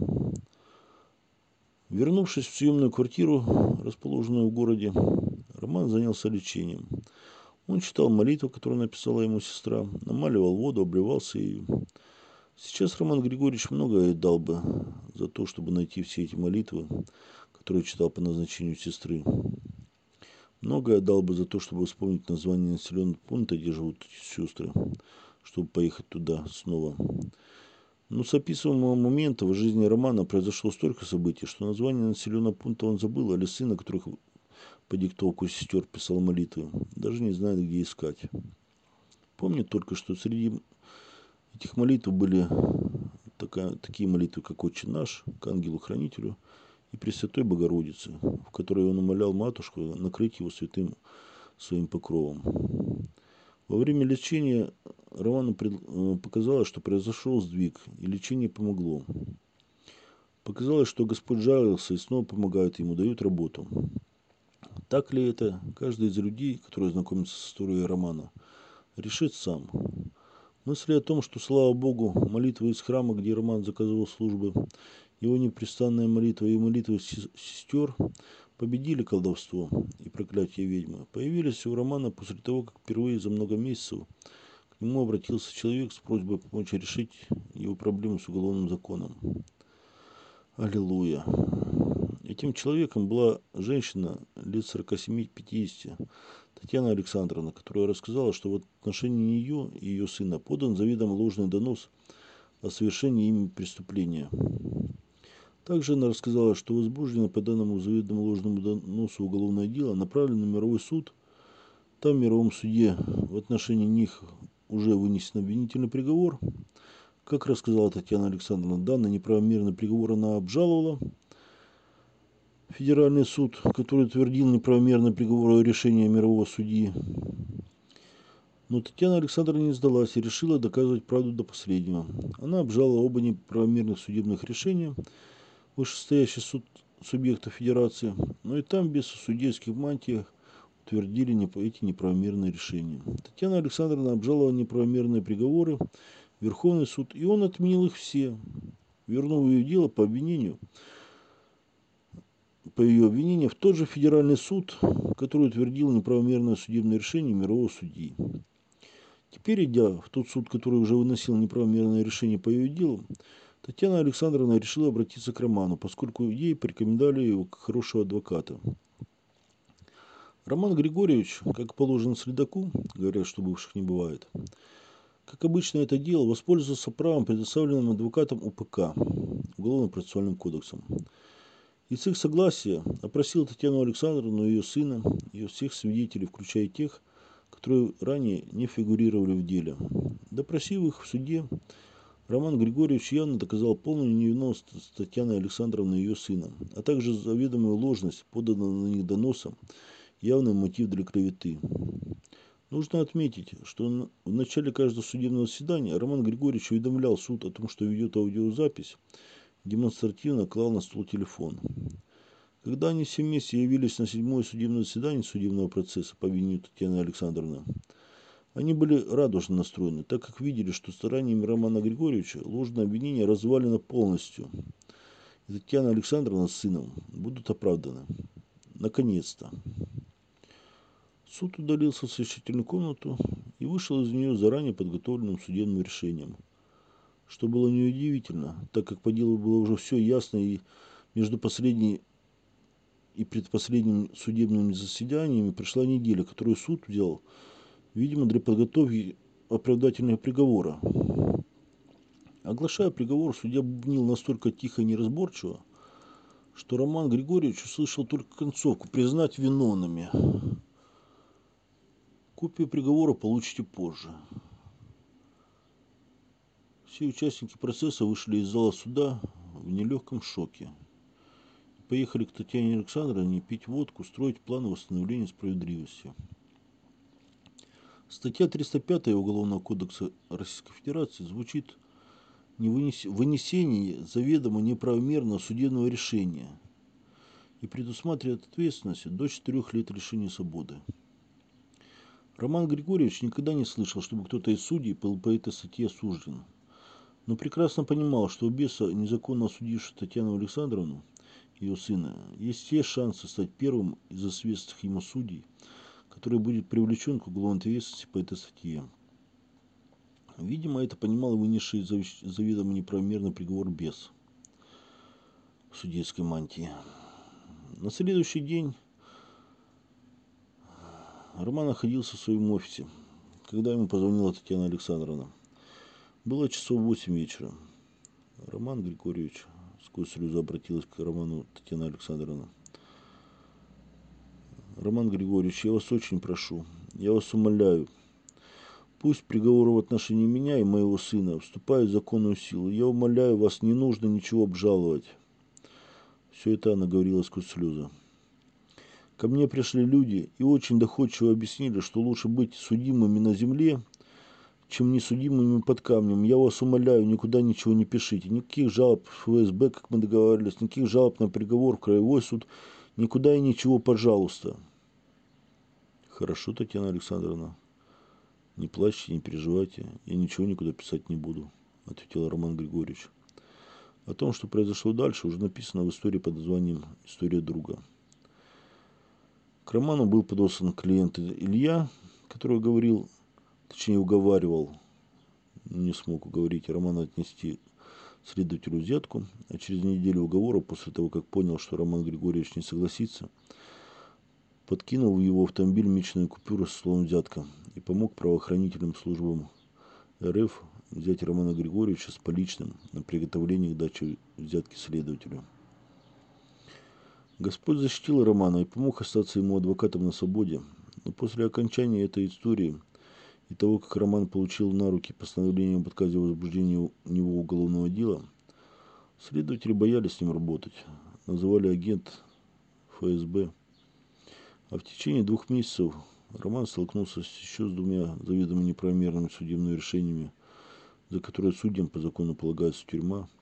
[SPEAKER 1] Вернувшись в съемную квартиру, расположенную в городе, Роман занялся лечением. Он читал молитву, которую написала ему сестра, намаливал воду, обливался ею. Сейчас Роман Григорьевич многое дал бы за то, чтобы найти все эти молитвы, которые читал по назначению сестры. Многое дал бы за то, чтобы вспомнить название населенного пункта, где живут сестры, чтобы поехать туда снова. Но с описываемого момента в жизни Романа произошло столько событий, что название населенного пункта он забыл, а ли сына, которых по диктовку сестер писал молитвы, даже не знает, где искать. Помнит только, что среди этих молитв были такая, такие молитвы, как «Отче наш», к ангелу-хранителю – и Пресвятой Богородицы, в которой он умолял матушку накрыть его святым своим покровом. Во время лечения Роману э, показалось, что произошел сдвиг, и лечение помогло. Показалось, что Господь жалился и снова помогает ему, дает работу. Так ли это, каждый из людей, которые знакомится с историей Романа, решит сам. Мысли о том, что, слава Богу, молитвы из храма, где Роман заказывал службы, его непрестанная молитва и молитвы сестер победили колдовство и проклятие ведьмы. Появились у Романа после того, как впервые за много месяцев к нему обратился человек с просьбой помочь решить его проблему с уголовным законом. Аллилуйя. Этим человеком была женщина лет 47-50, Татьяна Александровна, которая рассказала, что в отношении нее и ее сына подан заведомо ложный донос о совершении ими преступления. Также она рассказала, что возбуждено по данному заведомо ложному доносу уголовное дело направлено на мировой суд. Там в мировом суде в отношении них уже вынесен обвинительный приговор. Как рассказала Татьяна Александровна, данный неправомерный приговор она обжаловала. Федеральный суд, который утвердил неправомерный приговор решения мирового судьи. Но Татьяна Александровна не сдалась и решила доказывать правду до последнего. Она обжаловала оба неправомерных судебных решения – вышестоящий суд субъекта федерации, но и там без судейских мантий утвердили эти неправомерные решения. Татьяна Александровна обжаловала неправомерные приговоры в Верховный суд, и он отменил их все, вернув ее дело по обвинению по ее обвинению в тот же федеральный суд, который утвердил неправомерное судебное решение мирового судьи. Теперь, идя в тот суд, который уже выносил неправомерное решение по ее делу, Татьяна Александровна решила обратиться к Роману, поскольку ей порекомендовали его как хорошего адвоката. Роман Григорьевич, как положено следаку, говорят, что бывших не бывает, как обычно это дело, воспользовался правом, предоставленным адвокатом УПК, Уголовно-процессуальным кодексом. И с их согласия опросил Татьяну Александровну, ее сына, и всех свидетелей, включая тех, которые ранее не фигурировали в деле. Допросив их в суде, Роман Григорьевич явно доказал полную невиновность Татьяны Александровны и ее сына, а также заведомую ложность, поданного на них доносом, явный мотив для клеветы. Нужно отметить, что в начале каждого судебного заседания Роман Григорьевич уведомлял суд о том, что ведет аудиозапись, демонстративно клал на стол телефон. Когда они все вместе явились на седьмое судебное заседание судебного процесса по обвинению Татьяны Александровны, они были радужно настроены, так как видели, что стараниями Романа Григорьевича ложное обвинение развалено полностью. И Татьяна Александровна с сыном будут оправданы. Наконец-то. Суд удалился в совещательную комнату и вышел из нее заранее подготовленным судебным решением. Что было неудивительно, так как по делу было уже все ясно и между последней и предпоследним судебными заседаниями пришла неделя, которую суд взял видимо, для подготовки оправдательного приговора. Оглашая приговор, судья бубнил настолько тихо и неразборчиво, что Роман Григорьевич услышал только концовку «признать виновными». Копию приговора получите позже. Все участники процесса вышли из зала суда в нелегком шоке. Поехали к Татьяне Александровне пить водку, строить планы восстановления справедливости. Статья 305 Уголовного кодекса Российской Федерации звучит вынесение заведомо неправомерного судебного решения и предусматривает ответственность до 4 лет лишения свободы. Роман Григорьевич никогда не слышал, чтобы кто-то из судей был по этой статье осужден, но прекрасно понимал, что у беса, незаконно осудившего Татьяну Александровну, ее сына, есть все шансы стать первым из известных ему судей, который будет привлечен к уголовной ответственности по этой статье. Видимо, это понимал и вынесший заведомо неправомерный приговор без судейской мантии. На следующий день Роман находился в своем офисе, когда ему позвонила Татьяна Александровна. Было часов восемь вечера. Роман Григорьевич сквозь слезы обратилась к Роману Татьяна Александровна. Роман Григорьевич, я вас очень прошу, я вас умоляю, пусть приговор в отношении меня и моего сына вступает в законную силу. Я умоляю вас, не нужно ничего обжаловать. Все это она говорила сквозь слезы. Ко мне пришли люди и очень доходчиво объяснили, что лучше быть судимыми на земле, чем несудимыми под камнем. Я вас умоляю, никуда ничего не пишите. Никаких жалоб в ФСБ, как мы договаривались, никаких жалоб на приговор в Краевой суд. Никуда и ничего, пожалуйста. Хорошо, Татьяна Александровна. Не плачьте, не переживайте. Я ничего никуда писать не буду, ответил Роман Григорьевич. О том, что произошло дальше, уже написано в истории под названием «История друга». К Роману был подослан клиент Илья, который говорил, точнее уговаривал, не смог уговорить Романа отнести следователю взятку, а через неделю уговора, после того, как понял, что Роман Григорьевич не согласится, подкинул в его автомобиль мечную купюру со словом «взятка» и помог правоохранительным службам РФ взять Романа Григорьевича с поличным на приготовление к даче взятки следователю. Господь защитил Романа и помог остаться ему адвокатом на свободе. Но после окончания этой истории и того, как Роман получил на руки постановление об отказе в возбуждении у него уголовного дела, следователи боялись с ним работать, называли агент ФСБ. А в течение двух месяцев Роман столкнулся еще с двумя заведомо неправомерными судебными решениями, за которые судьям по закону полагается тюрьма –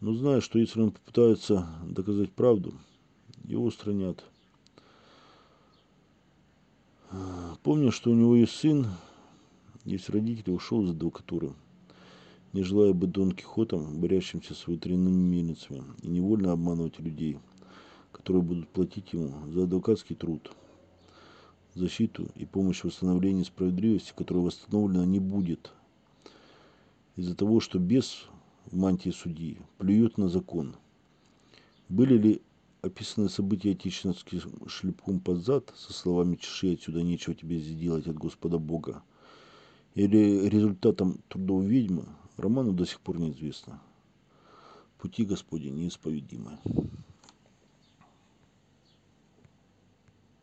[SPEAKER 1] но зная, что если он попытается доказать правду, его устранят. Помню, что у него есть сын, есть родители, ушел из адвокатуры, не желая быть Дон Кихотом, борящимся с ветряными мельницами, и невольно обманывать людей, которые будут платить ему за адвокатский труд, защиту и помощь в восстановлении справедливости, которая восстановлена не будет из-за того, что без в мантии судьи, плюют на закон. Были ли описаны события отечественским шлепком под зад со словами «чеши отсюда нечего тебе здесь делать от Господа Бога» или результатом трудов ведьмы, Роману до сих пор неизвестно. Пути Господи неисповедимы.